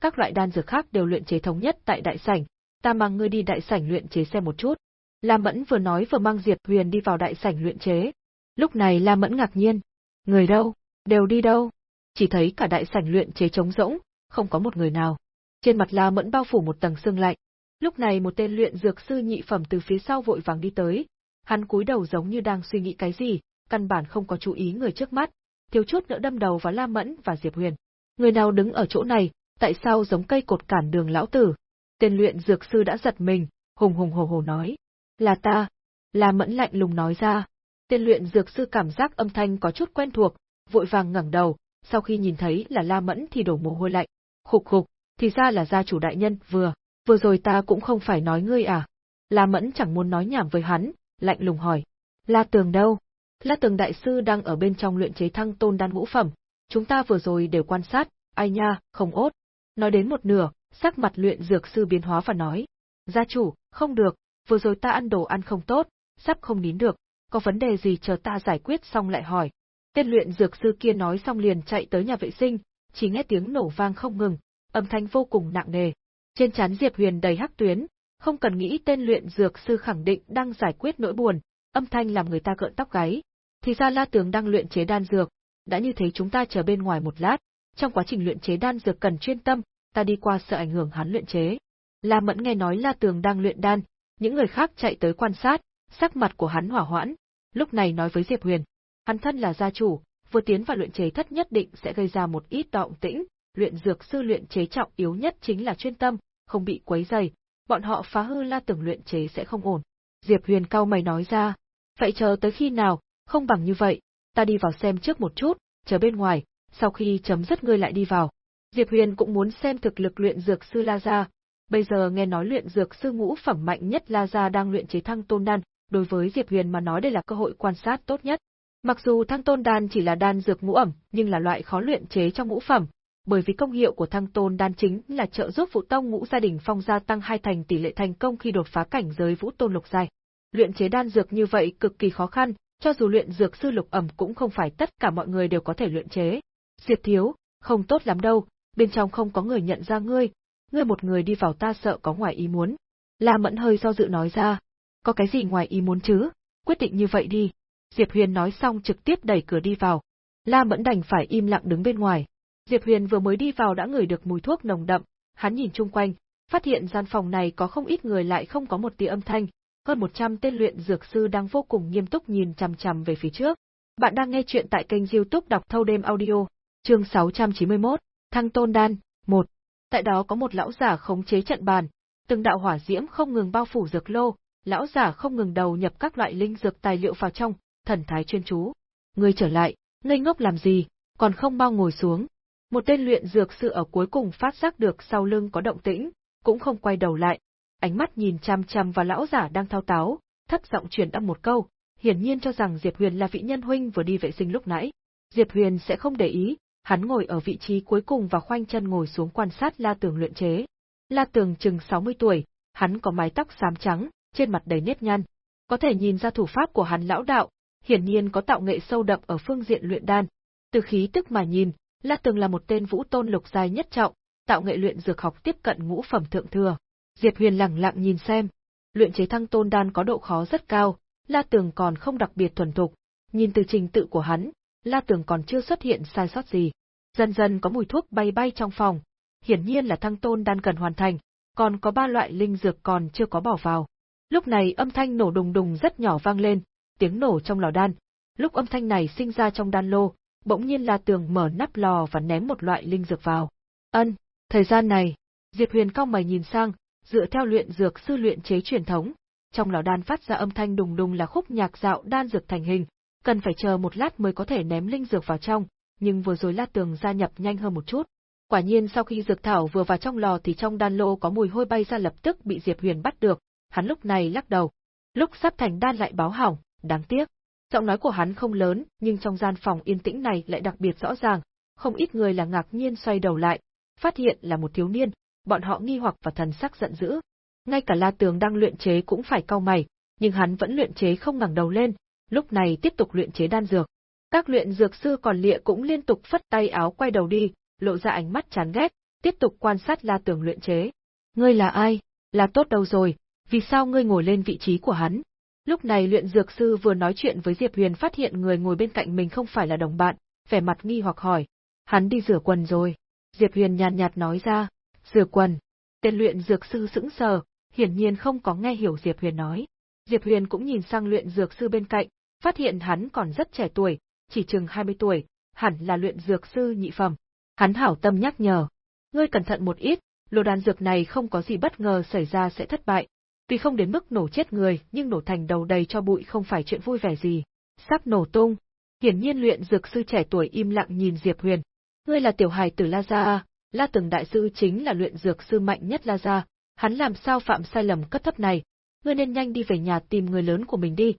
A: các loại đan dược khác đều luyện chế thống nhất tại đại sảnh, ta mang ngươi đi đại sảnh luyện chế xem một chút. Lam Mẫn vừa nói vừa mang Diệp Huyền đi vào đại sảnh luyện chế. Lúc này Lam Mẫn ngạc nhiên, người đâu, đều đi đâu? Chỉ thấy cả đại sảnh luyện chế trống rỗng, không có một người nào. Trên mặt La Mẫn bao phủ một tầng sương lạnh. Lúc này một tên luyện dược sư nhị phẩm từ phía sau vội vàng đi tới, hắn cúi đầu giống như đang suy nghĩ cái gì, căn bản không có chú ý người trước mắt, thiếu chút nữa đâm đầu vào La Mẫn và Diệp Huyền. Người nào đứng ở chỗ này, tại sao giống cây cột cản đường lão tử? Tên luyện dược sư đã giật mình, hùng hùng hồ hồ nói. Là ta. La Mẫn lạnh lùng nói ra. Tên luyện dược sư cảm giác âm thanh có chút quen thuộc, vội vàng ngẩng đầu, sau khi nhìn thấy là La Mẫn thì đổ mồ hôi lạnh. Khục khục, thì ra là gia chủ đại nhân, vừa, vừa rồi ta cũng không phải nói ngươi à. La Mẫn chẳng muốn nói nhảm với hắn, lạnh lùng hỏi. La Tường đâu? La Tường đại sư đang ở bên trong luyện chế thăng tôn đan ngũ phẩm, chúng ta vừa rồi đều quan sát, ai nha, không ốt. Nói đến một nửa, sắc mặt luyện dược sư biến hóa và nói. Gia chủ, không được, vừa rồi ta ăn đồ ăn không tốt, sắp không nín được, có vấn đề gì chờ ta giải quyết xong lại hỏi. Tên luyện dược sư kia nói xong liền chạy tới nhà vệ sinh, chỉ nghe tiếng nổ vang không ngừng, âm thanh vô cùng nặng nề. Trên trán Diệp Huyền đầy hắc tuyến, không cần nghĩ tên luyện dược sư khẳng định đang giải quyết nỗi buồn, âm thanh làm người ta gợn tóc gáy. Thì ra La Tường đang luyện chế đan dược, đã như thế chúng ta chờ bên ngoài một lát, trong quá trình luyện chế đan dược cần chuyên tâm, ta đi qua sợ ảnh hưởng hắn luyện chế. La Mẫn nghe nói La Tường đang luyện đan, những người khác chạy tới quan sát, sắc mặt của hắn hỏa hoãn, lúc này nói với Diệp Huyền, hắn thân là gia chủ, vừa tiến vào luyện chế thất nhất định sẽ gây ra một ít động tĩnh, luyện dược sư luyện chế trọng yếu nhất chính là chuyên tâm, không bị quấy rầy, bọn họ phá hư la tưởng luyện chế sẽ không ổn. Diệp Huyền cao mày nói ra, vậy chờ tới khi nào, không bằng như vậy, ta đi vào xem trước một chút, chờ bên ngoài, sau khi chấm dứt ngươi lại đi vào. Diệp Huyền cũng muốn xem thực lực luyện dược sư La Gia, bây giờ nghe nói luyện dược sư ngũ phẩm mạnh nhất La Gia đang luyện chế thăng tôn đan, đối với Diệp Huyền mà nói đây là cơ hội quan sát tốt nhất. Mặc dù thăng tôn đan chỉ là đan dược ngũ ẩm, nhưng là loại khó luyện chế trong ngũ phẩm, bởi vì công hiệu của thăng tôn đan chính là trợ giúp phụ tông ngũ gia đình phong gia tăng hai thành tỷ lệ thành công khi đột phá cảnh giới vũ tôn lục giai. Luyện chế đan dược như vậy cực kỳ khó khăn, cho dù luyện dược sư lục ẩm cũng không phải tất cả mọi người đều có thể luyện chế. Diệp thiếu, không tốt lắm đâu, bên trong không có người nhận ra ngươi, ngươi một người đi vào ta sợ có ngoài ý muốn. La Mẫn hơi do dự nói ra, có cái gì ngoài ý muốn chứ, quyết định như vậy đi. Diệp Huyền nói xong trực tiếp đẩy cửa đi vào. La Mẫn đành phải im lặng đứng bên ngoài. Diệp Huyền vừa mới đi vào đã ngửi được mùi thuốc nồng đậm, hắn nhìn chung quanh, phát hiện gian phòng này có không ít người lại không có một tia âm thanh, hơn 100 tên luyện dược sư đang vô cùng nghiêm túc nhìn chằm chằm về phía trước. Bạn đang nghe chuyện tại kênh youtube đọc thâu đêm audio, chương 691, Thăng Tôn Đan, 1. Tại đó có một lão giả khống chế trận bàn, từng đạo hỏa diễm không ngừng bao phủ dược lô, lão giả không ngừng đầu nhập các loại linh dược tài liệu vào trong, thần thái chuyên chú. Ngươi trở lại, ngây ngốc làm gì, còn không bao ngồi xuống. Một tên luyện dược sư ở cuối cùng phát giác được sau lưng có động tĩnh, cũng không quay đầu lại, ánh mắt nhìn chăm chăm vào lão giả đang thao táo, thấp giọng truyền âm một câu, hiển nhiên cho rằng Diệp Huyền là vị nhân huynh vừa đi vệ sinh lúc nãy. Diệp Huyền sẽ không để ý, hắn ngồi ở vị trí cuối cùng và khoanh chân ngồi xuống quan sát La Tường luyện chế. La Tường chừng 60 tuổi, hắn có mái tóc xám trắng, trên mặt đầy nếp nhăn. Có thể nhìn ra thủ pháp của hắn lão đạo, hiển nhiên có tạo nghệ sâu đậm ở phương diện luyện đan. Từ khí tức mà nhìn, La Tường là một tên vũ tôn lục giai nhất trọng, tạo nghệ luyện dược học tiếp cận ngũ phẩm thượng thừa. Diệp Huyền lặng lặng nhìn xem, luyện chế thăng tôn đan có độ khó rất cao, La Tường còn không đặc biệt thuần thục, nhìn từ trình tự của hắn, La Tường còn chưa xuất hiện sai sót gì. Dần dần có mùi thuốc bay bay trong phòng, hiển nhiên là thăng tôn đan cần hoàn thành, còn có ba loại linh dược còn chưa có bỏ vào. Lúc này âm thanh nổ đùng đùng rất nhỏ vang lên, tiếng nổ trong lò đan. Lúc âm thanh này sinh ra trong đan lô, bỗng nhiên La Tường mở nắp lò và ném một loại linh dược vào. Ân, thời gian này, Diệp Huyền cao mày nhìn sang, dựa theo luyện dược sư luyện chế truyền thống, trong lò đan phát ra âm thanh đùng đùng là khúc nhạc dạo đan dược thành hình, cần phải chờ một lát mới có thể ném linh dược vào trong, nhưng vừa rồi La Tường gia nhập nhanh hơn một chút. Quả nhiên sau khi dược thảo vừa vào trong lò thì trong đan lô có mùi hôi bay ra lập tức bị Diệp Huyền bắt được, hắn lúc này lắc đầu. Lúc sắp thành đan lại báo hỏng, đáng tiếc. Giọng nói của hắn không lớn, nhưng trong gian phòng yên tĩnh này lại đặc biệt rõ ràng, không ít người là ngạc nhiên xoay đầu lại, phát hiện là một thiếu niên, bọn họ nghi hoặc và thần sắc giận dữ. Ngay cả La Tường đang luyện chế cũng phải cau mày, nhưng hắn vẫn luyện chế không ngẩng đầu lên, lúc này tiếp tục luyện chế đan dược. Các luyện dược sư còn lịa cũng liên tục phất tay áo quay đầu đi, lộ ra ánh mắt chán ghét, tiếp tục quan sát La Tường luyện chế. Ngươi là ai? Là tốt đâu rồi, vì sao ngươi ngồi lên vị trí của hắn? Lúc này luyện dược sư vừa nói chuyện với Diệp Huyền phát hiện người ngồi bên cạnh mình không phải là đồng bạn, vẻ mặt nghi hoặc hỏi. Hắn đi rửa quần rồi. Diệp Huyền nhàn nhạt nói ra. Rửa quần. Tên luyện dược sư sững sờ, hiển nhiên không có nghe hiểu Diệp Huyền nói. Diệp Huyền cũng nhìn sang luyện dược sư bên cạnh, phát hiện hắn còn rất trẻ tuổi, chỉ chừng 20 tuổi, hẳn là luyện dược sư nhị phẩm. Hắn hảo tâm nhắc nhở. Ngươi cẩn thận một ít, lô đan dược này không có gì bất ngờ xảy ra sẽ thất bại, Tuy không đến mức nổ chết người, nhưng nổ thành đầu đầy cho bụi không phải chuyện vui vẻ gì. Sắp nổ tung. Hiển nhiên luyện dược sư trẻ tuổi im lặng nhìn Diệp Huyền. Ngươi là tiểu hài tử La Gia à? La Từng đại sư chính là luyện dược sư mạnh nhất La Gia, hắn làm sao phạm sai lầm cấp thấp này? Ngươi nên nhanh đi về nhà tìm người lớn của mình đi.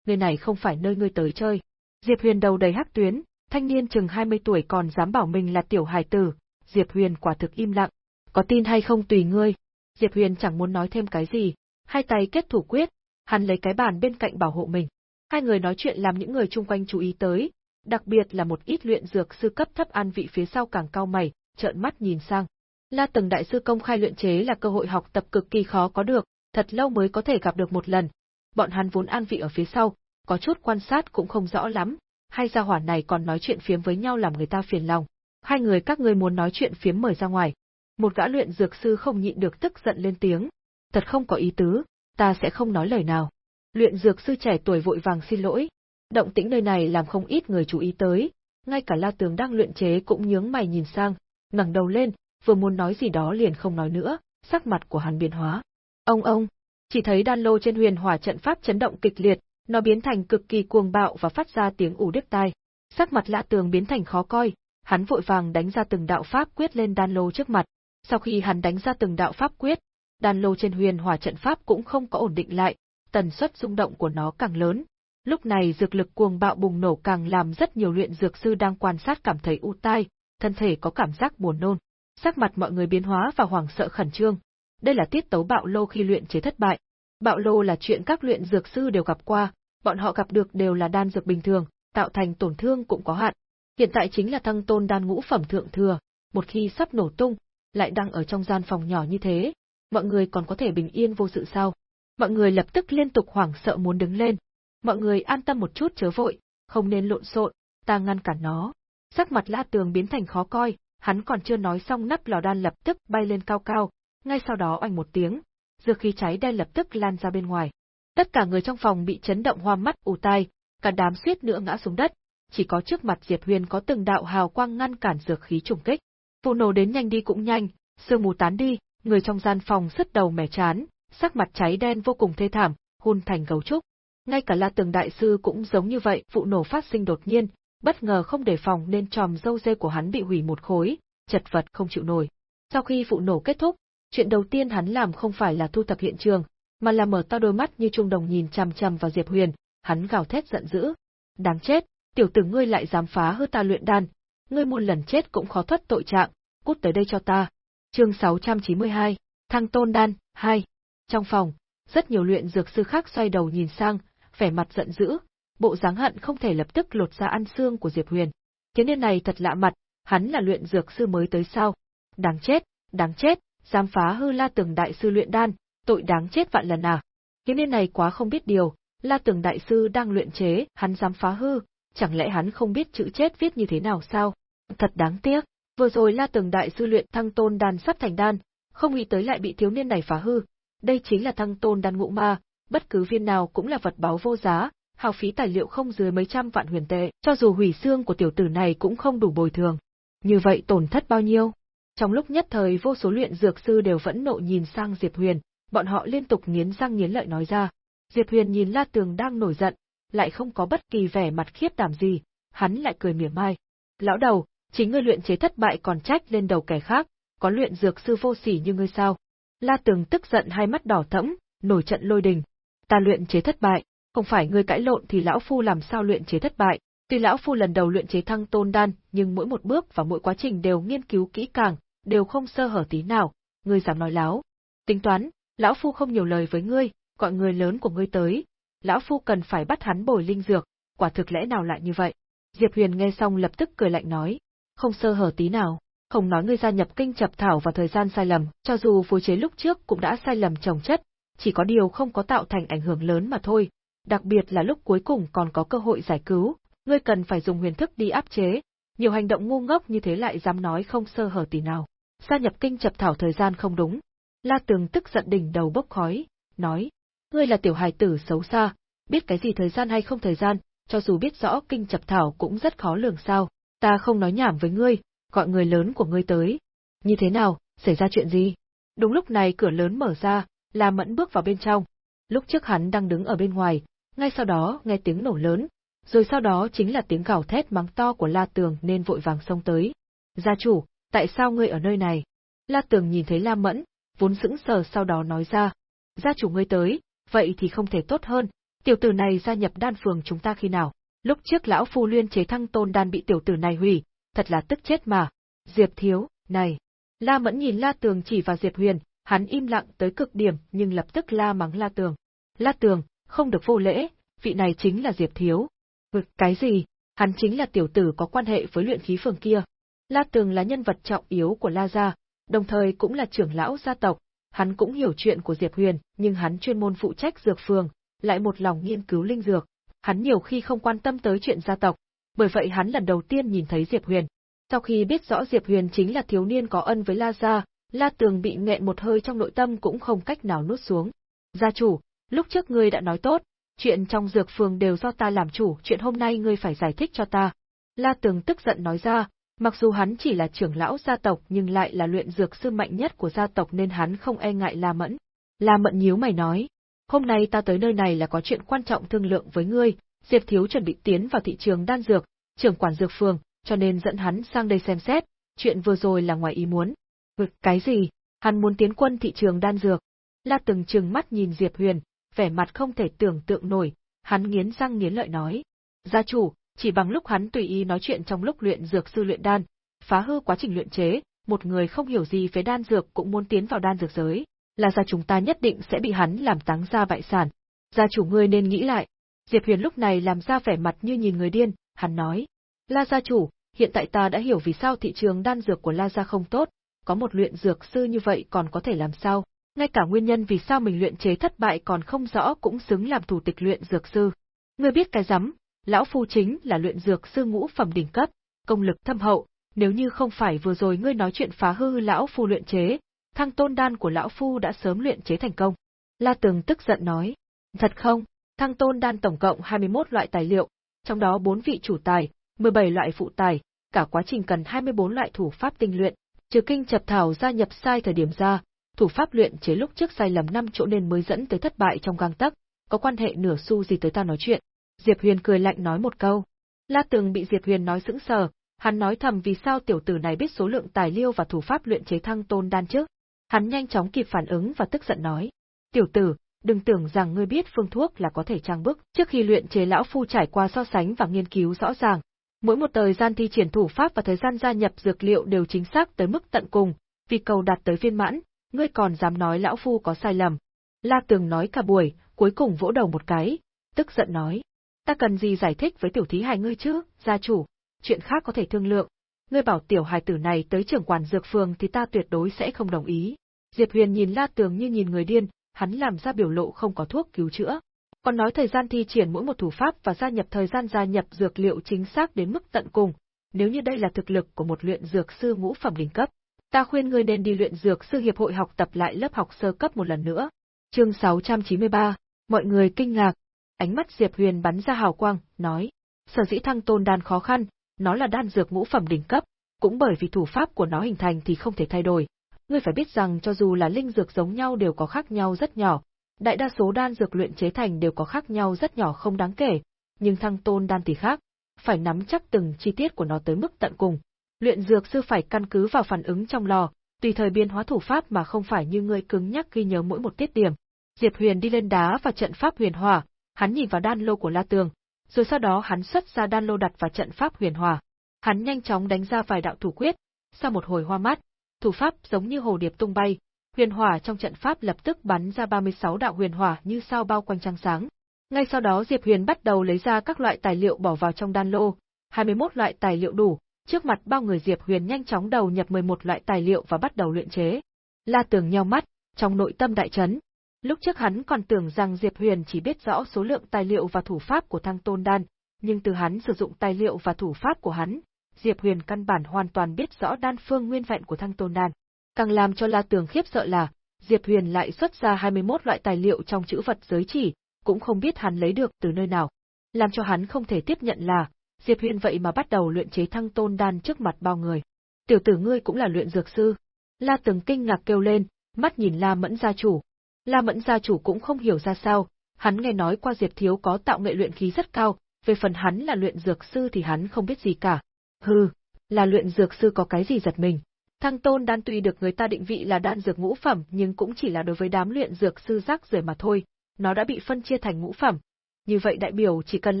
A: Nơi này không phải nơi ngươi tới chơi. Diệp Huyền đầu đầy hắc tuyến, thanh niên chừng 20 tuổi còn dám bảo mình là tiểu hài tử, Diệp Huyền quả thực im lặng. Có tin hay không tùy ngươi. Diệp Huyền chẳng muốn nói thêm cái gì, hai tay kết thủ quyết, hắn lấy cái bàn bên cạnh bảo hộ mình. Hai người nói chuyện làm những người chung quanh chú ý tới, đặc biệt là một ít luyện dược sư cấp thấp an vị phía sau càng cao mày, trợn mắt nhìn sang. La Tầng đại sư công khai luyện chế là cơ hội học tập cực kỳ khó có được, thật lâu mới có thể gặp được một lần. Bọn hắn vốn an vị ở phía sau, có chút quan sát cũng không rõ lắm, hai gia hỏa này còn nói chuyện phiếm với nhau làm người ta phiền lòng. Hai người các ngươi muốn nói chuyện phiếm mời ra ngoài. Một gã luyện dược sư không nhịn được tức giận lên tiếng, thật không có ý tứ, ta sẽ không nói lời nào. Luyện dược sư trẻ tuổi vội vàng xin lỗi. Động tĩnh nơi này làm không ít người chú ý tới, ngay cả La Tường đang luyện chế cũng nhướng mày nhìn sang, ngẩng đầu lên, vừa muốn nói gì đó liền không nói nữa, sắc mặt của hắn biến hóa. Ông ông, chỉ thấy đan lô trên huyền hỏa trận pháp chấn động kịch liệt, nó biến thành cực kỳ cuồng bạo và phát ra tiếng ủ đứt tai. Sắc mặt lạ tường biến thành khó coi, hắn vội vàng đánh ra từng đạo pháp quyết lên đan lô trước mặt. Sau khi hắn đánh ra từng đạo pháp quyết, đan lô trên huyền hỏa trận pháp cũng không có ổn định lại, tần suất rung động của nó càng lớn. Lúc này dược lực cuồng bạo bùng nổ càng làm rất nhiều luyện dược sư đang quan sát cảm thấy u tai, thân thể có cảm giác buồn nôn. Sắc mặt mọi người biến hóa và hoảng sợ khẩn trương. Đây là tiết tấu bạo lô khi luyện chế thất bại. Bạo lô là chuyện các luyện dược sư đều gặp qua, bọn họ gặp được đều là đan dược bình thường, tạo thành tổn thương cũng có hạn. Hiện tại chính là thăng tôn đan ngũ phẩm thượng thừa, một khi sắp nổ tung, lại đang ở trong gian phòng nhỏ như thế, mọi người còn có thể bình yên vô sự sao? Mọi người lập tức liên tục hoảng sợ muốn đứng lên. Mọi người an tâm một chút chớ vội, không nên lộn xộn, ta ngăn cản nó. Sắc mặt La Tường biến thành khó coi, hắn còn chưa nói xong nắp lò đan lập tức bay lên cao cao, ngay sau đó oanh một tiếng, dược khí cháy đen lập tức lan ra bên ngoài. Tất cả người trong phòng bị chấn động hoa mắt ù tai, cả đám suýt nữa ngã xuống đất, chỉ có trước mặt Diệp Huyền có từng đạo hào quang ngăn cản dược khí trùng kích. Vụ nổ đến nhanh đi cũng nhanh, sương mù tán đi, người trong gian phòng sứt đầu mẻ chán, sắc mặt cháy đen vô cùng thê thảm, hun thành gấu trúc. Ngay cả La Tường đại sư cũng giống như vậy, vụ nổ phát sinh đột nhiên, bất ngờ không đề phòng nên tròm dâu dê của hắn bị hủy một khối, chật vật không chịu nổi. Sau khi vụ nổ kết thúc, chuyện đầu tiên hắn làm không phải là thu thập hiện trường, mà là mở to đôi mắt như trung đồng nhìn chằm chằm vào Diệp Huyền, hắn gào thét giận dữ. Đáng chết, tiểu tử ngươi lại dám phá hư ta luyện đan, ngươi muôn lần chết cũng khó thoát tội trạng, cút tới đây cho ta. Chương 692, Thăng Tôn Đan 2. Trong phòng, rất nhiều luyện dược sư khác xoay đầu nhìn sang, vẻ mặt giận dữ, bộ dáng hận không thể lập tức lột ra ăn xương của Diệp Huyền. Thiếu niên này thật lạ mặt, hắn là luyện dược sư mới tới sao? Đáng chết, đáng chết, dám phá hư La Tường đại sư luyện đan, tội đáng chết vạn lần à. Thiếu niên này quá không biết điều, La Tường đại sư đang luyện chế, hắn dám phá hư, chẳng lẽ hắn không biết chữ chết viết như thế nào sao? Thật đáng tiếc, vừa rồi La Tường đại sư luyện thăng tôn đan sắp thành đan, không nghĩ tới lại bị thiếu niên này phá hư. Đây chính là thăng tôn đan ngũ ma, bất cứ viên nào cũng là vật báu vô giá, hao phí tài liệu không dưới mấy trăm vạn huyền tệ, cho dù hủy xương của tiểu tử này cũng không đủ bồi thường. Như vậy tổn thất bao nhiêu? Trong lúc nhất thời vô số luyện dược sư đều vẫn nộ nhìn sang Diệp Huyền, bọn họ liên tục nghiến răng nghiến lợi nói ra. Diệp Huyền nhìn La Tường đang nổi giận, lại không có bất kỳ vẻ mặt khiếp đảm gì, hắn lại cười mỉa mai. Lão đầu, chính ngươi luyện chế thất bại còn trách lên đầu kẻ khác, có luyện dược sư vô sỉ như ngươi sao? La Tường tức giận hai mắt đỏ thẫm, nổi trận lôi đình. Ta luyện chế thất bại, không phải ngươi cãi lộn thì lão phu làm sao luyện chế thất bại? Tuy lão phu lần đầu luyện chế thăng tôn đan, nhưng mỗi một bước và mỗi quá trình đều nghiên cứu kỹ càng, đều không sơ hở tí nào, ngươi dám nói láo. Tính toán, lão phu không nhiều lời với ngươi, gọi người lớn của ngươi tới, lão phu cần phải bắt hắn bồi linh dược, quả thực lẽ nào lại như vậy? Diệp Huyền nghe xong lập tức cười lạnh nói, không sơ hở tí nào, không nói ngươi gia nhập kinh chập thảo vào thời gian sai lầm, cho dù phối chế lúc trước cũng đã sai lầm trồng chất, chỉ có điều không có tạo thành ảnh hưởng lớn mà thôi, đặc biệt là lúc cuối cùng còn có cơ hội giải cứu, ngươi cần phải dùng huyền thức đi áp chế, nhiều hành động ngu ngốc như thế lại dám nói không sơ hở tí nào. Gia nhập kinh chập thảo thời gian không đúng. La Tường tức giận đỉnh đầu bốc khói, nói, ngươi là tiểu hài tử xấu xa, biết cái gì thời gian hay không thời gian, cho dù biết rõ kinh chập thảo cũng rất khó lường sao, ta không nói nhảm với ngươi, gọi người lớn của ngươi tới. Như thế nào, xảy ra chuyện gì? Đúng lúc này cửa lớn mở ra, La Mẫn bước vào bên trong. Lúc trước hắn đang đứng ở bên ngoài, ngay sau đó nghe tiếng nổ lớn, rồi sau đó chính là tiếng gào thét mắng to của La Tường nên vội vàng xông tới. Gia chủ, tại sao ngươi ở nơi này? La Tường nhìn thấy La Mẫn, vốn sững sờ sau đó nói ra. Gia chủ ngươi tới, vậy thì không thể tốt hơn, tiểu tử này gia nhập đan phường chúng ta khi nào? Lúc trước lão phu liên chế thăng tôn đan bị tiểu tử này hủy, thật là tức chết mà. Diệp thiếu, này. La Mẫn nhìn La Tường chỉ vào Diệp Huyền, hắn im lặng tới cực điểm nhưng lập tức la mắng La Tường. La Tường, không được vô lễ, vị này chính là Diệp Thiếu. Vực cái gì? Hắn chính là tiểu tử có quan hệ với luyện khí phường kia. La Tường là nhân vật trọng yếu của La Gia, đồng thời cũng là trưởng lão gia tộc, hắn cũng hiểu chuyện của Diệp Huyền, nhưng hắn chuyên môn phụ trách dược phường, lại một lòng nghiên cứu linh dược, hắn nhiều khi không quan tâm tới chuyện gia tộc, bởi vậy hắn lần đầu tiên nhìn thấy Diệp Huyền. Sau khi biết rõ Diệp Huyền chính là thiếu niên có ân với La Gia, La Tường bị nghẹn một hơi trong nội tâm cũng không cách nào nuốt xuống. Gia chủ, lúc trước ngươi đã nói tốt, chuyện trong dược phường đều do ta làm chủ, chuyện hôm nay ngươi phải giải thích cho ta. La Tường tức giận nói ra, mặc dù hắn chỉ là trưởng lão gia tộc nhưng lại là luyện dược sư mạnh nhất của gia tộc nên hắn không e ngại La Mẫn. La Mẫn nhíu mày nói, hôm nay ta tới nơi này là có chuyện quan trọng thương lượng với ngươi, Diệp Thiếu chuẩn bị tiến vào thị trường đan dược, trưởng quản dược phường, cho nên dẫn hắn sang đây xem xét, chuyện vừa rồi là ngoài ý muốn. Ngực cái gì? Hắn muốn tiến quân thị trường đan dược. La từng trừng mắt nhìn Diệp Huyền, vẻ mặt không thể tưởng tượng nổi, hắn nghiến răng nghiến lợi nói. Gia chủ, chỉ bằng lúc hắn tùy ý nói chuyện trong lúc luyện dược sư luyện đan, phá hư quá trình luyện chế, một người không hiểu gì về đan dược cũng muốn tiến vào đan dược giới, là gia chúng ta nhất định sẽ bị hắn làm táng ra bại sản. Gia chủ ngươi nên nghĩ lại. Diệp Huyền lúc này làm ra vẻ mặt như nhìn người điên, hắn nói. La gia chủ, hiện tại ta đã hiểu vì sao thị trường đan dược của La gia không tốt, có một luyện dược sư như vậy còn có thể làm sao, ngay cả nguyên nhân vì sao mình luyện chế thất bại còn không rõ cũng xứng làm thủ tịch luyện dược sư. Ngươi biết cái rắm, lão phu chính là luyện dược sư ngũ phẩm đỉnh cấp, công lực thâm hậu, nếu như không phải vừa rồi ngươi nói chuyện phá hư lão phu luyện chế, thăng tôn đan của lão phu đã sớm luyện chế thành công. La Tường tức giận nói, thật không, thăng tôn đan tổng cộng 21 loại tài liệu, trong đó bốn vị chủ tài, 17 loại phụ tài, cả quá trình cần 24 loại thủ pháp tinh luyện, trừ kinh chập thảo gia nhập sai thời điểm ra, thủ pháp luyện chế lúc trước sai lầm năm chỗ nên mới dẫn tới thất bại trong gang tắc, có quan hệ nửa xu gì tới ta nói chuyện. Diệp Huyền cười lạnh nói một câu. La Tường bị Diệp Huyền nói sững sờ, hắn nói thầm vì sao tiểu tử này biết số lượng tài liệu và thủ pháp luyện chế thăng tôn đan trước. Hắn nhanh chóng kịp phản ứng và tức giận nói. Tiểu tử, đừng tưởng rằng ngươi biết phương thuốc là có thể trang bức, trước khi luyện chế lão phu trải qua so sánh và nghiên cứu rõ ràng. Mỗi một thời gian thi triển thủ pháp và thời gian gia nhập dược liệu đều chính xác tới mức tận cùng, vì cầu đạt tới viên mãn, ngươi còn dám nói lão phu có sai lầm. La Tường nói cả buổi, cuối cùng vỗ đầu một cái, tức giận nói. Ta cần gì giải thích với tiểu thí hài ngươi chứ, gia chủ, chuyện khác có thể thương lượng. Ngươi bảo tiểu hài tử này tới trưởng quản dược phường thì ta tuyệt đối sẽ không đồng ý. Diệp Huyền nhìn La Tường như nhìn người điên, hắn làm ra biểu lộ không có thuốc cứu chữa. Còn nói thời gian thi triển mỗi một thủ pháp và gia nhập thời gian gia nhập dược liệu chính xác đến mức tận cùng, nếu như đây là thực lực của một luyện dược sư ngũ phẩm đỉnh cấp, ta khuyên ngươi nên đi luyện dược sư hiệp hội học tập lại lớp học sơ cấp một lần nữa. Chương 693, mọi người kinh ngạc. Ánh mắt Diệp Huyền bắn ra hào quang, nói: "Sở dĩ thăng tôn đan khó khăn, nó là đan dược ngũ phẩm đỉnh cấp, cũng bởi vì thủ pháp của nó hình thành thì không thể thay đổi. Ngươi phải biết rằng cho dù là linh dược giống nhau đều có khác nhau rất nhỏ, đại đa số đan dược luyện chế thành đều có khác nhau rất nhỏ không đáng kể, nhưng thăng tôn đan thì khác, phải nắm chắc từng chi tiết của nó tới mức tận cùng. Luyện dược sư phải căn cứ vào phản ứng trong lò, tùy thời biến hóa thủ pháp mà không phải như ngươi cứng nhắc ghi nhớ mỗi một tiết điểm. Diệp Huyền đi lên đá và trận pháp huyền hỏa, hắn nhìn vào đan lô của La Tường, rồi sau đó hắn xuất ra đan lô đặt vào trận pháp huyền hỏa. Hắn nhanh chóng đánh ra vài đạo thủ quyết, sau một hồi hoa mắt, thủ pháp giống như hồ điệp tung bay, huyền hỏa trong trận pháp lập tức bắn ra 36 đạo huyền hỏa như sao bao quanh trăng sáng. Ngay sau đó Diệp Huyền bắt đầu lấy ra các loại tài liệu bỏ vào trong đan lô, 21 loại tài liệu đủ, trước mặt bao người Diệp Huyền nhanh chóng đầu nhập 11 loại tài liệu và bắt đầu luyện chế. La Tường nheo mắt, trong nội tâm đại chấn. Lúc trước hắn còn tưởng rằng Diệp Huyền chỉ biết rõ số lượng tài liệu và thủ pháp của Thăng Tôn Đan, nhưng từ hắn sử dụng tài liệu và thủ pháp của hắn, Diệp Huyền căn bản hoàn toàn biết rõ đan phương nguyên vẹn của Thăng Tôn Đan. Càng làm cho La Tường khiếp sợ là, Diệp Huyền lại xuất ra 21 loại tài liệu trong chữ vật giới chỉ, cũng không biết hắn lấy được từ nơi nào. Làm cho hắn không thể tiếp nhận là, Diệp Huyền vậy mà bắt đầu luyện chế thăng tôn đan trước mặt bao người. Tiểu tử ngươi cũng là luyện dược sư. La Tường kinh ngạc kêu lên, mắt nhìn La Mẫn gia chủ. La Mẫn gia chủ cũng không hiểu ra sao, hắn nghe nói qua Diệp Thiếu có tạo nghệ luyện khí rất cao, về phần hắn là luyện dược sư thì hắn không biết gì cả. Hừ, là luyện dược sư có cái gì giật mình. Thăng tôn đan tuy được người ta định vị là đan dược ngũ phẩm nhưng cũng chỉ là đối với đám luyện dược sư rác rưởi mà thôi, nó đã bị phân chia thành ngũ phẩm. Như vậy đại biểu chỉ cần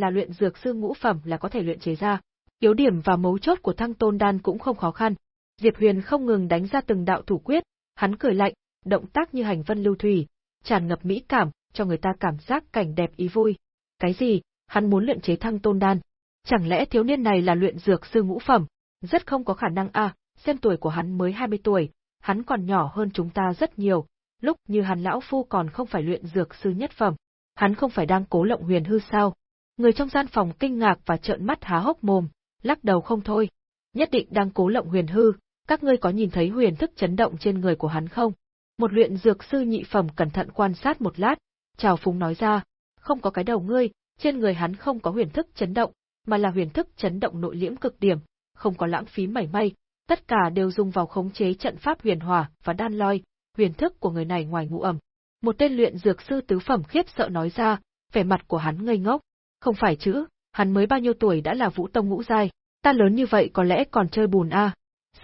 A: là luyện dược sư ngũ phẩm là có thể luyện chế ra. Yếu điểm và mấu chốt của thăng tôn đan cũng không khó khăn. Diệp Huyền không ngừng đánh ra từng đạo thủ quyết, hắn cười lạnh, động tác như hành vân lưu thủy, tràn ngập mỹ cảm, cho người ta cảm giác cảnh đẹp ý vui. Cái gì? Hắn muốn luyện chế thăng tôn đan. Chẳng lẽ thiếu niên này là luyện dược sư ngũ phẩm? Rất không có khả năng a, xem tuổi của hắn mới 20 tuổi, hắn còn nhỏ hơn chúng ta rất nhiều, lúc như hắn lão phu còn không phải luyện dược sư nhất phẩm. Hắn không phải đang cố lộng huyền hư sao? Người trong gian phòng kinh ngạc và trợn mắt há hốc mồm, lắc đầu không thôi. Nhất định đang cố lộng huyền hư, các ngươi có nhìn thấy huyền thức chấn động trên người của hắn không? Một luyện dược sư nhị phẩm cẩn thận quan sát một lát, chào phúng nói ra, không có cái đầu ngươi, trên người hắn không có huyền thức chấn động, mà là huyền thức chấn động nội liễm cực điểm, không có lãng phí mảy may, tất cả đều dùng vào khống chế trận pháp huyền hỏa và đan loi, huyền thức của người này ngoài ngũ ẩm. Một tên luyện dược sư tứ phẩm khiếp sợ nói ra, vẻ mặt của hắn ngây ngốc. Không phải chứ, hắn mới bao nhiêu tuổi đã là vũ tông ngũ giai, ta lớn như vậy có lẽ còn chơi bùn à.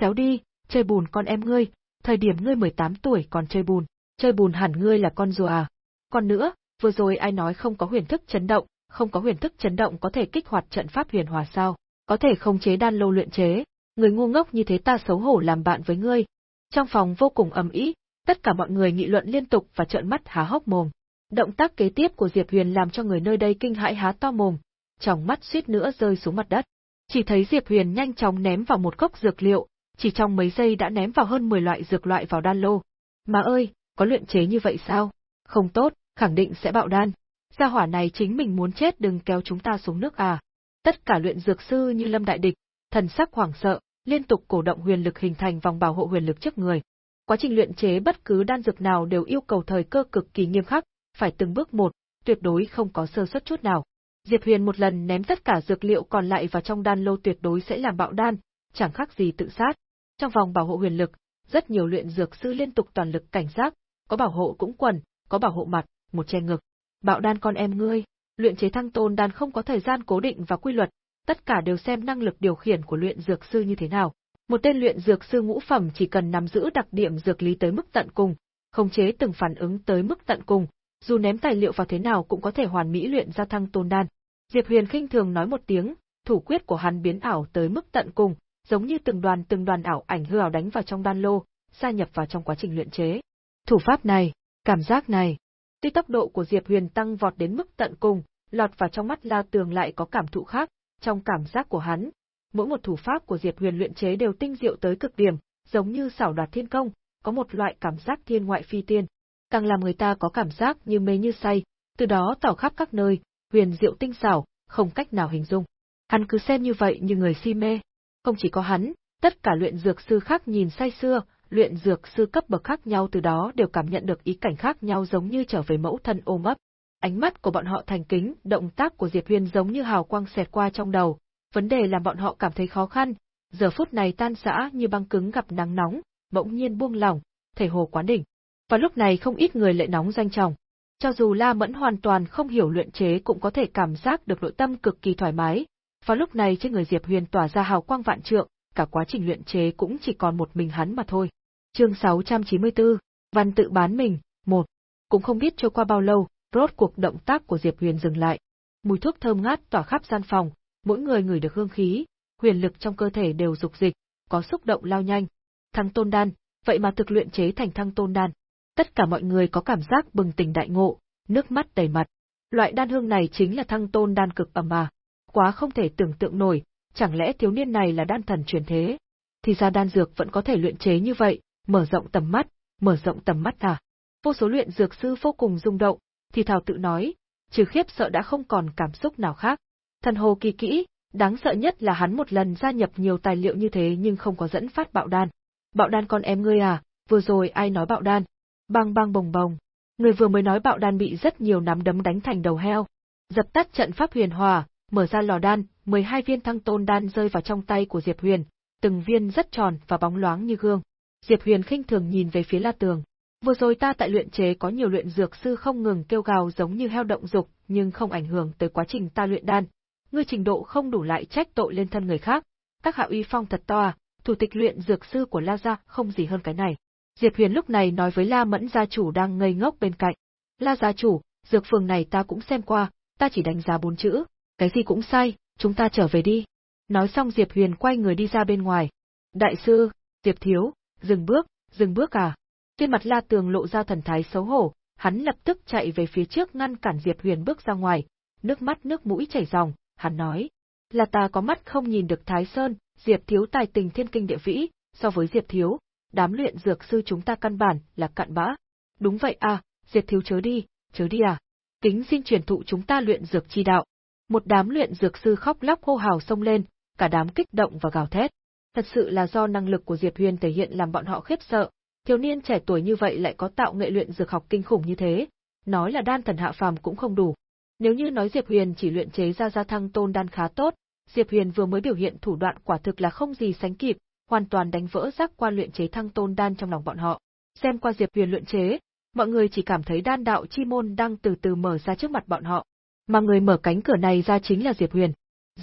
A: Xéo đi, chơi bùn con em ngươi, thời điểm ngươi 18 tuổi còn chơi bùn, chơi bùn hẳn ngươi là con rùa à. Còn nữa, vừa rồi ai nói không có huyền thức chấn động, không có huyền thức chấn động có thể kích hoạt trận pháp huyền hòa sao, có thể không chế đan lô luyện chế, người ngu ngốc như thế ta xấu hổ làm bạn với ngươi. Trong phòng vô cùng ầm ĩ, tất cả mọi người nghị luận liên tục và trợn mắt há hốc mồm. Động tác kế tiếp của Diệp Huyền làm cho người nơi đây kinh hãi há to mồm, tròng mắt suýt nữa rơi xuống mặt đất. Chỉ thấy Diệp Huyền nhanh chóng ném vào một cốc dược liệu, chỉ trong mấy giây đã ném vào hơn 10 loại dược loại vào đan lô. Mà ơi, có luyện chế như vậy sao? Không tốt, khẳng định sẽ bạo đan. Gia hỏa này chính mình muốn chết đừng kéo chúng ta xuống nước à. Tất cả luyện dược sư như lâm đại địch, thần sắc hoảng sợ, liên tục cổ động huyền lực hình thành vòng bảo hộ huyền lực trước người. Quá trình luyện chế bất cứ đan dược nào đều yêu cầu thời cơ cực kỳ nghiêm khắc, phải từng bước một, tuyệt đối không có sơ suất chút nào. Diệp Huyền một lần ném tất cả dược liệu còn lại vào trong đan lô tuyệt đối sẽ làm bạo đan, chẳng khác gì tự sát. Trong vòng bảo hộ huyền lực, rất nhiều luyện dược sư liên tục toàn lực cảnh giác, có bảo hộ cũng quần, có bảo hộ mặt, một che ngực. Bạo đan con em ngươi, luyện chế thăng tôn đan không có thời gian cố định và quy luật, tất cả đều xem năng lực điều khiển của luyện dược sư như thế nào. Một tên luyện dược sư ngũ phẩm chỉ cần nắm giữ đặc điểm dược lý tới mức tận cùng, khống chế từng phản ứng tới mức tận cùng, dù ném tài liệu vào thế nào cũng có thể hoàn mỹ luyện ra thăng tôn đan. Diệp Huyền khinh thường nói một tiếng, thủ quyết của hắn biến ảo tới mức tận cùng, giống như từng đoàn từng đoàn ảo ảnh hư ảo đánh vào trong đan lô, gia nhập vào trong quá trình luyện chế. Thủ pháp này, cảm giác này, tuy tốc độ của Diệp Huyền tăng vọt đến mức tận cùng, lọt vào trong mắt La Tường lại có cảm thụ khác, trong cảm giác của hắn, mỗi một thủ pháp của Diệp Huyền luyện chế đều tinh diệu tới cực điểm, giống như xảo đoạt thiên công, có một loại cảm giác thiên ngoại phi tiên, càng làm người ta có cảm giác như mê như say, từ đó tỏ khắp các nơi, huyền diệu tinh xảo, không cách nào hình dung. Hắn cứ xem như vậy như người si mê. Không chỉ có hắn, tất cả luyện dược sư khác nhìn say xưa, luyện dược sư cấp bậc khác nhau từ đó đều cảm nhận được ý cảnh khác nhau giống như trở về mẫu thân ôm ấp. Ánh mắt của bọn họ thành kính, động tác của Diệp Huyền giống như hào quang xẹt qua trong đầu, vấn đề làm bọn họ cảm thấy khó khăn, giờ phút này tan rã như băng cứng gặp nắng nóng, bỗng nhiên buông lỏng, thể hồ quán đỉnh. Và lúc này không ít người lại nóng danh trọng. Cho dù La Mẫn hoàn toàn không hiểu luyện chế cũng có thể cảm giác được nội tâm cực kỳ thoải mái. Và lúc này trên người Diệp Huyền tỏa ra hào quang vạn trượng, cả quá trình luyện chế cũng chỉ còn một mình hắn mà thôi. Chương 694, Văn tự bán mình, một. Cũng không biết trôi qua bao lâu, rốt cuộc động tác của Diệp Huyền dừng lại. Mùi thuốc thơm ngát tỏa khắp gian phòng, mỗi người ngửi được hương khí, huyền lực trong cơ thể đều dục dịch, có xúc động lao nhanh. Thăng tôn đan, vậy mà thực luyện chế thành thăng tôn đan. Tất cả mọi người có cảm giác bừng tỉnh đại ngộ, nước mắt đầy mặt. Loại đan hương này chính là thăng tôn đan cực ẩm mà. Quá không thể tưởng tượng nổi, chẳng lẽ thiếu niên này là đan thần truyền thế? Thì ra đan dược vẫn có thể luyện chế như vậy, mở rộng tầm mắt, mở rộng tầm mắt à. Vô số luyện dược sư vô cùng rung động, thì thảo tự nói, trừ khiếp sợ đã không còn cảm xúc nào khác. Thần hồ kỳ kỹ, đáng sợ nhất là hắn một lần gia nhập nhiều tài liệu như thế nhưng không có dẫn phát bạo đan. Bạo đan con em ngươi à, vừa rồi ai nói bạo đan? Bang bang bồng bồng. Người vừa mới nói bạo đan bị rất nhiều nắm đấm đánh thành đầu heo. Dập tắt trận pháp huyền hòa, mở ra lò đan, 12 viên thăng tôn đan rơi vào trong tay của Diệp Huyền, từng viên rất tròn và bóng loáng như gương. Diệp Huyền khinh thường nhìn về phía La Tường. Vừa rồi ta tại luyện chế có nhiều luyện dược sư không ngừng kêu gào giống như heo động dục, nhưng không ảnh hưởng tới quá trình ta luyện đan. Ngươi trình độ không đủ lại trách tội lên thân người khác. Các hạ uy phong thật to à, thủ tịch luyện dược sư của La gia không gì hơn cái này. Diệp Huyền lúc này nói với La Mẫn gia chủ đang ngây ngốc bên cạnh. La gia chủ, dược phường này ta cũng xem qua, ta chỉ đánh giá bốn chữ, cái gì cũng sai, chúng ta trở về đi. Nói xong Diệp Huyền quay người đi ra bên ngoài. Đại sư, Diệp Thiếu, dừng bước, dừng bước à. Trên mặt La Tường lộ ra thần thái xấu hổ, hắn lập tức chạy về phía trước ngăn cản Diệp Huyền bước ra ngoài, nước mắt nước mũi chảy ròng, hắn nói. Là ta có mắt không nhìn được Thái Sơn, Diệp Thiếu tài tình thiên kinh địa vĩ, so với Diệp Thiếu, đám luyện dược sư chúng ta căn bản là cặn bã. Đúng vậy à, Diệp Thiếu chớ đi, chớ đi à. Kính xin truyền thụ chúng ta luyện dược chi đạo. Một đám luyện dược sư khóc lóc hô hào xông lên, cả đám kích động và gào thét. Thật sự là do năng lực của Diệp Huyền thể hiện làm bọn họ khiếp sợ, thiếu niên trẻ tuổi như vậy lại có tạo nghệ luyện dược học kinh khủng như thế, nói là đan thần hạ phàm cũng không đủ. Nếu như nói Diệp Huyền chỉ luyện chế ra gia thăng tôn đan khá tốt, Diệp Huyền vừa mới biểu hiện thủ đoạn quả thực là không gì sánh kịp, hoàn toàn đánh vỡ giác quan luyện chế thăng tôn đan trong lòng bọn họ. Xem qua Diệp Huyền luyện chế, mọi người chỉ cảm thấy đan đạo chi môn đang từ từ mở ra trước mặt bọn họ. Mà người mở cánh cửa này ra chính là Diệp Huyền.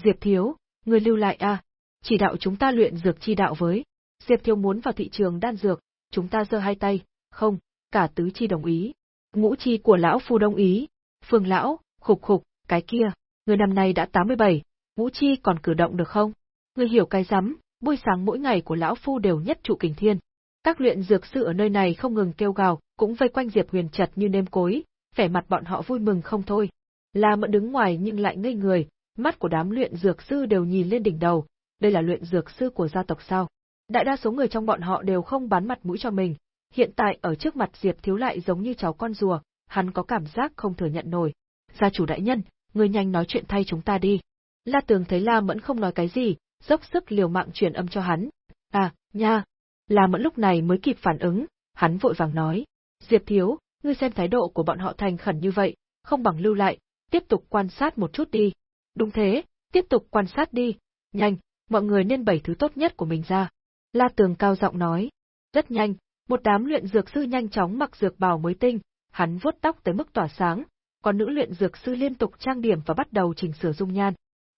A: Diệp Thiếu, người lưu lại a, chỉ đạo chúng ta luyện dược chi đạo với. Diệp Thiếu muốn vào thị trường đan dược, chúng ta giơ hai tay, không, cả tứ chi đồng ý. Ngũ chi của lão phu đồng ý. Phương lão, khục khục, cái kia, người năm nay đã 87, ngũ chi còn cử động được không? Người hiểu cái rắm, buổi sáng mỗi ngày của lão phu đều nhất trụ kình thiên. Các luyện dược sư ở nơi này không ngừng kêu gào, cũng vây quanh Diệp Huyền chặt như nêm cối, vẻ mặt bọn họ vui mừng không thôi. La Mẫn đứng ngoài nhưng lại ngây người, mắt của đám luyện dược sư đều nhìn lên đỉnh đầu, đây là luyện dược sư của gia tộc sao? Đại đa số người trong bọn họ đều không bán mặt mũi cho mình, hiện tại ở trước mặt Diệp Thiếu lại giống như cháu con rùa, hắn có cảm giác không thừa nhận nổi. Gia chủ đại nhân, người nhanh nói chuyện thay chúng ta đi. La Tường thấy La Mẫn không nói cái gì, dốc sức liều mạng truyền âm cho hắn. À, nha. La Mẫn lúc này mới kịp phản ứng, hắn vội vàng nói. Diệp Thiếu, ngươi xem thái độ của bọn họ thành khẩn như vậy, không bằng lưu lại, tiếp tục quan sát một chút đi. Đúng thế, tiếp tục quan sát đi. Nhanh, mọi người nên bày thứ tốt nhất của mình ra. La Tường cao giọng nói. Rất nhanh, một đám luyện dược sư nhanh chóng mặc dược bào mới tinh, hắn vuốt tóc tới mức tỏa sáng, còn nữ luyện dược sư liên tục trang điểm và bắt đầu chỉnh sửa dung nhan.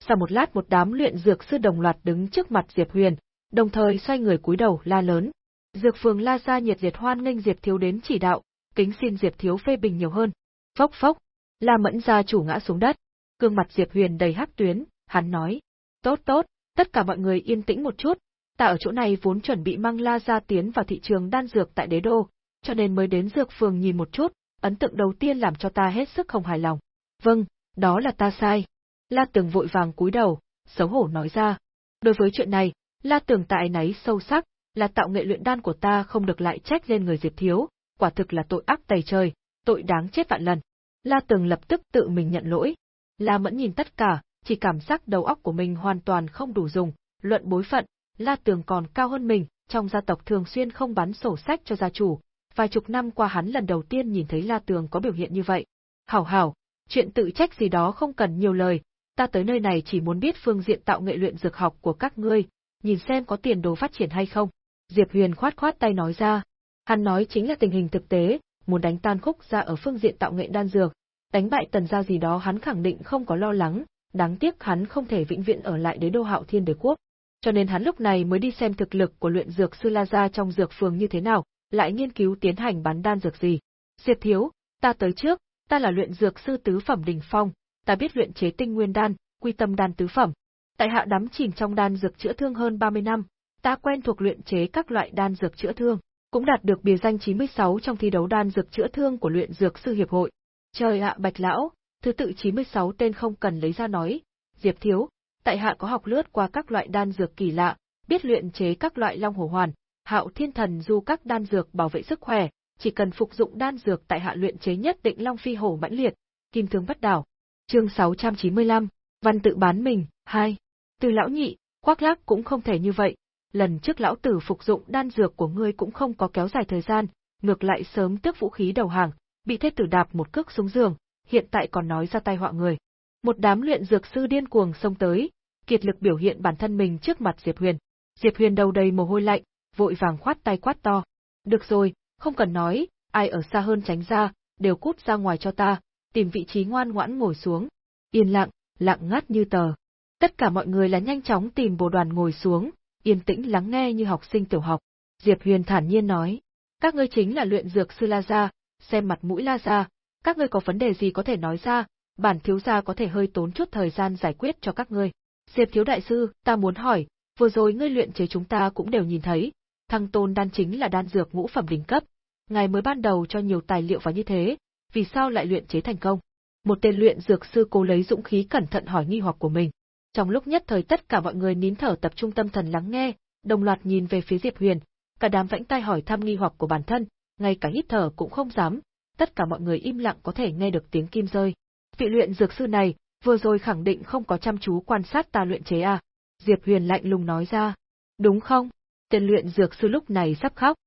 A: Sau một lát một đám luyện dược sư đồng loạt đứng trước mặt Diệp Huyền, đồng thời xoay người cúi đầu la lớn. Dược phường La Gia nhiệt liệt hoan nghênh Diệp Thiếu đến chỉ đạo, kính xin Diệp Thiếu phê bình nhiều hơn. Phốc phốc, La Mẫn gia chủ ngã xuống đất. Cương mặt Diệp Huyền đầy hắc tuyến, hắn nói: "Tốt tốt, tất cả mọi người yên tĩnh một chút, ta ở chỗ này vốn chuẩn bị mang La gia tiến vào thị trường đan dược tại Đế đô, cho nên mới đến dược phường nhìn một chút, ấn tượng đầu tiên làm cho ta hết sức không hài lòng. Vâng, đó là ta sai. La Tường vội vàng cúi đầu, xấu hổ nói ra. Đối với chuyện này, La Tường tại náy sâu sắc, là tạo nghệ luyện đan của ta không được lại trách lên người Diệp Thiếu, quả thực là tội ác tày trời, tội đáng chết vạn lần. La Tường lập tức tự mình nhận lỗi. La Mẫn nhìn tất cả, chỉ cảm giác đầu óc của mình hoàn toàn không đủ dùng, luận bối phận, La Tường còn cao hơn mình, trong gia tộc thường xuyên không bắn sổ sách cho gia chủ, vài chục năm qua hắn lần đầu tiên nhìn thấy La Tường có biểu hiện như vậy. Hảo hảo, chuyện tự trách gì đó không cần nhiều lời, ta tới nơi này chỉ muốn biết phương diện tạo nghệ luyện dược học của các ngươi, nhìn xem có tiền đồ phát triển hay không. Diệp Huyền khoát khoát tay nói ra. Hắn nói chính là tình hình thực tế, muốn đánh tan khúc ra ở phương diện tạo nghệ đan dược, đánh bại tần gia gì đó hắn khẳng định không có lo lắng, đáng tiếc hắn không thể vĩnh viễn ở lại đế đô hạo thiên đế quốc. Cho nên hắn lúc này mới đi xem thực lực của luyện dược sư La Gia trong dược phường như thế nào, lại nghiên cứu tiến hành bán đan dược gì. Diệp Thiếu, ta tới trước, ta là luyện dược sư tứ phẩm đỉnh phong, ta biết luyện chế tinh nguyên đan, quy tâm đan tứ phẩm. Tại hạ đắm chìm trong đan dược chữa thương hơn 30 năm, ta quen thuộc luyện chế các loại đan dược chữa thương, cũng đạt được bìa danh 96 trong thi đấu đan dược chữa thương của luyện dược sư hiệp hội. Trời ạ Bạch lão, thứ tự 96 tên không cần lấy ra nói, Diệp thiếu, tại hạ có học lướt qua các loại đan dược kỳ lạ, biết luyện chế các loại long hổ hoàn, Hạo Thiên Thần du các đan dược bảo vệ sức khỏe, chỉ cần phục dụng đan dược tại hạ luyện chế nhất định long phi hổ mãnh liệt, kim thương bất đảo. Chương 695, văn tự bán mình, 2. Từ lão nhị, khoác lác cũng không thể như vậy, lần trước lão tử phục dụng đan dược của ngươi cũng không có kéo dài thời gian, ngược lại sớm tước vũ khí đầu hàng, bị thế tử đạp một cước xuống giường, hiện tại còn nói ra tay họa người. Một đám luyện dược sư điên cuồng xông tới, kiệt lực biểu hiện bản thân mình trước mặt Diệp Huyền. Diệp Huyền đầu đầy mồ hôi lạnh, vội vàng khoát tay quát to. Được rồi, không cần nói, ai ở xa hơn tránh ra, đều cút ra ngoài cho ta, tìm vị trí ngoan ngoãn ngồi xuống. Yên lặng, lặng ngắt như tờ. Tất cả mọi người là nhanh chóng tìm bồ đoàn ngồi xuống, yên tĩnh lắng nghe như học sinh tiểu học. Diệp Huyền thản nhiên nói, các ngươi chính là luyện dược sư La Gia, xem mặt mũi La Gia, các ngươi có vấn đề gì có thể nói ra, bản thiếu gia có thể hơi tốn chút thời gian giải quyết cho các ngươi. Diệp thiếu đại sư, ta muốn hỏi, vừa rồi ngươi luyện chế chúng ta cũng đều nhìn thấy, thăng tôn đan chính là đan dược ngũ phẩm đỉnh cấp, ngài mới ban đầu cho nhiều tài liệu vào như thế, vì sao lại luyện chế thành công? Một tên luyện dược sư cố lấy dũng khí cẩn thận hỏi nghi hoặc của mình. Trong lúc nhất thời tất cả mọi người nín thở tập trung tâm thần lắng nghe, đồng loạt nhìn về phía Diệp Huyền, cả đám vẫy tay hỏi thăm nghi hoặc của bản thân, ngay cả hít thở cũng không dám, tất cả mọi người im lặng có thể nghe được tiếng kim rơi. Vị luyện dược sư này, vừa rồi khẳng định không có chăm chú quan sát ta luyện chế à? Diệp Huyền lạnh lùng nói ra. Đúng không? Tên luyện dược sư lúc này sắp khóc.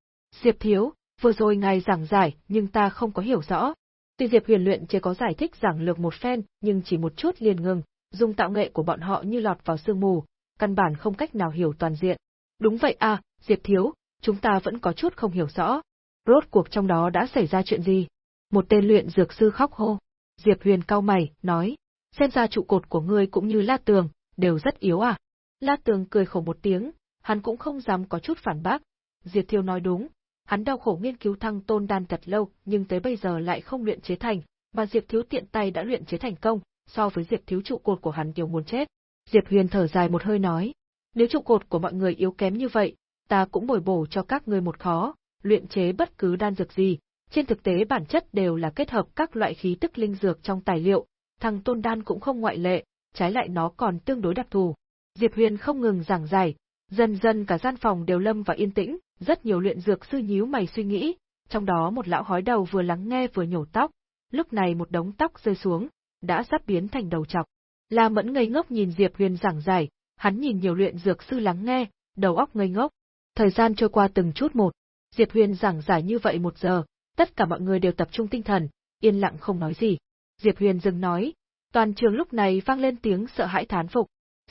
A: Diệp Thiếu, vừa rồi ngài giảng giải, nhưng ta không có hiểu rõ. Tuy Diệp Huyền luyện chế có giải thích giảng lược một phen, nhưng chỉ một chút liền ngừng, dùng tạo nghệ của bọn họ như lọt vào sương mù, căn bản không cách nào hiểu toàn diện. Đúng vậy à, Diệp Thiếu, chúng ta vẫn có chút không hiểu rõ. Rốt cuộc trong đó đã xảy ra chuyện gì? Một tên luyện dược sư khóc hô. Diệp Huyền cau mày, nói, xem ra trụ cột của ngươi cũng như La Tường, đều rất yếu à. La Tường cười khổ một tiếng, hắn cũng không dám có chút phản bác. Diệp Thiêu nói đúng, hắn đau khổ nghiên cứu thăng tôn đan thật lâu, nhưng tới bây giờ lại không luyện chế thành, mà Diệp Thiếu tiện tay đã luyện chế thành công, so với Diệp Thiếu trụ cột của hắn đều muốn chết. Diệp Huyền thở dài một hơi nói, nếu trụ cột của mọi người yếu kém như vậy, ta cũng bồi bổ cho các ngươi một khó, luyện chế bất cứ đan dược gì, trên thực tế bản chất đều là kết hợp các loại khí tức linh dược trong tài liệu, thằng tôn đan cũng không ngoại lệ, trái lại nó còn tương đối đặc thù. Diệp Huyền không ngừng giảng giải, Dần dần cả gian phòng đều lâm vào yên tĩnh, rất nhiều luyện dược sư nhíu mày suy nghĩ, trong đó một lão hói đầu vừa lắng nghe vừa nhổ tóc, lúc này một đống tóc rơi xuống, đã sắp biến thành đầu chọc. La Mẫn ngây ngốc nhìn Diệp Huyền giảng giải, hắn nhìn nhiều luyện dược sư lắng nghe, đầu óc ngây ngốc. Thời gian trôi qua từng chút một, Diệp Huyền giảng giải như vậy một giờ, tất cả mọi người đều tập trung tinh thần, yên lặng không nói gì. Diệp Huyền dừng nói, Toàn trường lúc này vang lên tiếng sợ hãi thán phục.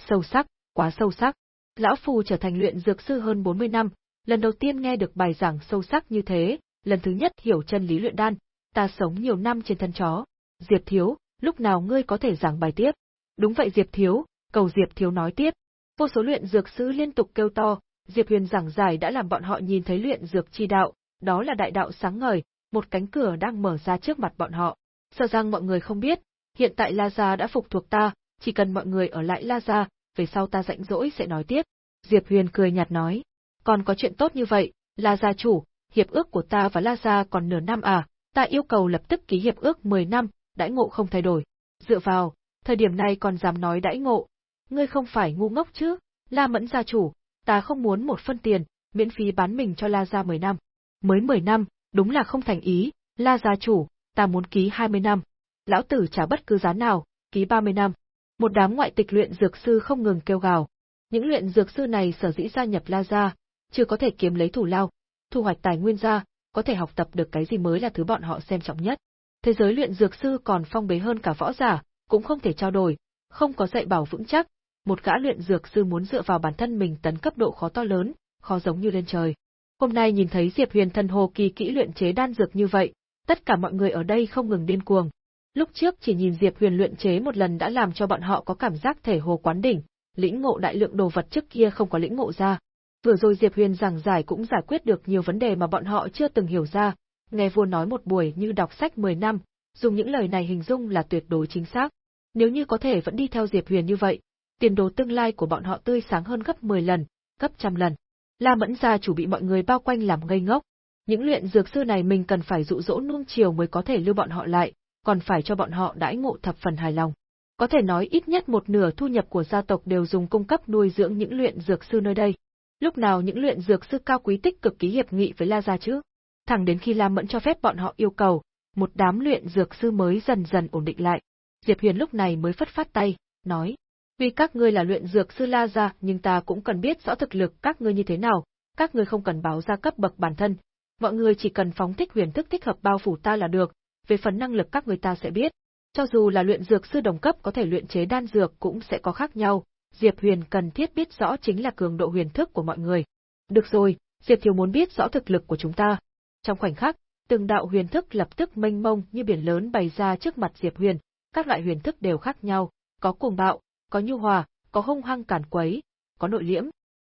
A: Sâu sắc, quá sâu sắc. Lão Phu trở thành luyện dược sư hơn 40 năm, lần đầu tiên nghe được bài giảng sâu sắc như thế, lần thứ nhất hiểu chân lý luyện đan, ta sống nhiều năm trên thân chó. Diệp Thiếu, lúc nào ngươi có thể giảng bài tiếp? Đúng vậy Diệp Thiếu, cầu Diệp Thiếu nói tiếp. Vô số luyện dược sư liên tục kêu to, Diệp Huyền giảng giải đã làm bọn họ nhìn thấy luyện dược chi đạo, đó là đại đạo sáng ngời, một cánh cửa đang mở ra trước mặt bọn họ. Sợ rằng mọi người không biết, hiện tại La Gia đã phục thuộc ta, chỉ cần mọi người ở lại La Gia, về sau ta rảnh rỗi sẽ nói tiếp. Diệp Huyền cười nhạt nói, còn có chuyện tốt như vậy, La Gia chủ, hiệp ước của ta và La Gia còn nửa năm à, ta yêu cầu lập tức ký hiệp ước 10 năm, đãi ngộ không thay đổi. Dựa vào, thời điểm này còn dám nói đãi ngộ. Ngươi không phải ngu ngốc chứ, La Mẫn gia chủ, ta không muốn một phân tiền, miễn phí bán mình cho La Gia 10 năm. Mới 10 năm, đúng là không thành ý, La gia chủ, ta muốn ký 20 năm. Lão tử trả bất cứ giá nào, ký 30 năm. Một đám ngoại tịch luyện dược sư không ngừng kêu gào. Những luyện dược sư này sở dĩ gia nhập La gia, chưa có thể kiếm lấy thủ lao, thu hoạch tài nguyên ra, có thể học tập được cái gì mới là thứ bọn họ xem trọng nhất. Thế giới luyện dược sư còn phong bế hơn cả võ giả, cũng không thể trao đổi, không có dạy bảo vững chắc, một gã luyện dược sư muốn dựa vào bản thân mình tấn cấp độ khó to lớn, khó giống như lên trời. Hôm nay nhìn thấy Diệp Huyền thần hồ kỳ kỹ luyện chế đan dược như vậy, tất cả mọi người ở đây không ngừng điên cuồng. Lúc trước chỉ nhìn Diệp Huyền luyện chế một lần đã làm cho bọn họ có cảm giác thể hồ quán đỉnh, lĩnh ngộ đại lượng đồ vật trước kia không có lĩnh ngộ ra. Vừa rồi Diệp Huyền giảng giải cũng giải quyết được nhiều vấn đề mà bọn họ chưa từng hiểu ra, nghe vua nói một buổi như đọc sách 10 năm, dùng những lời này hình dung là tuyệt đối chính xác. Nếu như có thể vẫn đi theo Diệp Huyền như vậy, tiền đồ tương lai của bọn họ tươi sáng hơn gấp 10 lần, gấp trăm lần. La Mẫn gia chủ bị mọi người bao quanh làm ngây ngốc. Những luyện dược sư này mình cần phải dụ dỗ nuông chiều mới có thể lưu bọn họ lại, còn phải cho bọn họ đãi ngộ thập phần hài lòng. Có thể nói ít nhất một nửa thu nhập của gia tộc đều dùng cung cấp nuôi dưỡng những luyện dược sư nơi đây. Lúc nào những luyện dược sư cao quý tích cực ký hiệp nghị với La gia chứ? Thẳng đến khi La Mẫn cho phép bọn họ yêu cầu, một đám luyện dược sư mới dần dần ổn định lại. Diệp Huyền lúc này mới phất phát tay, nói: Tuy các ngươi là luyện dược sư La gia, nhưng ta cũng cần biết rõ thực lực các ngươi như thế nào, các ngươi không cần báo ra cấp bậc bản thân, mọi người chỉ cần phóng thích huyền thức thích hợp bao phủ ta là được, về phần năng lực các người ta sẽ biết. Cho dù là luyện dược sư đồng cấp có thể luyện chế đan dược cũng sẽ có khác nhau, Diệp Huyền cần thiết biết rõ chính là cường độ huyền thức của mọi người. Được rồi, Diệp Thiếu muốn biết rõ thực lực của chúng ta. Trong khoảnh khắc, từng đạo huyền thức lập tức mênh mông như biển lớn bày ra trước mặt Diệp Huyền, các loại huyền thức đều khác nhau, có cuồng bạo, có nhu hòa, có hung hăng cản quấy, có nội liễm.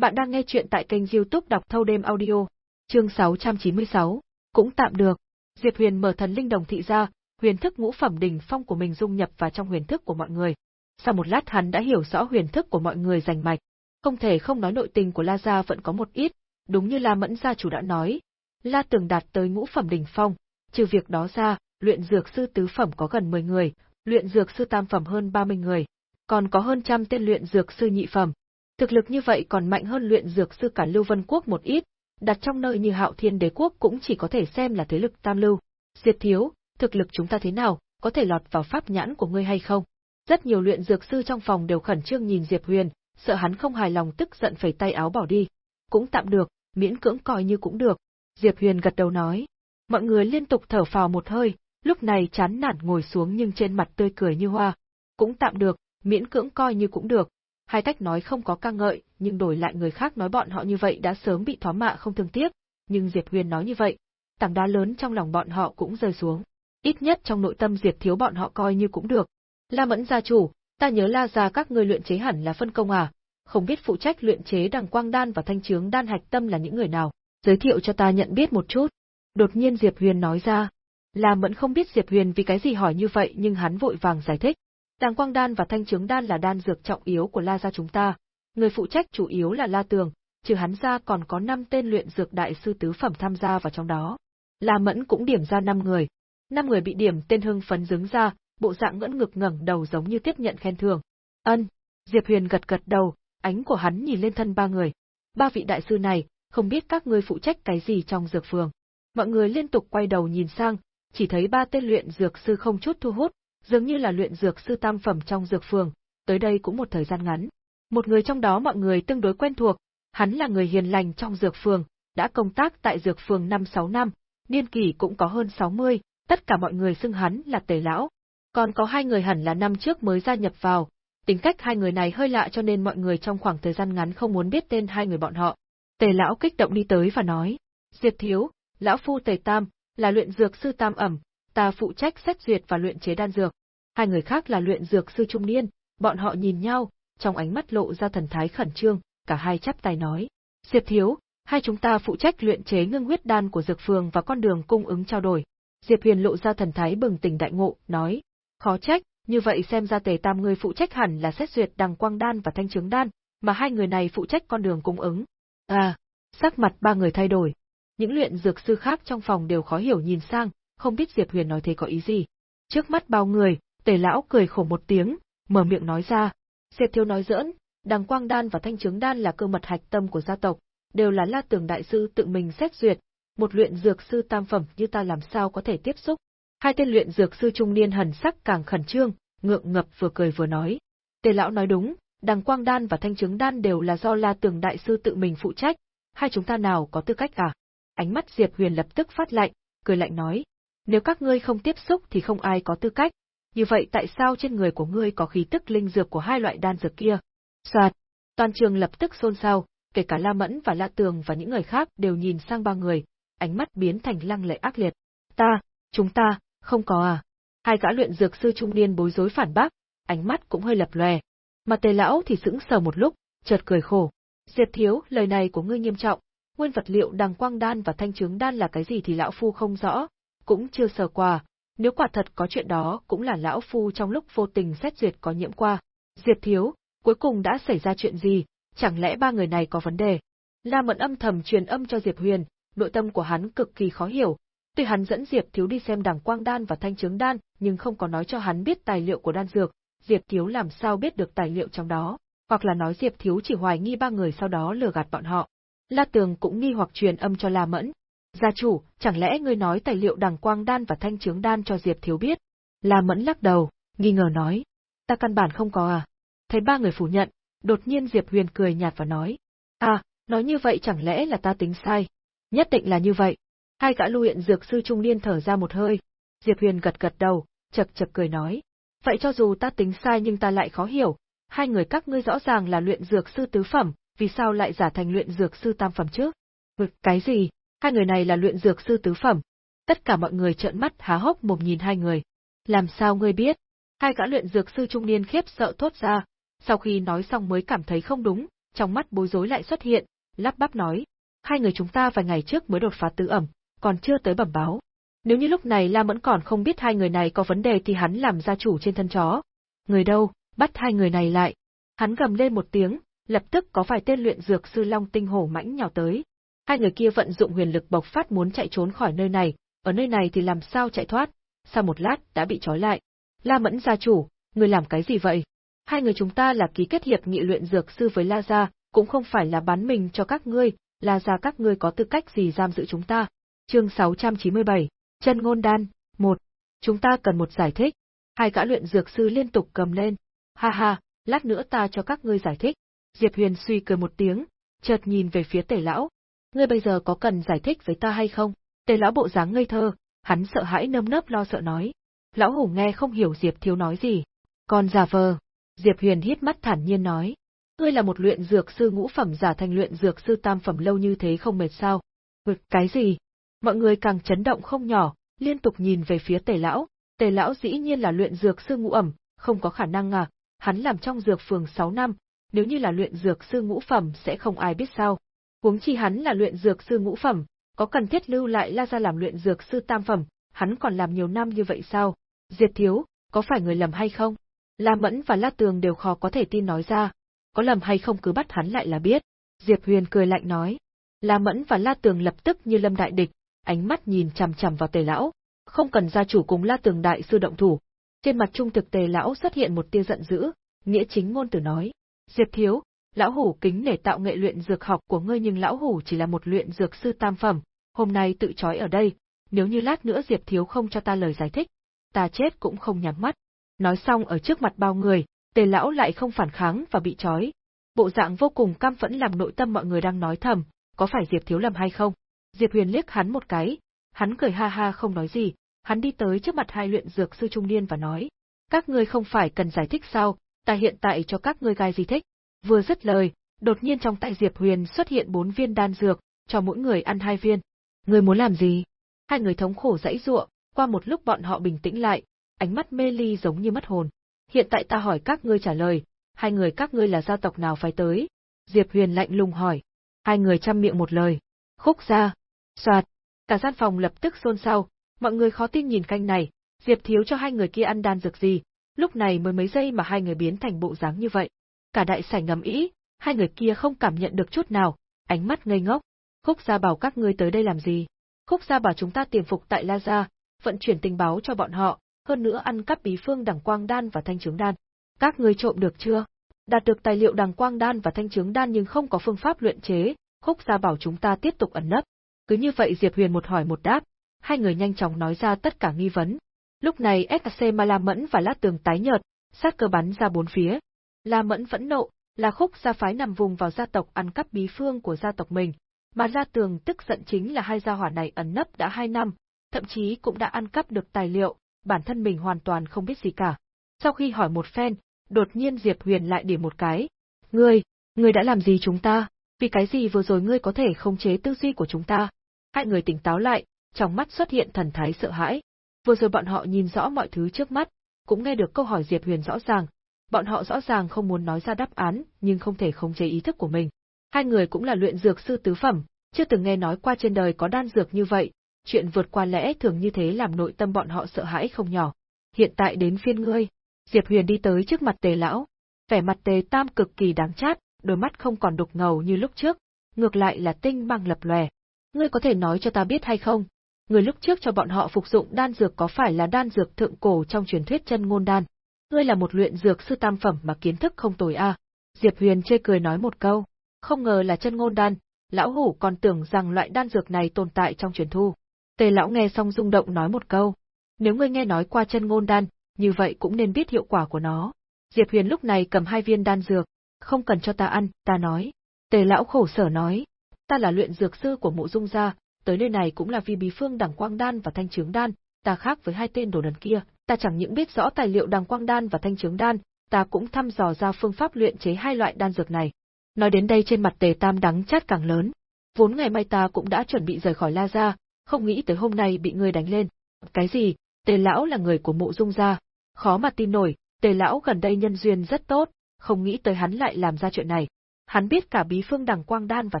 A: Bạn đang nghe chuyện tại kênh youtube đọc thâu đêm audio, chương 696, cũng tạm được. Diệp Huyền mở thần linh đồng thị ra, huyền thức ngũ phẩm đỉnh phong của mình dung nhập vào trong huyền thức của mọi người. Sau một lát hắn đã hiểu rõ huyền thức của mọi người rành mạch. Không thể không nói nội tình của La Gia vẫn có một ít, đúng như La Mẫn gia chủ đã nói. La Tường đạt tới ngũ phẩm đỉnh phong, trừ việc đó ra, luyện dược sư tứ phẩm có gần 10 người, luyện dược sư tam phẩm hơn 30 người, còn có hơn trăm tên luyện dược sư nhị phẩm. Thực lực như vậy còn mạnh hơn luyện dược sư cả Lưu Vân Quốc một ít, đặt trong nơi như Hạo Thiên Đế Quốc cũng chỉ có thể xem là thế lực tam lưu. Diệp Thiếu, thực lực chúng ta thế nào, có thể lọt vào pháp nhãn của ngươi hay không? Rất nhiều luyện dược sư trong phòng đều khẩn trương nhìn Diệp Huyền, sợ hắn không hài lòng tức giận phẩy tay áo bỏ đi. Cũng tạm được, miễn cưỡng coi như cũng được. Diệp Huyền gật đầu nói. Mọi người liên tục thở phào một hơi, lúc này chán nản ngồi xuống nhưng trên mặt tươi cười như hoa. Cũng tạm được, miễn cưỡng coi như cũng được. Hai cách nói không có ca ngợi, nhưng đổi lại người khác nói bọn họ như vậy đã sớm bị thoá mạ không thương tiếc, nhưng Diệp Huyền nói như vậy, tảng đá lớn trong lòng bọn họ cũng rơi xuống. Ít nhất trong nội tâm Diệp Thiếu bọn họ coi như cũng được. La Mẫn gia chủ, ta nhớ La gia các ngươi luyện chế hẳn là phân công à, không biết phụ trách luyện chế đằng quang đan và thanh trướng đan hạch tâm là những người nào, giới thiệu cho ta nhận biết một chút. Đột nhiên Diệp Huyền nói ra. La Mẫn không biết Diệp Huyền vì cái gì hỏi như vậy nhưng hắn vội vàng giải thích. Đàng quang đan và thanh trướng đan là đan dược trọng yếu của La gia chúng ta, người phụ trách chủ yếu là La Tường, trừ hắn ra còn có 5 tên luyện dược đại sư tứ phẩm tham gia vào trong đó. La Mẫn cũng điểm ra 5 người. 5 người bị điểm tên hưng phấn dứng ra, bộ dạng ngẫn ngực ngẩng đầu giống như tiếp nhận khen thưởng. Ân, Diệp Huyền gật gật đầu, ánh của hắn nhìn lên thân ba người. Ba vị đại sư này, không biết các ngươi phụ trách cái gì trong dược phường. Mọi người liên tục quay đầu nhìn sang, chỉ thấy ba tên luyện dược sư không chút thu hút, dường như là luyện dược sư tam phẩm trong dược phường, tới đây cũng một thời gian ngắn. Một người trong đó mọi người tương đối quen thuộc, hắn là người hiền lành trong dược phường, đã công tác tại dược phường 5-6 năm, niên kỷ cũng có hơn 60, tất cả mọi người xưng hắn là tề lão. Còn có hai người hẳn là năm trước mới gia nhập vào, tính cách hai người này hơi lạ cho nên mọi người trong khoảng thời gian ngắn không muốn biết tên hai người bọn họ. Tề lão kích động đi tới và nói, Diệp Thiếu, lão phu Tề Tam, là luyện dược sư Tam ẩm, ta phụ trách xét duyệt và luyện chế đan dược. Hai người khác là luyện dược sư trung niên, bọn họ nhìn nhau, trong ánh mắt lộ ra thần thái khẩn trương, cả hai chắp tay nói. Diệp Thiếu, hai chúng ta phụ trách luyện chế ngưng huyết đan của dược phường và con đường cung ứng trao đổi. Diệp Huyền lộ ra thần thái bừng tỉnh đại ngộ, nói. Khó trách, như vậy xem ra tề tam người phụ trách hẳn là xét duyệt đằng quang đan và thanh trướng đan, mà hai người này phụ trách con đường cung ứng. À, sắc mặt ba người thay đổi. Những luyện dược sư khác trong phòng đều khó hiểu nhìn sang, không biết Diệp Huyền nói thế có ý gì. Trước mắt bao người, tề lão cười khổ một tiếng, mở miệng nói ra. Diệp thiếu nói giỡn, đằng quang đan và thanh trướng đan là cơ mật hạch tâm của gia tộc, đều là la tường đại sư tự mình xét duyệt, một luyện dược sư tam phẩm như ta làm sao có thể tiếp xúc. Hai tên luyện dược sư trung niên hần sắc càng khẩn trương, ngượng ngập vừa cười vừa nói. Tề lão nói đúng, đằng quang đan và thanh Trướng đan đều là do la tường đại sư tự mình phụ trách, hai chúng ta nào có tư cách cả. Ánh mắt Diệp Huyền lập tức phát lạnh, cười lạnh nói. Nếu các ngươi không tiếp xúc thì không ai có tư cách, như vậy tại sao trên người của ngươi có khí tức linh dược của hai loại đan dược kia? Soạt, toàn trường lập tức xôn xao, kể cả La Mẫn và La Tường và những người khác đều nhìn sang ba người, ánh mắt biến thành lăng lệ ác liệt. Ta, chúng ta, không có à? Hai gã luyện dược sư trung niên bối rối phản bác, ánh mắt cũng hơi lập lòe. Mà tề lão thì sững sờ một lúc, chợt cười khổ. Diệp thiếu, lời này của ngươi nghiêm trọng, nguyên vật liệu đằng quang đan và thanh trướng đan là cái gì thì lão phu không rõ, cũng chưa sờ qua, nếu quả thật có chuyện đó cũng là lão phu trong lúc vô tình xét duyệt có nhiễm qua. Diệp thiếu, cuối cùng đã xảy ra chuyện gì, chẳng lẽ ba người này có vấn đề? La Mẫn âm thầm truyền âm cho Diệp Huyền, nội tâm của hắn cực kỳ khó hiểu. Tuy hắn dẫn Diệp Thiếu đi xem đằng quang đan và thanh trướng đan, nhưng không có nói cho hắn biết tài liệu của đan dược, Diệp Thiếu làm sao biết được tài liệu trong đó, hoặc là nói Diệp Thiếu chỉ hoài nghi ba người sau đó lừa gạt bọn họ. La Tường cũng nghi hoặc truyền âm cho La Mẫn. Gia chủ, chẳng lẽ ngươi nói tài liệu đằng quang đan và thanh trướng đan cho Diệp Thiếu biết? La Mẫn lắc đầu, nghi ngờ nói. Ta căn bản không có à. Thấy ba người phủ nhận, đột nhiên Diệp Huyền cười nhạt và nói. À, nói như vậy chẳng lẽ là ta tính sai? Nhất định là như vậy. Hai gã luyện dược sư trung niên thở ra một hơi. Diệp Huyền gật gật đầu, chật chật cười nói. Vậy cho dù ta tính sai nhưng ta lại khó hiểu, hai người các ngươi rõ ràng là luyện dược sư tứ phẩm, vì sao lại giả thành luyện dược sư tam phẩm chứ? Vực cái gì? Hai người này là luyện dược sư tứ phẩm. Tất cả mọi người trợn mắt há hốc mồm nhìn hai người. Làm sao ngươi biết? Hai gã luyện dược sư trung niên khiếp sợ thốt ra, sau khi nói xong mới cảm thấy không đúng, trong mắt bối rối lại xuất hiện, lắp bắp nói, hai người chúng ta vài ngày trước mới đột phá tứ ẩm, còn chưa tới bẩm báo. Nếu như lúc này La vẫn còn không biết hai người này có vấn đề thì hắn làm gia chủ trên thân chó. Người đâu, bắt hai người này lại. Hắn gầm lên một tiếng, lập tức có vài tên luyện dược sư Long Tinh Hổ mãnh nhào tới. Hai người kia vận dụng huyền lực bộc phát muốn chạy trốn khỏi nơi này, ở nơi này thì làm sao chạy thoát, sau một lát đã bị trói lại. La Mẫn gia chủ, người làm cái gì vậy? Hai người chúng ta là ký kết hiệp nghị luyện dược sư với La Gia, cũng không phải là bán mình cho các ngươi, La Gia các ngươi có tư cách gì giam giữ chúng ta. Chương 697, Chân Ngôn Đan, 1. Chúng ta cần một giải thích. Hai gã luyện dược sư liên tục cầm lên. Ha ha, lát nữa ta cho các ngươi giải thích. Diệp Huyền suy cười một tiếng, chợt nhìn về phía tể lão. Ngươi bây giờ có cần giải thích với ta hay không? Tề lão bộ dáng ngây thơ, hắn sợ hãi nơm nớp lo sợ nói. Lão hùng nghe không hiểu Diệp thiếu nói gì. Còn giả vờ, Diệp Huyền hít mắt thản nhiên nói. Ngươi là một luyện dược sư ngũ phẩm giả thành luyện dược sư tam phẩm lâu như thế không mệt sao? Ngực cái gì? Mọi người càng chấn động không nhỏ, liên tục nhìn về phía tề lão. Tề lão dĩ nhiên là luyện dược sư ngũ ẩm, không có khả năng à, hắn làm trong dược phường 6 năm, nếu như là luyện dược sư ngũ phẩm sẽ không ai biết sao. Huống chi hắn là luyện dược sư ngũ phẩm, có cần thiết lưu lại La gia làm luyện dược sư tam phẩm, hắn còn làm nhiều năm như vậy sao? Diệt thiếu, có phải người lầm hay không? La Mẫn và La Tường đều khó có thể tin nói ra, có lầm hay không cứ bắt hắn lại là biết. Diệp Huyền cười lạnh nói. La Mẫn và La Tường lập tức như lâm đại địch, ánh mắt nhìn chằm chằm vào Tề lão, không cần gia chủ cùng La Tường đại sư động thủ. Trên mặt trung thực Tề lão xuất hiện một tia giận dữ, nghĩa chính ngôn từ nói: "Diệp thiếu, lão hủ kính nể tạo nghệ luyện dược học của ngươi nhưng lão hủ chỉ là một luyện dược sư tam phẩm, hôm nay tự trói ở đây, nếu như lát nữa Diệp thiếu không cho ta lời giải thích, ta chết cũng không nhắm mắt." Nói xong ở trước mặt bao người, tề lão lại không phản kháng và bị trói. Bộ dạng vô cùng cam phẫn làm nội tâm mọi người đang nói thầm, có phải Diệp Thiếu lầm hay không? Diệp Huyền liếc hắn một cái, hắn cười ha ha không nói gì, hắn đi tới trước mặt hai luyện dược sư trung niên và nói, Các ngươi không phải cần giải thích sao, ta hiện tại cho các ngươi gai gì thích. Vừa dứt lời, đột nhiên trong tay Diệp Huyền xuất hiện bốn viên đan dược, cho mỗi người ăn hai viên. Ngươi muốn làm gì? Hai người thống khổ dãy giụa, qua một lúc bọn họ bình tĩnh lại, ánh mắt mê ly giống như mất hồn. Hiện tại ta hỏi các ngươi trả lời, hai người các ngươi là gia tộc nào phải tới? Diệp Huyền lạnh lùng hỏi. Hai người chăm miệng một lời. Khúc gia. Soạt. Cả gian phòng lập tức xôn xao, mọi người khó tin nhìn canh này, Diệp thiếu cho hai người kia ăn đan dược gì, lúc này mới mấy giây mà hai người biến thành bộ dáng như vậy. Cả đại sảnh ngầm ý, hai người kia không cảm nhận được chút nào, ánh mắt ngây ngốc. Khúc gia bảo các ngươi tới đây làm gì? Khúc gia bảo chúng ta tiềm phục tại La Gia, vận chuyển tình báo cho bọn họ, hơn nữa ăn cắp bí phương đằng quang đan và thanh trướng đan. Các ngươi trộm được chưa? Đạt được tài liệu đằng quang đan và thanh trướng đan nhưng không có phương pháp luyện chế, khúc gia bảo chúng ta tiếp tục ẩn nấp. Cứ như vậy Diệp Huyền một hỏi một đáp, hai người nhanh chóng nói ra tất cả nghi vấn. Lúc này SAC Ma La Mẫn và Lát Tường tái nhợt, sát cơ bắn ra bốn phía. La Mẫn vẫn nộ, là khúc gia phái nằm vùng vào gia tộc ăn cắp bí phương của gia tộc mình, mà La Tường tức giận chính là hai gia hỏa này ẩn nấp đã hai năm, thậm chí cũng đã ăn cắp được tài liệu, bản thân mình hoàn toàn không biết gì cả. Sau khi hỏi một phen, đột nhiên Diệp Huyền lại điểm một cái. Ngươi, ngươi đã làm gì chúng ta? Vì cái gì vừa rồi ngươi có thể không chế tư duy của chúng ta? Hai người tỉnh táo lại, trong mắt xuất hiện thần thái sợ hãi. Vừa rồi bọn họ nhìn rõ mọi thứ trước mắt, cũng nghe được câu hỏi Diệp Huyền rõ ràng. Bọn họ rõ ràng không muốn nói ra đáp án, nhưng không thể khống chế ý thức của mình. Hai người cũng là luyện dược sư tứ phẩm, chưa từng nghe nói qua trên đời có đan dược như vậy, chuyện vượt qua lẽ thường như thế làm nội tâm bọn họ sợ hãi không nhỏ. Hiện tại đến phiên ngươi. Diệp Huyền đi tới trước mặt tề lão. Vẻ mặt tề tam cực kỳ đáng chát, đôi mắt không còn đục ngầu như lúc trước, ngược lại là tinh mang lập lòe. Ngươi có thể nói cho ta biết hay không? Người lúc trước cho bọn họ phục dụng đan dược có phải là đan dược thượng cổ trong truyền thuyết chân ngôn đan? Ngươi là một luyện dược sư tam phẩm mà kiến thức không tồi a. Diệp Huyền chê cười nói một câu, không ngờ là chân ngôn đan, lão hủ còn tưởng rằng loại đan dược này tồn tại trong truyền thu. Tề lão nghe xong rung động nói một câu, nếu ngươi nghe nói qua chân ngôn đan, như vậy cũng nên biết hiệu quả của nó. Diệp Huyền lúc này cầm hai viên đan dược, không cần cho ta ăn, ta nói. Tề lão khổ sở nói, ta là luyện dược sư của mộ dung gia, tới nơi này cũng là vì bí phương đẳng quang đan và thanh trướng đan, ta khác với hai tên đồ đần kia, ta chẳng những biết rõ tài liệu đằng quang đan và thanh trướng đan, ta cũng thăm dò ra phương pháp luyện chế hai loại đan dược này. Nói đến đây trên mặt tề tam đắng chát càng lớn. Vốn ngày mai ta cũng đã chuẩn bị rời khỏi La Gia, không nghĩ tới hôm nay bị ngươi đánh lên. Cái gì? Tề lão là người của mộ dung gia. Khó mà tin nổi, tề lão gần đây nhân duyên rất tốt, không nghĩ tới hắn lại làm ra chuyện này. Hắn biết cả bí phương đằng quang đan và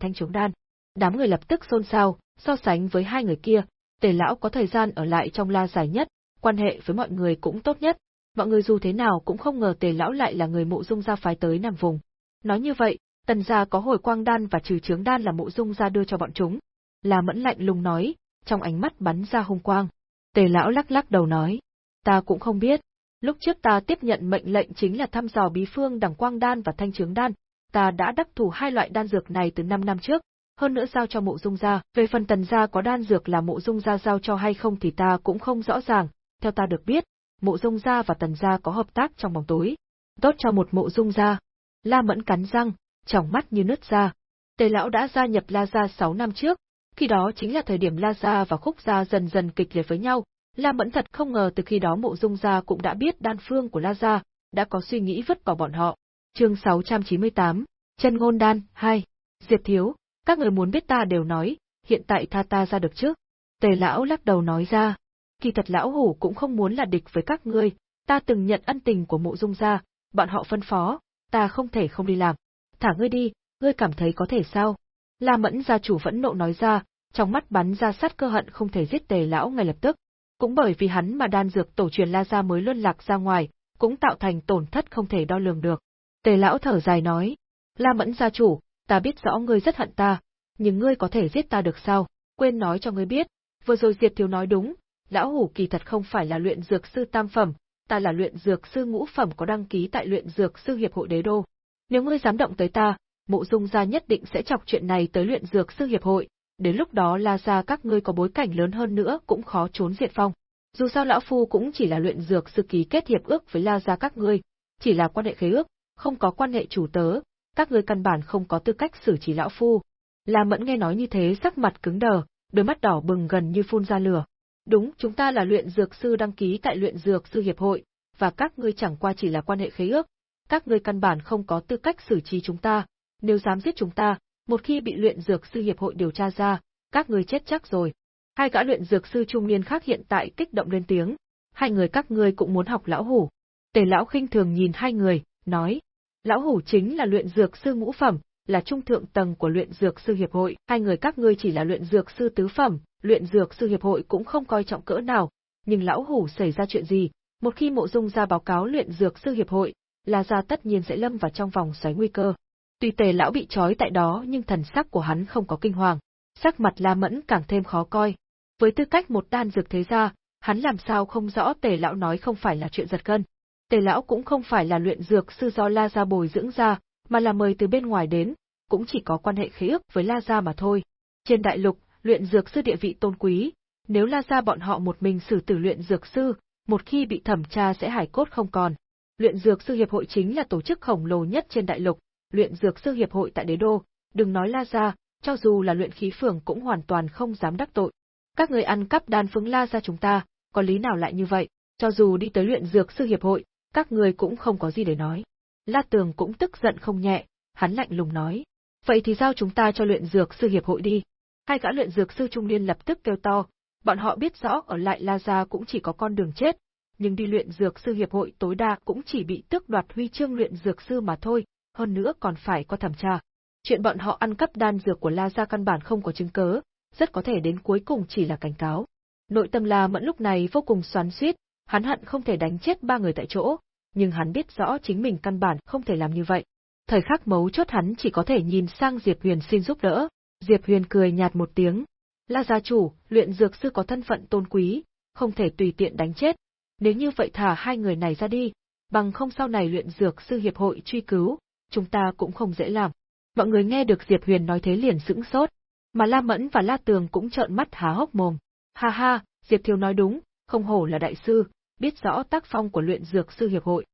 A: thanh trống đan. Đám người lập tức xôn xao, so sánh với hai người kia, tề lão có thời gian ở lại trong la dài nhất, quan hệ với mọi người cũng tốt nhất. Mọi người dù thế nào cũng không ngờ tề lão lại là người mộ dung gia phái tới nằm vùng. Nói như vậy, tần gia có hồi quang đan và trừ trướng đan là mộ dung gia đưa cho bọn chúng. Là mẫn lạnh lùng nói, trong ánh mắt bắn ra hung quang. Tề lão lắc lắc đầu nói, ta cũng không biết. Lúc trước ta tiếp nhận mệnh lệnh chính là thăm dò bí phương đằng quang đan và thanh trướng đan, ta đã đắc thủ hai loại đan dược này từ 5 năm trước, hơn nữa giao cho mộ dung gia, về phần tần gia có đan dược là mộ dung gia giao cho hay không thì ta cũng không rõ ràng, theo ta được biết, mộ dung gia và tần gia có hợp tác trong bóng tối. Tốt cho một mộ dung gia. La mẫn cắn răng, tròng mắt như nứt ra. Tề lão đã gia nhập La gia 6 năm trước, khi đó chính là thời điểm La Gia và Khúc Gia dần dần kịch liệt với nhau, La Mẫn thật không ngờ từ khi đó mộ dung gia cũng đã biết đan phương của La Gia, đã có suy nghĩ vứt bỏ bọn họ. chương 698, chân ngôn đan, 2. Diệp Thiếu, các người muốn biết ta đều nói, hiện tại tha ta ra được trước. Tề lão lắc đầu nói ra, kỳ thật lão hủ cũng không muốn là địch với các ngươi, ta từng nhận ân tình của mộ dung gia, bọn họ phân phó, ta không thể không đi làm. Thả ngươi đi, ngươi cảm thấy có thể sao? La Mẫn gia chủ vẫn nộ nói ra, trong mắt bắn ra sát cơ hận không thể giết tề lão ngay lập tức. Cũng bởi vì hắn mà đan dược tổ truyền La Gia mới luân lạc ra ngoài, cũng tạo thành tổn thất không thể đo lường được. Tề lão thở dài nói, La Mẫn gia chủ, ta biết rõ ngươi rất hận ta, nhưng ngươi có thể giết ta được sao? Quên nói cho ngươi biết, vừa rồi Diệp Thiếu nói đúng, lão hủ kỳ thật không phải là luyện dược sư tam phẩm, ta là luyện dược sư ngũ phẩm có đăng ký tại luyện dược sư hiệp hội đế đô. Nếu ngươi dám động tới ta, mộ dung gia nhất định sẽ chọc chuyện này tới luyện dược sư hiệp hội, đến lúc đó La Gia các ngươi có bối cảnh lớn hơn nữa cũng khó trốn diệt phong. Dù sao lão phu cũng chỉ là luyện dược sư ký kết hiệp ước với La Gia các ngươi, chỉ là quan hệ khế ước, không có quan hệ chủ tớ, các ngươi căn bản không có tư cách xử trí lão phu. La Mẫn nghe nói như thế sắc mặt cứng đờ, đôi mắt đỏ bừng gần như phun ra lửa. Đúng, chúng ta là luyện dược sư đăng ký tại luyện dược sư hiệp hội, và các ngươi chẳng qua chỉ là quan hệ khế ước, các ngươi căn bản không có tư cách xử trí chúng ta, nếu dám giết chúng ta, một khi bị luyện dược sư hiệp hội điều tra ra, các ngươi chết chắc rồi. Hai gã luyện dược sư trung niên khác hiện tại kích động lên tiếng, hai người các ngươi cũng muốn học lão hủ. Tề lão khinh thường nhìn hai người, nói, lão hủ chính là luyện dược sư ngũ phẩm, là trung thượng tầng của luyện dược sư hiệp hội, hai người các ngươi chỉ là luyện dược sư tứ phẩm, luyện dược sư hiệp hội cũng không coi trọng cỡ nào, nhưng lão hủ xảy ra chuyện gì, một khi mộ dung ra báo cáo luyện dược sư hiệp hội, là ra tất nhiên sẽ lâm vào trong vòng xoáy nguy cơ. Tuy tề lão bị trói tại đó nhưng thần sắc của hắn không có kinh hoàng, sắc mặt La Mẫn càng thêm khó coi. Với tư cách một đan dược thế gia, hắn làm sao không rõ tề lão nói không phải là chuyện giật gân. Tề lão cũng không phải là luyện dược sư do La gia bồi dưỡng ra, mà là mời từ bên ngoài đến, cũng chỉ có quan hệ khế ước với La gia mà thôi. Trên đại lục, luyện dược sư địa vị tôn quý, nếu La gia bọn họ một mình xử tử luyện dược sư, một khi bị thẩm tra sẽ hải cốt không còn. Luyện dược sư hiệp hội chính là tổ chức khổng lồ nhất trên đại lục, luyện dược sư hiệp hội tại đế đô, đừng nói La gia, cho dù là luyện khí phường cũng hoàn toàn không dám đắc tội. Các người ăn cắp đan phương La gia chúng ta, có lý nào lại như vậy? Cho dù đi tới luyện dược sư hiệp hội, các người cũng không có gì để nói. La Tường cũng tức giận không nhẹ, hắn lạnh lùng nói. Vậy thì giao chúng ta cho luyện dược sư hiệp hội đi. Hai gã luyện dược sư trung niên lập tức kêu to, bọn họ biết rõ ở lại La Gia cũng chỉ có con đường chết, nhưng đi luyện dược sư hiệp hội tối đa cũng chỉ bị tước đoạt huy chương luyện dược sư mà thôi, hơn nữa còn phải có thẩm tra. Chuyện bọn họ ăn cắp đan dược của La Gia căn bản không có chứng cớ, rất có thể đến cuối cùng chỉ là cảnh cáo. Nội tâm La Mẫn lúc này vô cùng xoắn xuýt, hắn hận không thể đánh chết ba người tại chỗ, nhưng hắn biết rõ chính mình căn bản không thể làm như vậy. Thời khắc mấu chốt hắn chỉ có thể nhìn sang Diệp Huyền xin giúp đỡ. Diệp Huyền cười nhạt một tiếng. La gia chủ, luyện dược sư có thân phận tôn quý, không thể tùy tiện đánh chết. Nếu như vậy thả hai người này ra đi, bằng không sau này luyện dược sư hiệp hội truy cứu, chúng ta cũng không dễ làm. Mọi người nghe được Diệp Huyền nói thế liền sững sốt, mà La Mẫn và La Tường cũng trợn mắt há hốc mồm. Ha ha, Diệp Thiếu nói đúng, không hổ là đại sư, biết rõ tác phong của luyện dược sư hiệp hội.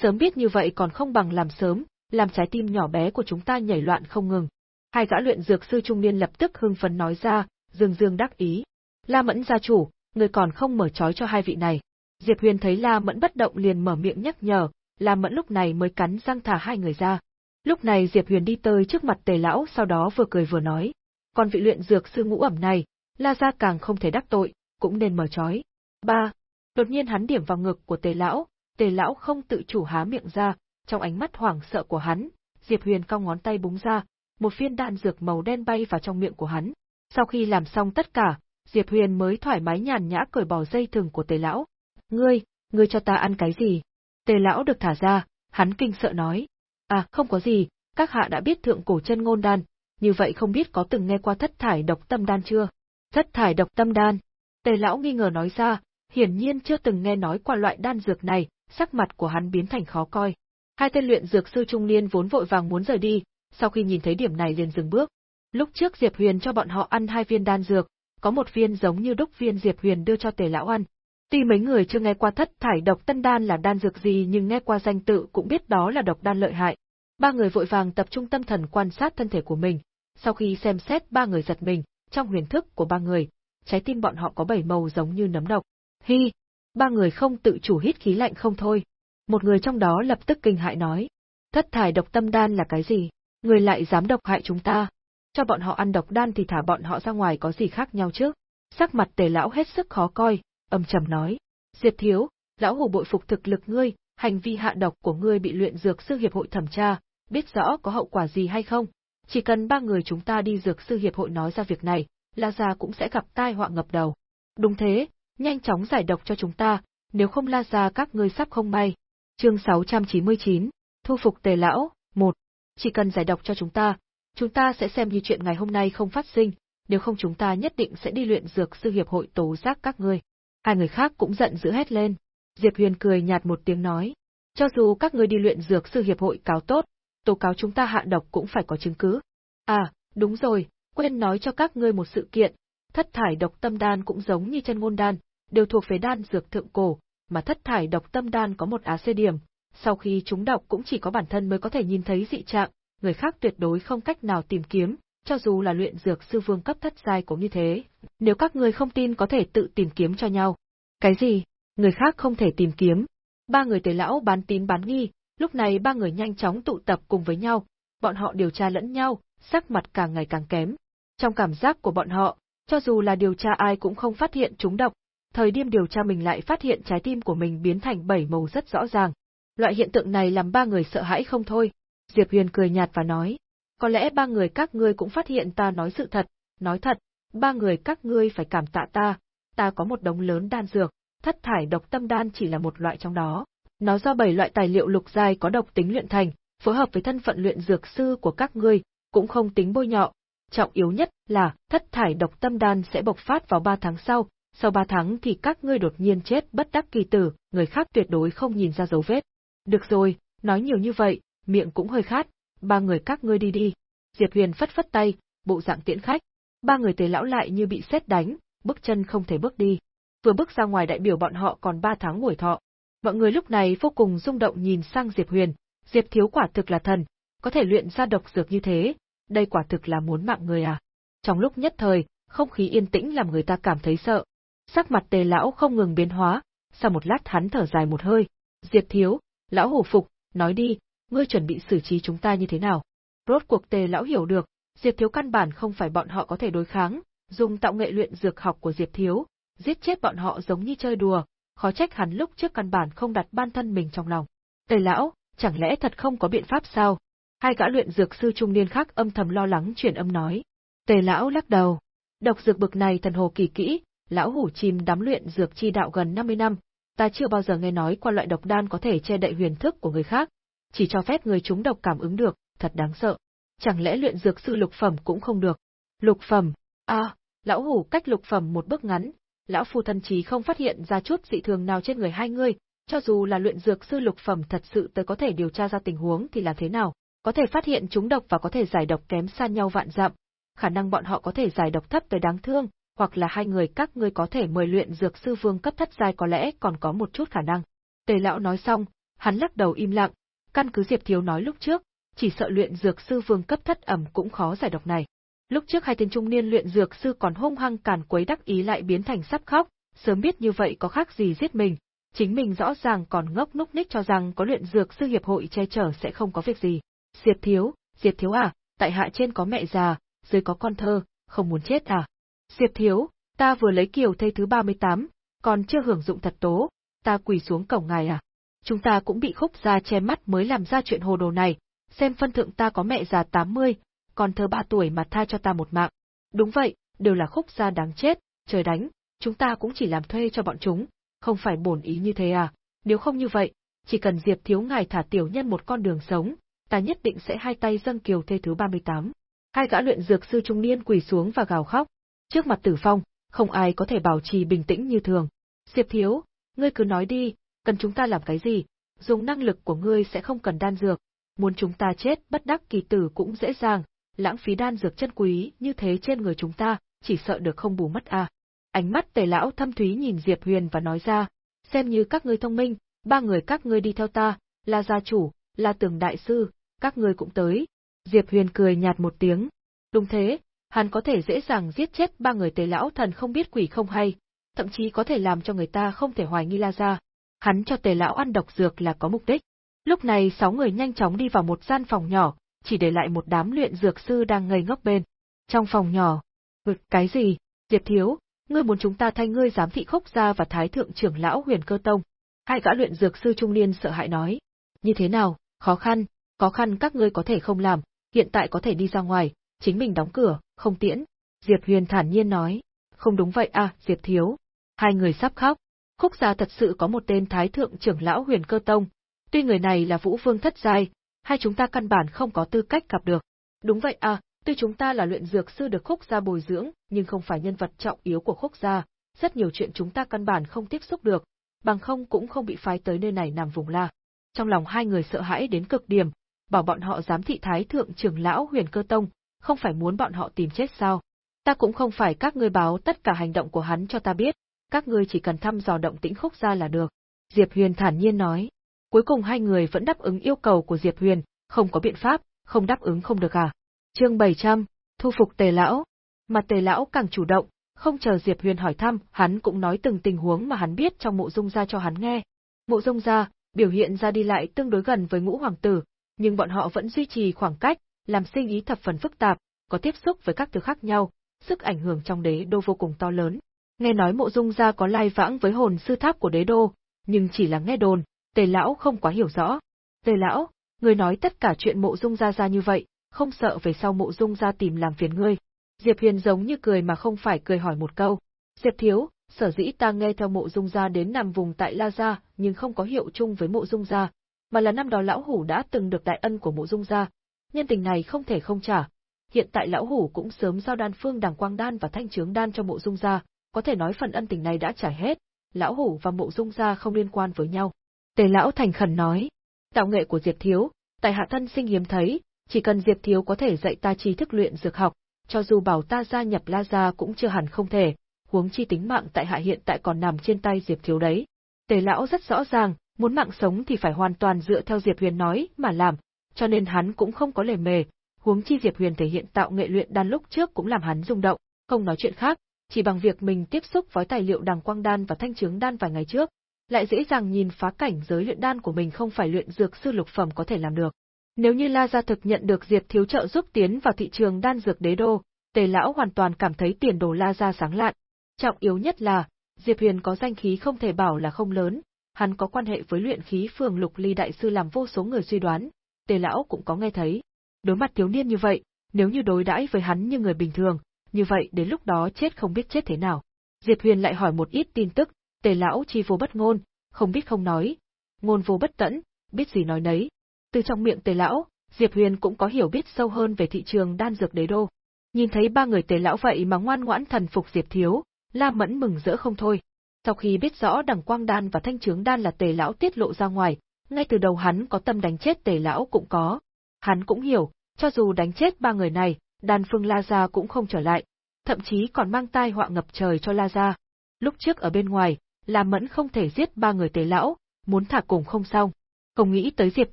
A: Sớm biết như vậy còn không bằng làm sớm, làm trái tim nhỏ bé của chúng ta nhảy loạn không ngừng. Hai gã luyện dược sư trung niên lập tức hưng phấn nói ra, dương dương đắc ý. La Mẫn gia chủ, người còn không mở trói cho hai vị này. Diệp Huyền thấy La Mẫn bất động liền mở miệng nhắc nhở, La Mẫn lúc này mới cắn răng thả hai người ra. Lúc này Diệp Huyền đi tới trước mặt Tề lão, sau đó vừa cười vừa nói, còn vị luyện dược sư ngũ ẩm này, La gia càng không thể đắc tội, cũng nên mở trói. Ba. Đột nhiên hắn điểm vào ngực của Tề lão, Tề lão không tự chủ há miệng ra, trong ánh mắt hoảng sợ của hắn, Diệp Huyền cong ngón tay búng ra, một viên đạn dược màu đen bay vào trong miệng của hắn. Sau khi làm xong tất cả, Diệp Huyền mới thoải mái nhàn nhã cởi bỏ dây thừng của Tề lão. "Ngươi, ngươi cho ta ăn cái gì?" Tề lão được thả ra, hắn kinh sợ nói: "À, không có gì, các hạ đã biết thượng cổ chân ngôn đan, như vậy không biết có từng nghe qua thất thải độc tâm đan chưa?" Thất thải độc tâm đan. Tề lão nghi ngờ nói ra, hiển nhiên chưa từng nghe nói qua loại đan dược này, sắc mặt của hắn biến thành khó coi. Hai tên luyện dược sư trung niên vốn vội vàng muốn rời đi, sau khi nhìn thấy điểm này liền dừng bước. Lúc trước Diệp Huyền cho bọn họ ăn hai viên đan dược, có một viên giống như đúc viên Diệp Huyền đưa cho Tề lão ăn. Tuy mấy người chưa nghe qua thất thải độc tân đan là đan dược gì nhưng nghe qua danh tự cũng biết đó là độc đan lợi hại. Ba người vội vàng tập trung tâm thần quan sát thân thể của mình. Sau khi xem xét ba người giật mình, trong huyền thức của ba người, trái tim bọn họ có bảy màu giống như nấm độc. Hi, ba người không tự chủ hít khí lạnh không thôi. Một người trong đó lập tức kinh hại nói, thất thải độc tâm đan là cái gì? Người lại dám độc hại chúng ta. Cho bọn họ ăn độc đan thì thả bọn họ ra ngoài có gì khác nhau chứ? Sắc mặt tề lão hết sức khó coi, âm trầm nói. Diệp thiếu, lão hủ bội phục thực lực ngươi, hành vi hạ độc của ngươi bị luyện dược sư hiệp hội thẩm tra, biết rõ có hậu quả gì hay không? Chỉ cần ba người chúng ta đi dược sư hiệp hội nói ra việc này, La Gia cũng sẽ gặp tai họa ngập đầu. Đúng thế, nhanh chóng giải độc cho chúng ta, nếu không La Gia các ngươi sắp không may. Chương 699, Thu phục tề lão, 1. Chỉ cần giải độc cho chúng ta, chúng ta sẽ xem như chuyện ngày hôm nay không phát sinh, nếu không chúng ta nhất định sẽ đi luyện dược sư hiệp hội tố giác các ngươi. Hai người khác cũng giận dữ hét lên. Diệp Huyền cười nhạt một tiếng nói, cho dù các ngươi đi luyện dược sư hiệp hội cáo tốt, tố cáo chúng ta hạ độc cũng phải có chứng cứ. À, đúng rồi, quên nói cho các ngươi một sự kiện, thất thải độc tâm đan cũng giống như chân ngôn đan, đều thuộc về đan dược thượng cổ, mà thất thải độc tâm đan có một á xê điểm, sau khi chúng độc cũng chỉ có bản thân mới có thể nhìn thấy dị trạng, người khác tuyệt đối không cách nào tìm kiếm, cho dù là luyện dược sư vương cấp thất giai cũng như thế. Nếu các ngươi không tin có thể tự tìm kiếm cho nhau. Cái gì? Người khác không thể tìm kiếm. Ba người tề lão bán tín bán nghi, lúc này ba người nhanh chóng tụ tập cùng với nhau, bọn họ điều tra lẫn nhau, sắc mặt càng ngày càng kém. Trong cảm giác của bọn họ, cho dù là điều tra ai cũng không phát hiện chúng độc, thời điểm điều tra mình lại phát hiện trái tim của mình biến thành bảy màu rất rõ ràng. Loại hiện tượng này làm ba người sợ hãi không thôi. Diệp Huyền cười nhạt và nói, có lẽ ba người các ngươi cũng phát hiện ta nói sự thật, nói thật, ba người các ngươi phải cảm tạ ta, ta có một đống lớn đan dược, thất thải độc tâm đan chỉ là một loại trong đó. Nó do bảy loại tài liệu lục giai có độc tính luyện thành, phối hợp với thân phận luyện dược sư của các ngươi, cũng không tính bôi nhọ. Trọng yếu nhất là thất thải độc tâm đan sẽ bộc phát vào ba tháng sau, sau ba tháng thì các ngươi đột nhiên chết bất đắc kỳ tử, người khác tuyệt đối không nhìn ra dấu vết. Được rồi, nói nhiều như vậy, miệng cũng hơi khát, ba người các ngươi đi đi. Diệp Huyền phất phất tay, bộ dạng tiễn khách. Ba người tề lão lại như bị sét đánh, bước chân không thể bước đi. Vừa bước ra ngoài đại biểu bọn họ còn ba tháng tuổi thọ. Mọi người lúc này vô cùng rung động nhìn sang Diệp Huyền, Diệp thiếu quả thực là thần, có thể luyện ra độc dược như thế, đây quả thực là muốn mạng người à. Trong lúc nhất thời, không khí yên tĩnh làm người ta cảm thấy sợ. Sắc mặt tề lão không ngừng biến hóa, sau một lát hắn thở dài một hơi. Diệp thiếu, lão hủ phục, nói đi, ngươi chuẩn bị xử trí chúng ta như thế nào? Rốt cuộc tề lão hiểu được, Diệp thiếu căn bản không phải bọn họ có thể đối kháng, dùng tạo nghệ luyện dược học của Diệp thiếu, giết chết bọn họ giống như chơi đùa, khó trách hắn lúc trước căn bản không đặt ban thân mình trong lòng. Tề lão, chẳng lẽ thật không có biện pháp sao? Hai gã luyện dược sư trung niên khác âm thầm lo lắng truyền âm nói. Tề lão lắc đầu. Độc dược bực này thần hồ kỳ kỹ, lão hủ chìm đắm luyện dược chi đạo gần 50 năm, ta chưa bao giờ nghe nói qua loại độc đan có thể che đậy huyền thức của người khác, chỉ cho phép người chúng độc cảm ứng được, thật đáng sợ. Chẳng lẽ luyện dược sư lục phẩm cũng không được? Lục phẩm? À, lão hủ cách lục phẩm một bước ngắn, lão phu thân chí không phát hiện ra chút dị thường nào trên người hai người, cho dù là luyện dược sư lục phẩm thật sự tới có thể điều tra ra tình huống thì làm thế nào, có thể phát hiện chúng độc và có thể giải độc kém xa nhau vạn dặm, khả năng bọn họ có thể giải độc thấp tới đáng thương, hoặc là hai người các ngươi có thể mời luyện dược sư vương cấp thất giai có lẽ còn có một chút khả năng. Tề lão nói xong, hắn lắc đầu im lặng, căn cứ Diệp Thiếu nói lúc trước, chỉ sợ luyện dược sư vương cấp thất ẩm cũng khó giải độc này. Lúc trước hai tên trung niên luyện dược sư còn hung hăng càn quấy đắc ý lại biến thành sắp khóc, sớm biết như vậy có khác gì giết mình, chính mình rõ ràng còn ngốc núc ních cho rằng có luyện dược sư hiệp hội che chở sẽ không có việc gì. Diệp Thiếu, Diệp Thiếu à, tại hạ trên có mẹ già, dưới có con thơ, không muốn chết à? Diệp Thiếu, ta vừa lấy kiều thây thứ 38, còn chưa hưởng dụng thật tố, ta quỳ xuống cổng ngài à? Chúng ta cũng bị khúc gia che mắt mới làm ra chuyện hồ đồ này, xem phân thượng ta có mẹ già 80, còn thơ 3 tuổi mà tha cho ta một mạng. Đúng vậy, đều là khúc gia đáng chết, trời đánh, chúng ta cũng chỉ làm thuê cho bọn chúng, không phải bổn ý như thế à, nếu không như vậy, chỉ cần Diệp thiếu ngài thả tiểu nhân một con đường sống, ta nhất định sẽ hai tay dâng kiều thê thứ 38. Hai gã luyện dược sư trung niên quỳ xuống và gào khóc. Trước mặt tử phong, không ai có thể bảo trì bình tĩnh như thường. Diệp thiếu, ngươi cứ nói đi, cần chúng ta làm cái gì, dùng năng lực của ngươi sẽ không cần đan dược, muốn chúng ta chết bất đắc kỳ tử cũng dễ dàng, lãng phí đan dược chân quý như thế trên người chúng ta, chỉ sợ được không bù mất à. Ánh mắt tề lão thâm thúy nhìn Diệp Huyền và nói ra, xem như các ngươi thông minh, ba người các ngươi đi theo ta, là gia chủ, là tường đại sư, các ngươi cũng tới. Diệp Huyền cười nhạt một tiếng. Đúng thế, hắn có thể dễ dàng giết chết ba người tề lão thần không biết quỷ không hay, thậm chí có thể làm cho người ta không thể hoài nghi La Gia. Hắn cho tề lão ăn độc dược là có mục đích. Lúc này sáu người nhanh chóng đi vào một gian phòng nhỏ, chỉ để lại một đám luyện dược sư đang ngây ngốc bên. Trong phòng nhỏ, vực cái gì? Diệp Thiếu, ngươi muốn chúng ta thay ngươi giám thị khốc gia và thái thượng trưởng lão huyền cơ tông. Hai gã luyện dược sư trung niên sợ hãi nói. Như thế nào, khó khăn, khó khăn các ngươi có thể không làm, hiện tại có thể đi ra ngoài, chính mình đóng cửa, không tiễn. Diệp Huyền thản nhiên nói. Không đúng vậy à, Diệp Thiếu. Hai người sắp khóc. Khúc gia thật sự có một tên thái thượng trưởng lão huyền cơ tông. Tuy người này là vũ vương thất giai, hai chúng ta căn bản không có tư cách gặp được. Đúng vậy à, tuy chúng ta là luyện dược sư được khúc gia bồi dưỡng, nhưng không phải nhân vật trọng yếu của khúc gia, rất nhiều chuyện chúng ta căn bản không tiếp xúc được, bằng không cũng không bị phái tới nơi này nằm vùng la. Trong lòng hai người sợ hãi đến cực điểm, bảo bọn họ dám thị thái thượng trưởng lão huyền cơ tông, không phải muốn bọn họ tìm chết sao. Ta cũng không phải các ngươi báo tất cả hành động của hắn cho ta biết, các ngươi chỉ cần thăm dò động tĩnh khúc gia là được. Diệp Huyền thản nhiên nói. Cuối cùng hai người vẫn đáp ứng yêu cầu của Diệp Huyền, không có biện pháp, không đáp ứng không được à. Chương 700, thu phục Tề lão. Mà Tề lão càng chủ động, không chờ Diệp Huyền hỏi thăm, hắn cũng nói từng tình huống mà hắn biết trong mộ dung ra cho hắn nghe. Mộ Dung gia, biểu hiện ra đi lại tương đối gần với ngũ hoàng tử, nhưng bọn họ vẫn duy trì khoảng cách, làm sinh ý thập phần phức tạp, có tiếp xúc với các thứ khác nhau, sức ảnh hưởng trong đế đô vô cùng to lớn. Nghe nói mộ dung gia có lai vãng với hồn sư tháp của đế đô, nhưng chỉ là nghe đồn, tề lão không quá hiểu rõ. Tề lão, người nói tất cả chuyện mộ dung gia ra như vậy, không sợ về sau mộ dung gia tìm làm phiền ngươi. Diệp Huyền giống như cười mà không phải cười hỏi một câu. Diệp thiếu, sở dĩ ta nghe theo mộ dung gia đến nằm vùng tại La Gia, nhưng không có hiệu chung với mộ dung gia, mà là năm đó lão hủ đã từng được đại ân của mộ dung gia. Nhân tình này không thể không trả. Hiện tại lão hủ cũng sớm giao đan phương đằng quang đan và thanh trướng đan cho mộ dung gia, có thể nói phần ân tình này đã trả hết, lão hủ và mộ dung gia không liên quan với nhau. Tề lão thành khẩn nói, tạo nghệ của Diệp Thiếu, tại hạ thân sinh hiếm thấy, chỉ cần Diệp Thiếu có thể dạy ta trí thức luyện dược học, cho dù bảo ta gia nhập La Gia cũng chưa hẳn không thể, huống chi tính mạng tại hạ hiện tại còn nằm trên tay Diệp Thiếu đấy. Tề lão rất rõ ràng, muốn mạng sống thì phải hoàn toàn dựa theo Diệp Huyền nói mà làm, cho nên hắn cũng không có lề mề, huống chi Diệp Huyền thể hiện tạo nghệ luyện đan lúc trước cũng làm hắn rung động, không nói chuyện khác, chỉ bằng việc mình tiếp xúc với tài liệu đằng quang đan và thanh trướng đan vài ngày trước, lại dễ dàng nhìn phá cảnh giới luyện đan của mình không phải luyện dược sư lục phẩm có thể làm được. Nếu như La Gia thực nhận được Diệp Thiếu trợ giúp tiến vào thị trường đan dược đế đô, Tề lão hoàn toàn cảm thấy tiền đồ La Gia sáng lạn. Trọng yếu nhất là, Diệp Huyền có danh khí không thể bảo là không lớn, hắn có quan hệ với luyện khí phường Lục Ly đại sư làm vô số người suy đoán, Tề lão cũng có nghe thấy. Đối mặt thiếu niên như vậy, nếu như đối đãi với hắn như người bình thường, như vậy đến lúc đó chết không biết chết thế nào. Diệp Huyền lại hỏi một ít tin tức, Tề lão chi vô bất ngôn, không biết không nói, ngôn vô bất tẫn, biết gì nói nấy. Từ trong miệng Tề lão, Diệp Huyền cũng có hiểu biết sâu hơn về thị trường đan dược đế đô. Nhìn thấy ba người Tề lão vậy mà ngoan ngoãn thần phục Diệp thiếu, La Mẫn mừng rỡ không thôi. Sau khi biết rõ đằng quang đan và thanh trướng đan là Tề lão tiết lộ ra ngoài, ngay từ đầu hắn có tâm đánh chết Tề lão cũng có. Hắn cũng hiểu, cho dù đánh chết ba người này, đàn phương La Gia cũng không trở lại, thậm chí còn mang tai họa ngập trời cho La Gia. Lúc trước ở bên ngoài, La Mẫn không thể giết ba người Tề lão, muốn thả cùng không xong. Không nghĩ tới Diệp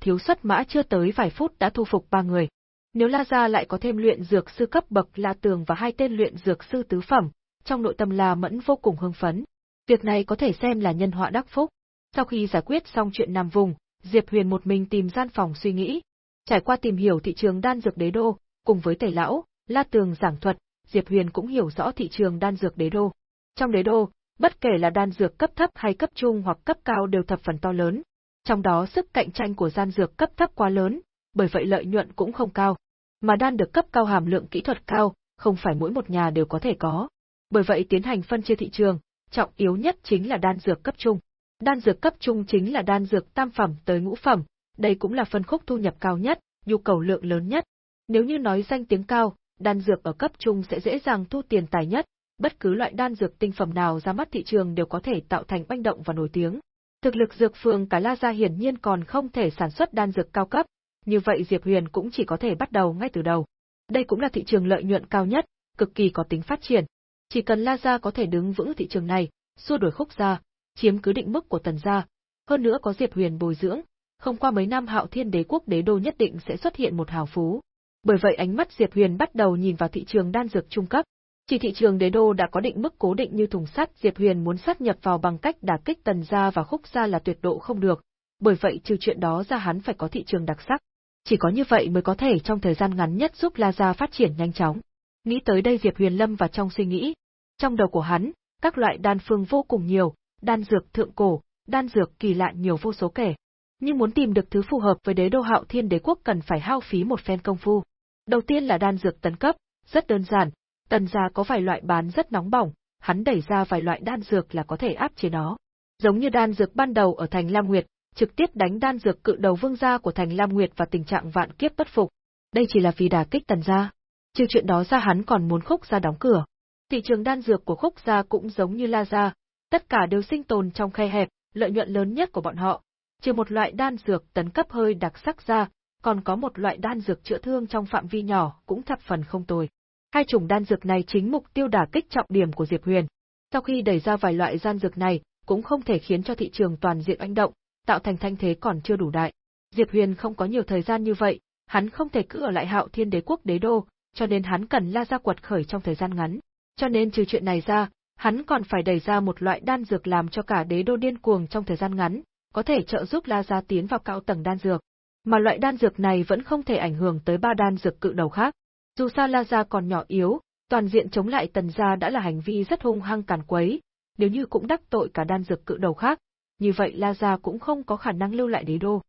A: Thiếu xuất mã chưa tới vài phút đã thu phục ba người. Nếu La Gia lại có thêm luyện dược sư cấp bậc La Tường và hai tên luyện dược sư tứ phẩm, trong nội tâm La Mẫn vô cùng hưng phấn. Việc này có thể xem là nhân họa đắc phúc. Sau khi giải quyết xong chuyện Nam Vùng, Diệp Huyền một mình tìm gian phòng suy nghĩ. Trải qua tìm hiểu thị trường đan dược đế đô, cùng với tẩy lão, La Tường giảng thuật, Diệp Huyền cũng hiểu rõ thị trường đan dược đế đô. Trong đế đô, bất kể là đan dược cấp thấp hay cấp trung hoặc cấp cao đều thập phần to lớn. Trong đó sức cạnh tranh của gian dược cấp thấp quá lớn, bởi vậy lợi nhuận cũng không cao. Mà đan được cấp cao hàm lượng kỹ thuật cao, không phải mỗi một nhà đều có thể có. Bởi vậy tiến hành phân chia thị trường, trọng yếu nhất chính là đan dược cấp trung. Đan dược cấp trung chính là đan dược tam phẩm tới ngũ phẩm, đây cũng là phân khúc thu nhập cao nhất, nhu cầu lượng lớn nhất. Nếu như nói danh tiếng cao, đan dược ở cấp trung sẽ dễ dàng thu tiền tài nhất, bất cứ loại đan dược tinh phẩm nào ra mắt thị trường đều có thể tạo thành oanh động và nổi tiếng. Thực lực dược phượng cả La Gia hiển nhiên còn không thể sản xuất đan dược cao cấp, như vậy Diệp Huyền cũng chỉ có thể bắt đầu ngay từ đầu. Đây cũng là thị trường lợi nhuận cao nhất, cực kỳ có tính phát triển. Chỉ cần La Gia có thể đứng vững thị trường này, xua đuổi khúc gia, chiếm cứ định mức của tần gia, hơn nữa có Diệp Huyền bồi dưỡng, không qua mấy năm Hạo Thiên Đế quốc đế đô nhất định sẽ xuất hiện một hào phú. Bởi vậy ánh mắt Diệp Huyền bắt đầu nhìn vào thị trường đan dược trung cấp. Chỉ thị trường đế đô đã có định mức cố định như thùng sắt, Diệp Huyền muốn sát nhập vào bằng cách đả kích tần gia và khúc gia là tuyệt độ không được, bởi vậy trừ chuyện đó ra hắn phải có thị trường đặc sắc. Chỉ có như vậy mới có thể trong thời gian ngắn nhất giúp La Gia phát triển nhanh chóng. Nghĩ tới đây Diệp Huyền lâm vào trong suy nghĩ. Trong đầu của hắn, các loại đan phương vô cùng nhiều, đan dược thượng cổ, đan dược kỳ lạ nhiều vô số kể. Nhưng muốn tìm được thứ phù hợp với đế đô hạo thiên đế quốc cần phải hao phí một phen công phu. Đầu tiên là đan dược tấn cấp, rất đơn giản, tần gia có vài loại bán rất nóng bỏng, hắn đẩy ra vài loại đan dược là có thể áp chế nó. Giống như đan dược ban đầu ở thành Lam Nguyệt, trực tiếp đánh đan dược cự đầu vương gia của thành Lam Nguyệt và tình trạng vạn kiếp bất phục. Đây chỉ là vì đả kích tần gia. Trừ chuyện đó ra hắn còn muốn khúc gia đóng cửa. Thị trường đan dược của khúc gia cũng giống như La gia, tất cả đều sinh tồn trong khe hẹp, lợi nhuận lớn nhất của bọn họ. Trừ một loại đan dược tấn cấp hơi đặc sắc ra, còn có một loại đan dược chữa thương trong phạm vi nhỏ cũng thập phần không tồi. Hai chủng đan dược này chính mục tiêu đả kích trọng điểm của Diệp Huyền. Sau khi đẩy ra vài loại đan dược này, cũng không thể khiến cho thị trường toàn diện oanh động, tạo thành thanh thế còn chưa đủ đại. Diệp Huyền không có nhiều thời gian như vậy, hắn không thể cứ ở lại Hạo Thiên Đế quốc đế đô, cho nên hắn cần la ra quật khởi trong thời gian ngắn. Cho nên trừ chuyện này ra, hắn còn phải đẩy ra một loại đan dược làm cho cả đế đô điên cuồng trong thời gian ngắn, có thể trợ giúp La Gia tiến vào cao tầng đan dược. Mà loại đan dược này vẫn không thể ảnh hưởng tới ba đan dược cự đầu khác. Dù sao La Gia còn nhỏ yếu, toàn diện chống lại Tần Gia đã là hành vi rất hung hăng càn quấy, nếu như cũng đắc tội cả đan dược cự đầu khác, như vậy La Gia cũng không có khả năng lưu lại đế đô.